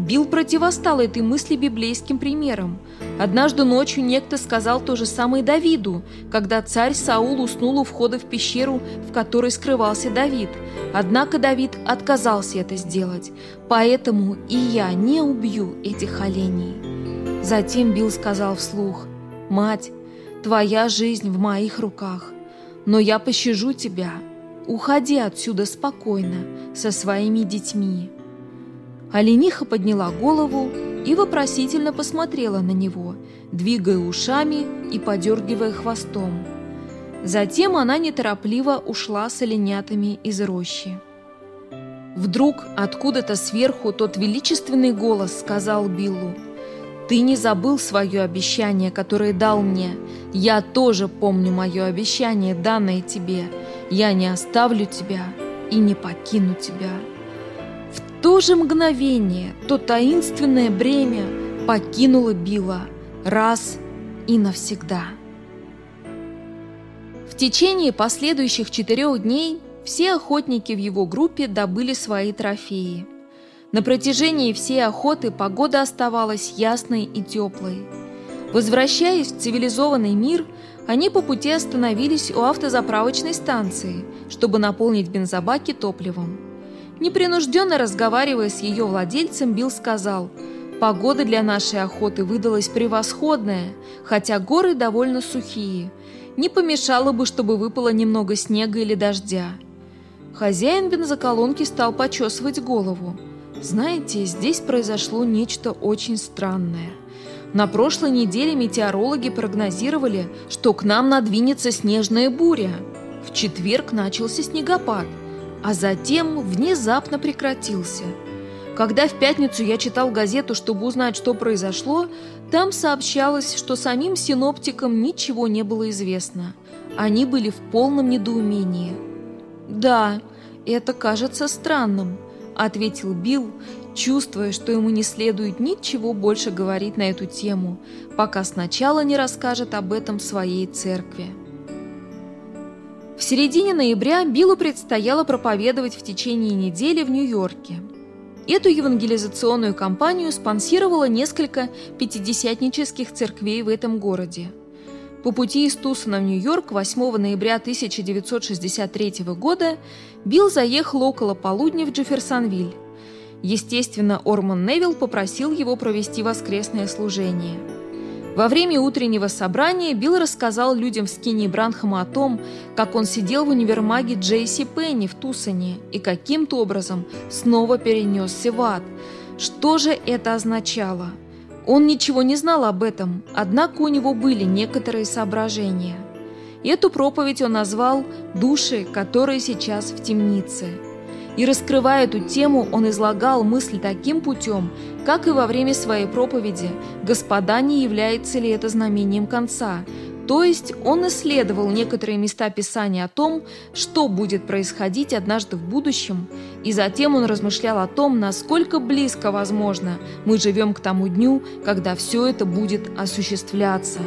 Билл противостал этой мысли библейским примером. Однажды ночью некто сказал то же самое Давиду, когда царь Саул уснул у входа в пещеру, в которой скрывался Давид. Однако Давид отказался это сделать, поэтому и я не убью этих оленей. Затем Билл сказал вслух, «Мать, твоя жизнь в моих руках, но я пощажу тебя. Уходи отсюда спокойно со своими детьми». Олениха подняла голову и вопросительно посмотрела на него, двигая ушами и подергивая хвостом. Затем она неторопливо ушла с оленятами из рощи. Вдруг откуда-то сверху тот величественный голос сказал Биллу, «Ты не забыл свое обещание, которое дал мне. Я тоже помню мое обещание, данное тебе. Я не оставлю тебя и не покину тебя» то же мгновение то таинственное бремя покинуло Билла раз и навсегда. В течение последующих четырех дней все охотники в его группе добыли свои трофеи. На протяжении всей охоты погода оставалась ясной и теплой. Возвращаясь в цивилизованный мир, они по пути остановились у автозаправочной станции, чтобы наполнить бензобаки топливом. Непринужденно разговаривая с ее владельцем, Билл сказал, «Погода для нашей охоты выдалась превосходная, хотя горы довольно сухие. Не помешало бы, чтобы выпало немного снега или дождя». Хозяин бензоколонки стал почесывать голову. «Знаете, здесь произошло нечто очень странное». На прошлой неделе метеорологи прогнозировали, что к нам надвинется снежная буря. В четверг начался снегопад – а затем внезапно прекратился. Когда в пятницу я читал газету, чтобы узнать, что произошло, там сообщалось, что самим синоптикам ничего не было известно. Они были в полном недоумении. «Да, это кажется странным», — ответил Билл, чувствуя, что ему не следует ничего больше говорить на эту тему, пока сначала не расскажет об этом своей церкви. В середине ноября Биллу предстояло проповедовать в течение недели в Нью-Йорке. Эту евангелизационную кампанию спонсировало несколько пятидесятнических церквей в этом городе. По пути из Тусона в Нью-Йорк 8 ноября 1963 года Билл заехал около полудня в Джефферсонвиль. Естественно, Орман Невилл попросил его провести воскресное служение – во время утреннего собрания Билл рассказал людям в Скине Бранхама о том, как он сидел в универмаге Джейси Пенни в Тусоне и каким-то образом снова перенесся в ад. Что же это означало? Он ничего не знал об этом, однако у него были некоторые соображения. Эту проповедь он назвал «Души, которые сейчас в темнице». И раскрывая эту тему, он излагал мысль таким путем, как и во время своей проповеди «Господа, не является ли это знамением конца?» То есть он исследовал некоторые места Писания о том, что будет происходить однажды в будущем, и затем он размышлял о том, насколько близко, возможно, мы живем к тому дню, когда все это будет осуществляться.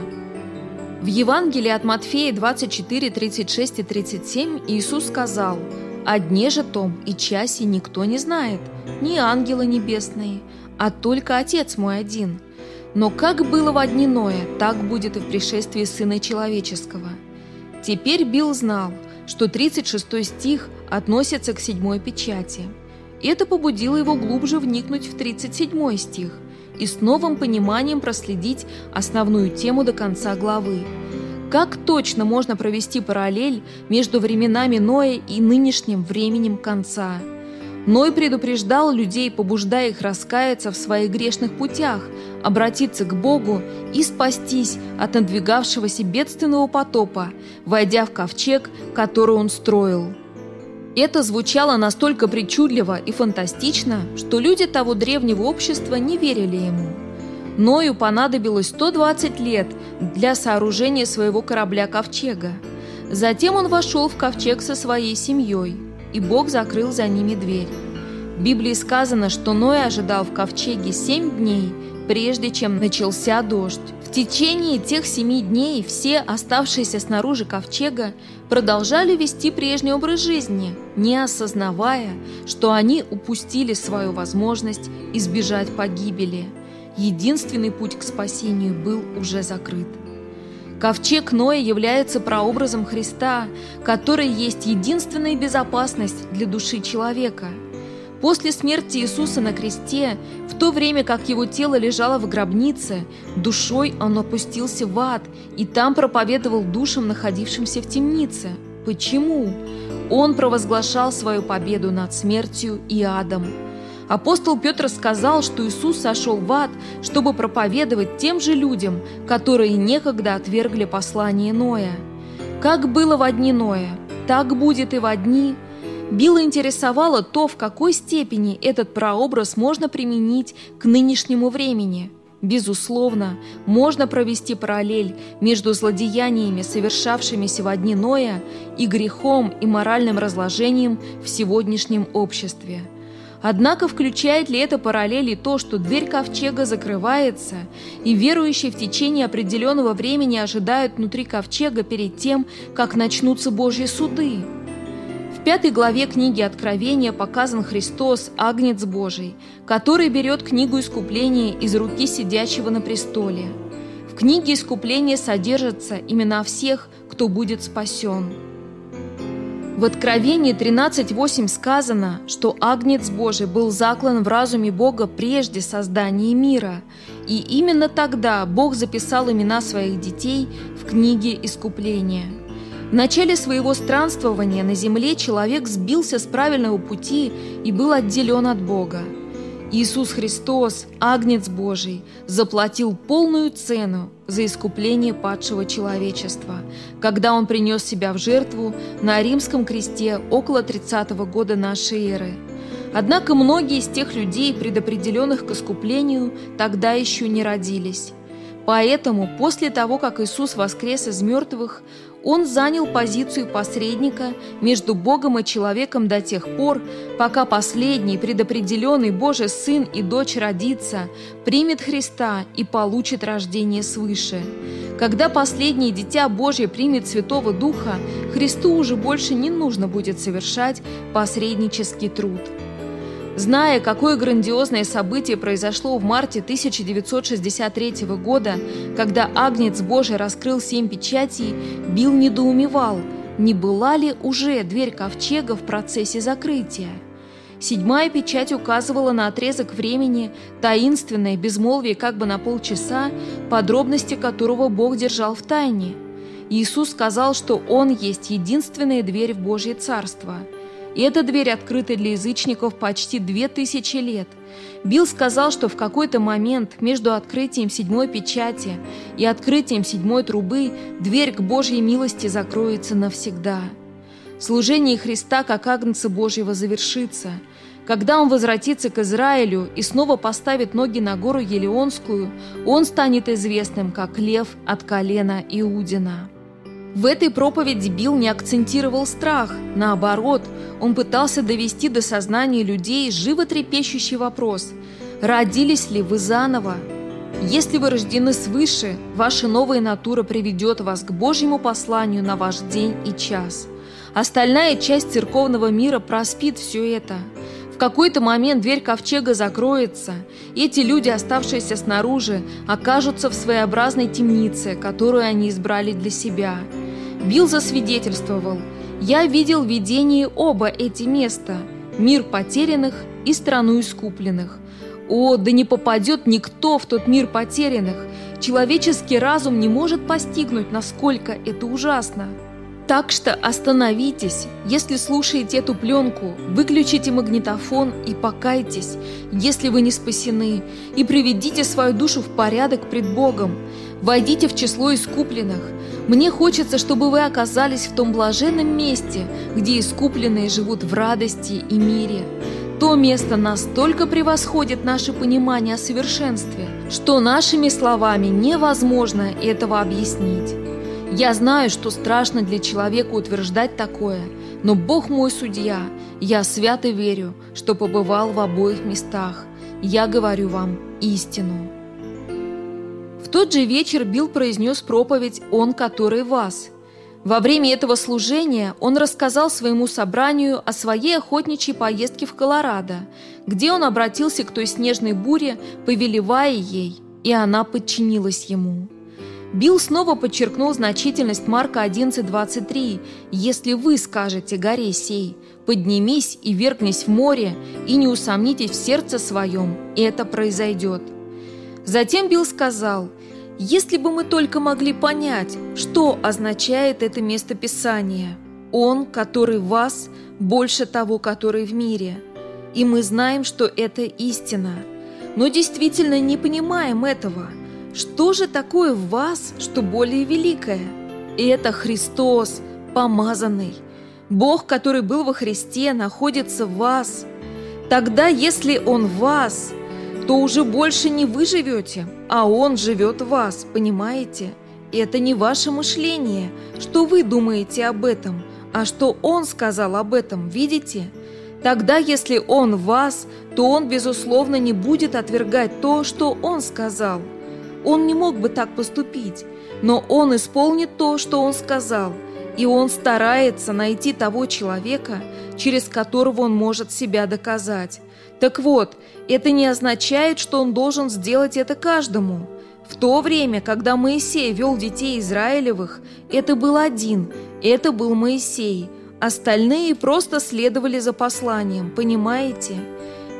В Евангелии от Матфея 24, 36 и 37 Иисус сказал – о же том и часе никто не знает, ни ангелы небесные, а только Отец мой один. Но как было во дни Ноя, так будет и в пришествии Сына Человеческого. Теперь Билл знал, что 36 стих относится к седьмой печати. Это побудило его глубже вникнуть в 37 стих и с новым пониманием проследить основную тему до конца главы. Как точно можно провести параллель между временами Ноя и нынешним временем конца? Ной предупреждал людей, побуждая их раскаяться в своих грешных путях, обратиться к Богу и спастись от надвигавшегося бедственного потопа, войдя в ковчег, который он строил. Это звучало настолько причудливо и фантастично, что люди того древнего общества не верили ему. Ною понадобилось 120 лет для сооружения своего корабля-ковчега. Затем он вошел в ковчег со своей семьей, и Бог закрыл за ними дверь. В Библии сказано, что Ной ожидал в ковчеге семь дней, прежде чем начался дождь. В течение тех семи дней все, оставшиеся снаружи ковчега, продолжали вести прежний образ жизни, не осознавая, что они упустили свою возможность избежать погибели. Единственный путь к спасению был уже закрыт. Ковчег Ноя является прообразом Христа, который есть единственная безопасность для души человека. После смерти Иисуса на кресте, в то время как его тело лежало в гробнице, душой он опустился в ад и там проповедовал душам, находившимся в темнице. Почему? Он провозглашал свою победу над смертью и адом. Апостол Петр сказал, что Иисус сошел в ад, чтобы проповедовать тем же людям, которые некогда отвергли послание Ноя. Как было в одни Ноя, так будет и в одни. Билла интересовало то, в какой степени этот прообраз можно применить к нынешнему времени. Безусловно, можно провести параллель между злодеяниями, совершавшимися в одни Ноя, и грехом и моральным разложением в сегодняшнем обществе – Однако включает ли это параллели то, что дверь ковчега закрывается, и верующие в течение определенного времени ожидают внутри ковчега перед тем, как начнутся Божьи суды? В пятой главе книги Откровения показан Христос, Агнец Божий, который берет книгу искупления из руки сидящего на престоле. В книге искупления содержатся имена всех, кто будет спасен. В Откровении 13.8 сказано, что Агнец Божий был заклан в разуме Бога прежде создания мира, и именно тогда Бог записал имена своих детей в книге Искупления. В начале своего странствования на земле человек сбился с правильного пути и был отделен от Бога. Иисус Христос, Агнец Божий, заплатил полную цену за искупление падшего человечества, когда Он принес себя в жертву на римском кресте около 30 -го года нашей эры. Однако многие из тех людей, предопределенных к искуплению, тогда еще не родились. Поэтому после того, как Иисус воскрес из мертвых, Он занял позицию посредника между Богом и человеком до тех пор, пока последний, предопределенный Божий Сын и Дочь родится, примет Христа и получит рождение свыше. Когда последнее Дитя Божье примет Святого Духа, Христу уже больше не нужно будет совершать посреднический труд. Зная, какое грандиозное событие произошло в марте 1963 года, когда Агнец Божий раскрыл семь печатей, Билл недоумевал, не была ли уже дверь ковчега в процессе закрытия. Седьмая печать указывала на отрезок времени, таинственное безмолвие как бы на полчаса, подробности которого Бог держал в тайне. Иисус сказал, что Он есть единственная дверь в Божье Царство – и эта дверь открыта для язычников почти две тысячи лет. Билл сказал, что в какой-то момент между открытием седьмой печати и открытием седьмой трубы дверь к Божьей милости закроется навсегда. Служение Христа как Агнца Божьего завершится. Когда Он возвратится к Израилю и снова поставит ноги на гору Елеонскую, Он станет известным как лев от колена Иудина. В этой проповеди Билл не акцентировал страх, наоборот, он пытался довести до сознания людей животрепещущий вопрос «Родились ли вы заново?» Если вы рождены свыше, ваша новая натура приведет вас к Божьему посланию на ваш день и час. Остальная часть церковного мира проспит все это. В какой-то момент дверь ковчега закроется, и эти люди, оставшиеся снаружи, окажутся в своеобразной темнице, которую они избрали для себя – Билл засвидетельствовал. «Я видел видение оба эти места – мир потерянных и страну искупленных. О, да не попадет никто в тот мир потерянных! Человеческий разум не может постигнуть, насколько это ужасно!» Так что остановитесь, если слушаете эту пленку, выключите магнитофон и покайтесь, если вы не спасены, и приведите свою душу в порядок пред Богом. Войдите в число искупленных. Мне хочется, чтобы вы оказались в том блаженном месте, где искупленные живут в радости и мире. То место настолько превосходит наше понимание о совершенстве, что нашими словами невозможно этого объяснить. Я знаю, что страшно для человека утверждать такое, но Бог мой судья, я свято верю, что побывал в обоих местах. Я говорю вам истину. В тот же вечер Билл произнес проповедь «Он, который вас». Во время этого служения он рассказал своему собранию о своей охотничьей поездке в Колорадо, где он обратился к той снежной буре, повелевая ей, и она подчинилась ему. Билл снова подчеркнул значительность Марка 11.23 «Если вы скажете горе сей, поднимись и вергнись в море, и не усомнитесь в сердце своем, и это произойдет». Затем Билл сказал, «Если бы мы только могли понять, что означает это местописание, Он, который вас, больше того, который в мире, и мы знаем, что это истина, но действительно не понимаем этого – что же такое в вас, что более великое? И это Христос, помазанный. Бог, который был во Христе, находится в вас. Тогда, если Он в вас, то уже больше не вы живете, а Он живет в вас, понимаете? Это не ваше мышление, что вы думаете об этом, а что Он сказал об этом, видите? Тогда, если Он в вас, то Он, безусловно, не будет отвергать то, что Он сказал – он не мог бы так поступить, но он исполнит то, что он сказал, и он старается найти того человека, через которого он может себя доказать. Так вот, это не означает, что он должен сделать это каждому. В то время, когда Моисей вел детей Израилевых, это был один, это был Моисей. Остальные просто следовали за посланием, понимаете?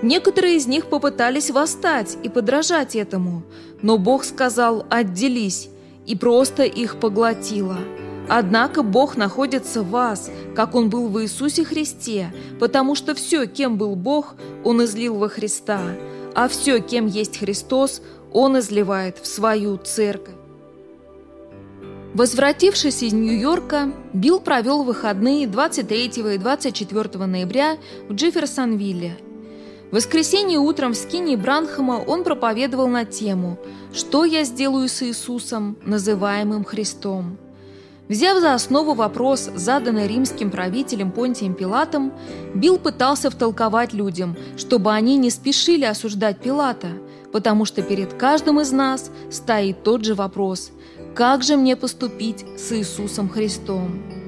Некоторые из них попытались восстать и подражать этому, но Бог сказал «отделись» и просто их поглотило. Однако Бог находится в вас, как Он был в Иисусе Христе, потому что все, кем был Бог, Он излил во Христа, а все, кем есть Христос, Он изливает в свою церковь. Возвратившись из Нью-Йорка, Билл провел выходные 23 и 24 ноября в Джефферсонвилле – в воскресенье утром в скине Бранхама он проповедовал на тему «Что я сделаю с Иисусом, называемым Христом?». Взяв за основу вопрос, заданный римским правителем Понтием Пилатом, Билл пытался втолковать людям, чтобы они не спешили осуждать Пилата, потому что перед каждым из нас стоит тот же вопрос «Как же мне поступить с Иисусом Христом?».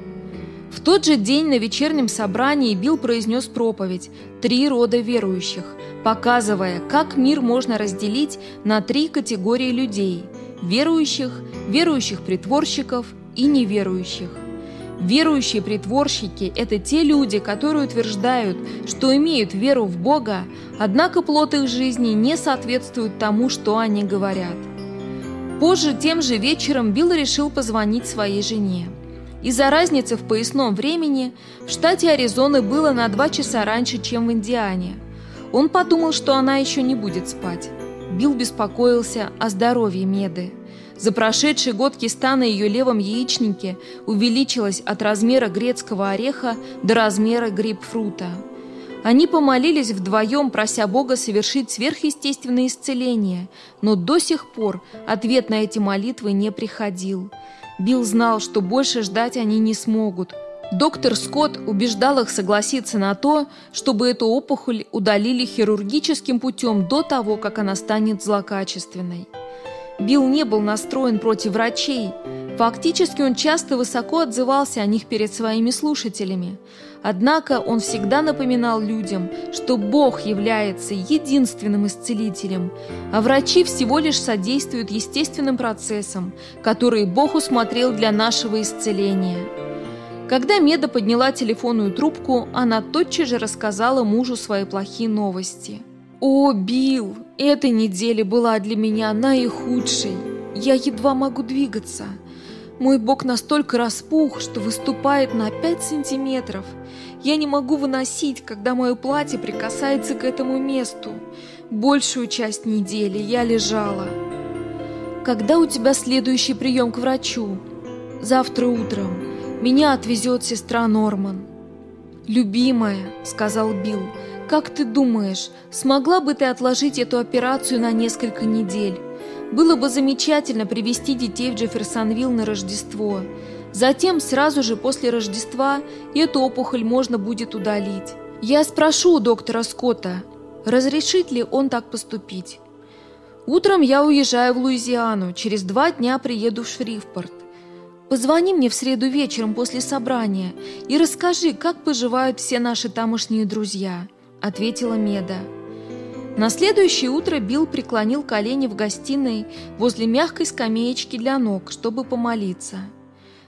В тот же день на вечернем собрании Билл произнес проповедь «Три рода верующих», показывая, как мир можно разделить на три категории людей – верующих, верующих притворщиков и неверующих. Верующие притворщики – это те люди, которые утверждают, что имеют веру в Бога, однако плод их жизни не соответствует тому, что они говорят. Позже, тем же вечером, Билл решил позвонить своей жене. Из-за разницы в поясном времени в штате Аризоны было на два часа раньше, чем в Индиане. Он подумал, что она еще не будет спать. Билл беспокоился о здоровье Меды. За прошедший год киста на ее левом яичнике увеличилась от размера грецкого ореха до размера грейпфрута. Они помолились вдвоем, прося Бога совершить сверхъестественное исцеление, но до сих пор ответ на эти молитвы не приходил – Билл знал, что больше ждать они не смогут. Доктор Скотт убеждал их согласиться на то, чтобы эту опухоль удалили хирургическим путем до того, как она станет злокачественной. Билл не был настроен против врачей. Фактически он часто высоко отзывался о них перед своими слушателями. Однако он всегда напоминал людям, что Бог является единственным исцелителем, а врачи всего лишь содействуют естественным процессам, которые Бог усмотрел для нашего исцеления. Когда Меда подняла телефонную трубку, она тотчас же рассказала мужу свои плохие новости. «О, Билл, эта неделя была для меня наихудшей. Я едва могу двигаться». Мой бок настолько распух, что выступает на 5 сантиметров. Я не могу выносить, когда мое платье прикасается к этому месту. Большую часть недели я лежала. Когда у тебя следующий прием к врачу? Завтра утром. Меня отвезет сестра Норман. «Любимая», — сказал Билл, — «как ты думаешь, смогла бы ты отложить эту операцию на несколько недель? Было бы замечательно привести детей в Джефферсонвилл на Рождество. Затем, сразу же после Рождества, эту опухоль можно будет удалить. Я спрошу у доктора Скотта, разрешит ли он так поступить. Утром я уезжаю в Луизиану, через два дня приеду в Шрифпорт. Позвони мне в среду вечером после собрания и расскажи, как поживают все наши тамошние друзья», — ответила Меда. На следующее утро Билл преклонил колени в гостиной возле мягкой скамеечки для ног, чтобы помолиться.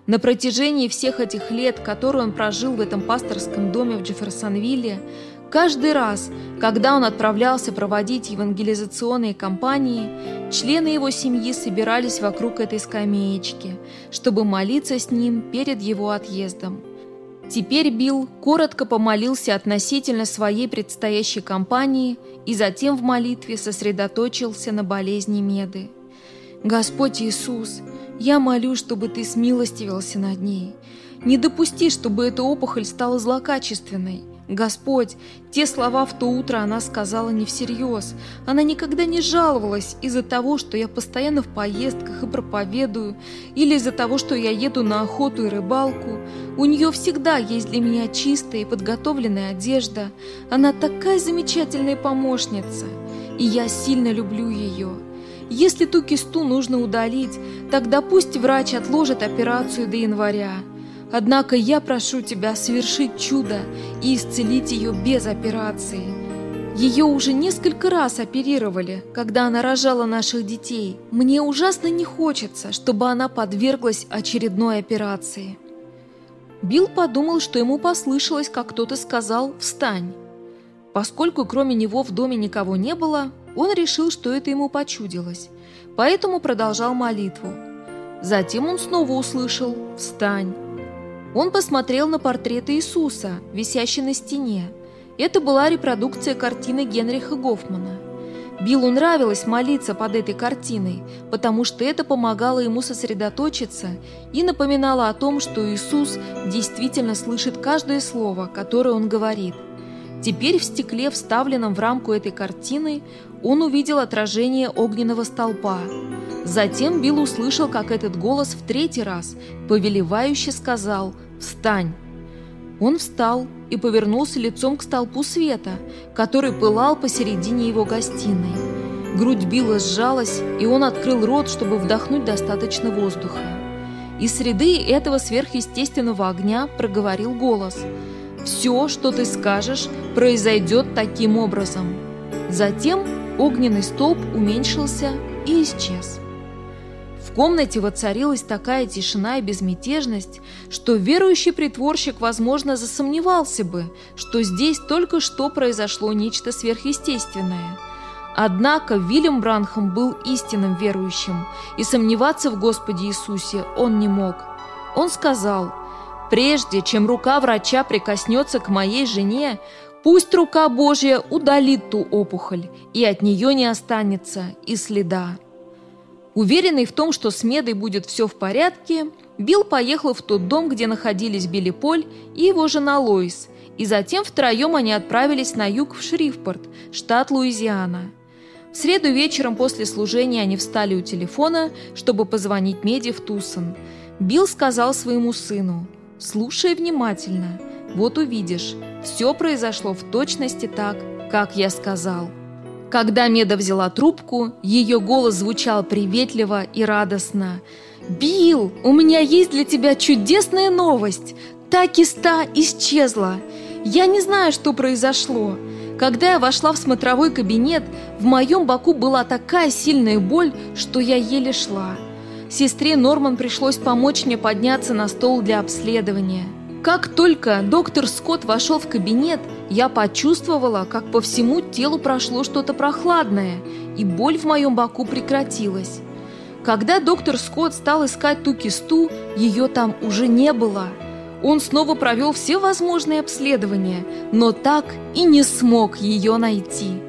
На протяжении всех этих лет, которые он прожил в этом пасторском доме в Джефферсонвилле, каждый раз, когда он отправлялся проводить евангелизационные кампании, члены его семьи собирались вокруг этой скамеечки, чтобы молиться с ним перед его отъездом. Теперь Билл коротко помолился относительно своей предстоящей кампании и затем в молитве сосредоточился на болезни Меды. «Господь Иисус, я молю, чтобы Ты смилостивился над ней. Не допусти, чтобы эта опухоль стала злокачественной. Господь, те слова в то утро она сказала не всерьез. Она никогда не жаловалась из-за того, что я постоянно в поездках и проповедую, или из-за того, что я еду на охоту и рыбалку. У нее всегда есть для меня чистая и подготовленная одежда. Она такая замечательная помощница, и я сильно люблю ее. Если ту кисту нужно удалить, тогда пусть врач отложит операцию до января. Однако я прошу тебя совершить чудо и исцелить ее без операции. Ее уже несколько раз оперировали, когда она рожала наших детей. Мне ужасно не хочется, чтобы она подверглась очередной операции. Билл подумал, что ему послышалось, как кто-то сказал «встань». Поскольку кроме него в доме никого не было, он решил, что это ему почудилось, поэтому продолжал молитву. Затем он снова услышал «встань». Он посмотрел на портрет Иисуса, висящий на стене. Это была репродукция картины Генриха Гофмана. Биллу нравилось молиться под этой картиной, потому что это помогало ему сосредоточиться и напоминало о том, что Иисус действительно слышит каждое слово, которое он говорит. Теперь в стекле, вставленном в рамку этой картины, он увидел отражение огненного столпа. Затем Билл услышал, как этот голос в третий раз повелевающе сказал «Встань!». Он встал и повернулся лицом к столпу света, который пылал посередине его гостиной. Грудь Билла сжалась, и он открыл рот, чтобы вдохнуть достаточно воздуха. Из среды этого сверхъестественного огня проговорил голос «Все, что ты скажешь, произойдет таким образом». Затем огненный столб уменьшился и исчез. Комнате воцарилась такая тишина и безмятежность, что верующий притворщик, возможно, засомневался бы, что здесь только что произошло нечто сверхъестественное. Однако Вильям Бранхам был истинным верующим, и сомневаться в Господе Иисусе он не мог. Он сказал, «Прежде чем рука врача прикоснется к моей жене, пусть рука Божья удалит ту опухоль, и от нее не останется и следа». Уверенный в том, что с Медой будет все в порядке, Билл поехал в тот дом, где находились Билли Поль и его жена Лоис, и затем втроем они отправились на юг в Шрифпорт, штат Луизиана. В среду вечером после служения они встали у телефона, чтобы позвонить Меди в Тусон. Билл сказал своему сыну, «Слушай внимательно, вот увидишь, все произошло в точности так, как я сказал». Когда Меда взяла трубку, ее голос звучал приветливо и радостно. «Билл, у меня есть для тебя чудесная новость! Та киста исчезла! Я не знаю, что произошло. Когда я вошла в смотровой кабинет, в моем боку была такая сильная боль, что я еле шла. Сестре Норман пришлось помочь мне подняться на стол для обследования. Как только доктор Скотт вошел в кабинет, я почувствовала, как по всему телу прошло что-то прохладное, и боль в моем боку прекратилась. Когда доктор Скотт стал искать ту кисту, ее там уже не было. Он снова провел все возможные обследования, но так и не смог ее найти.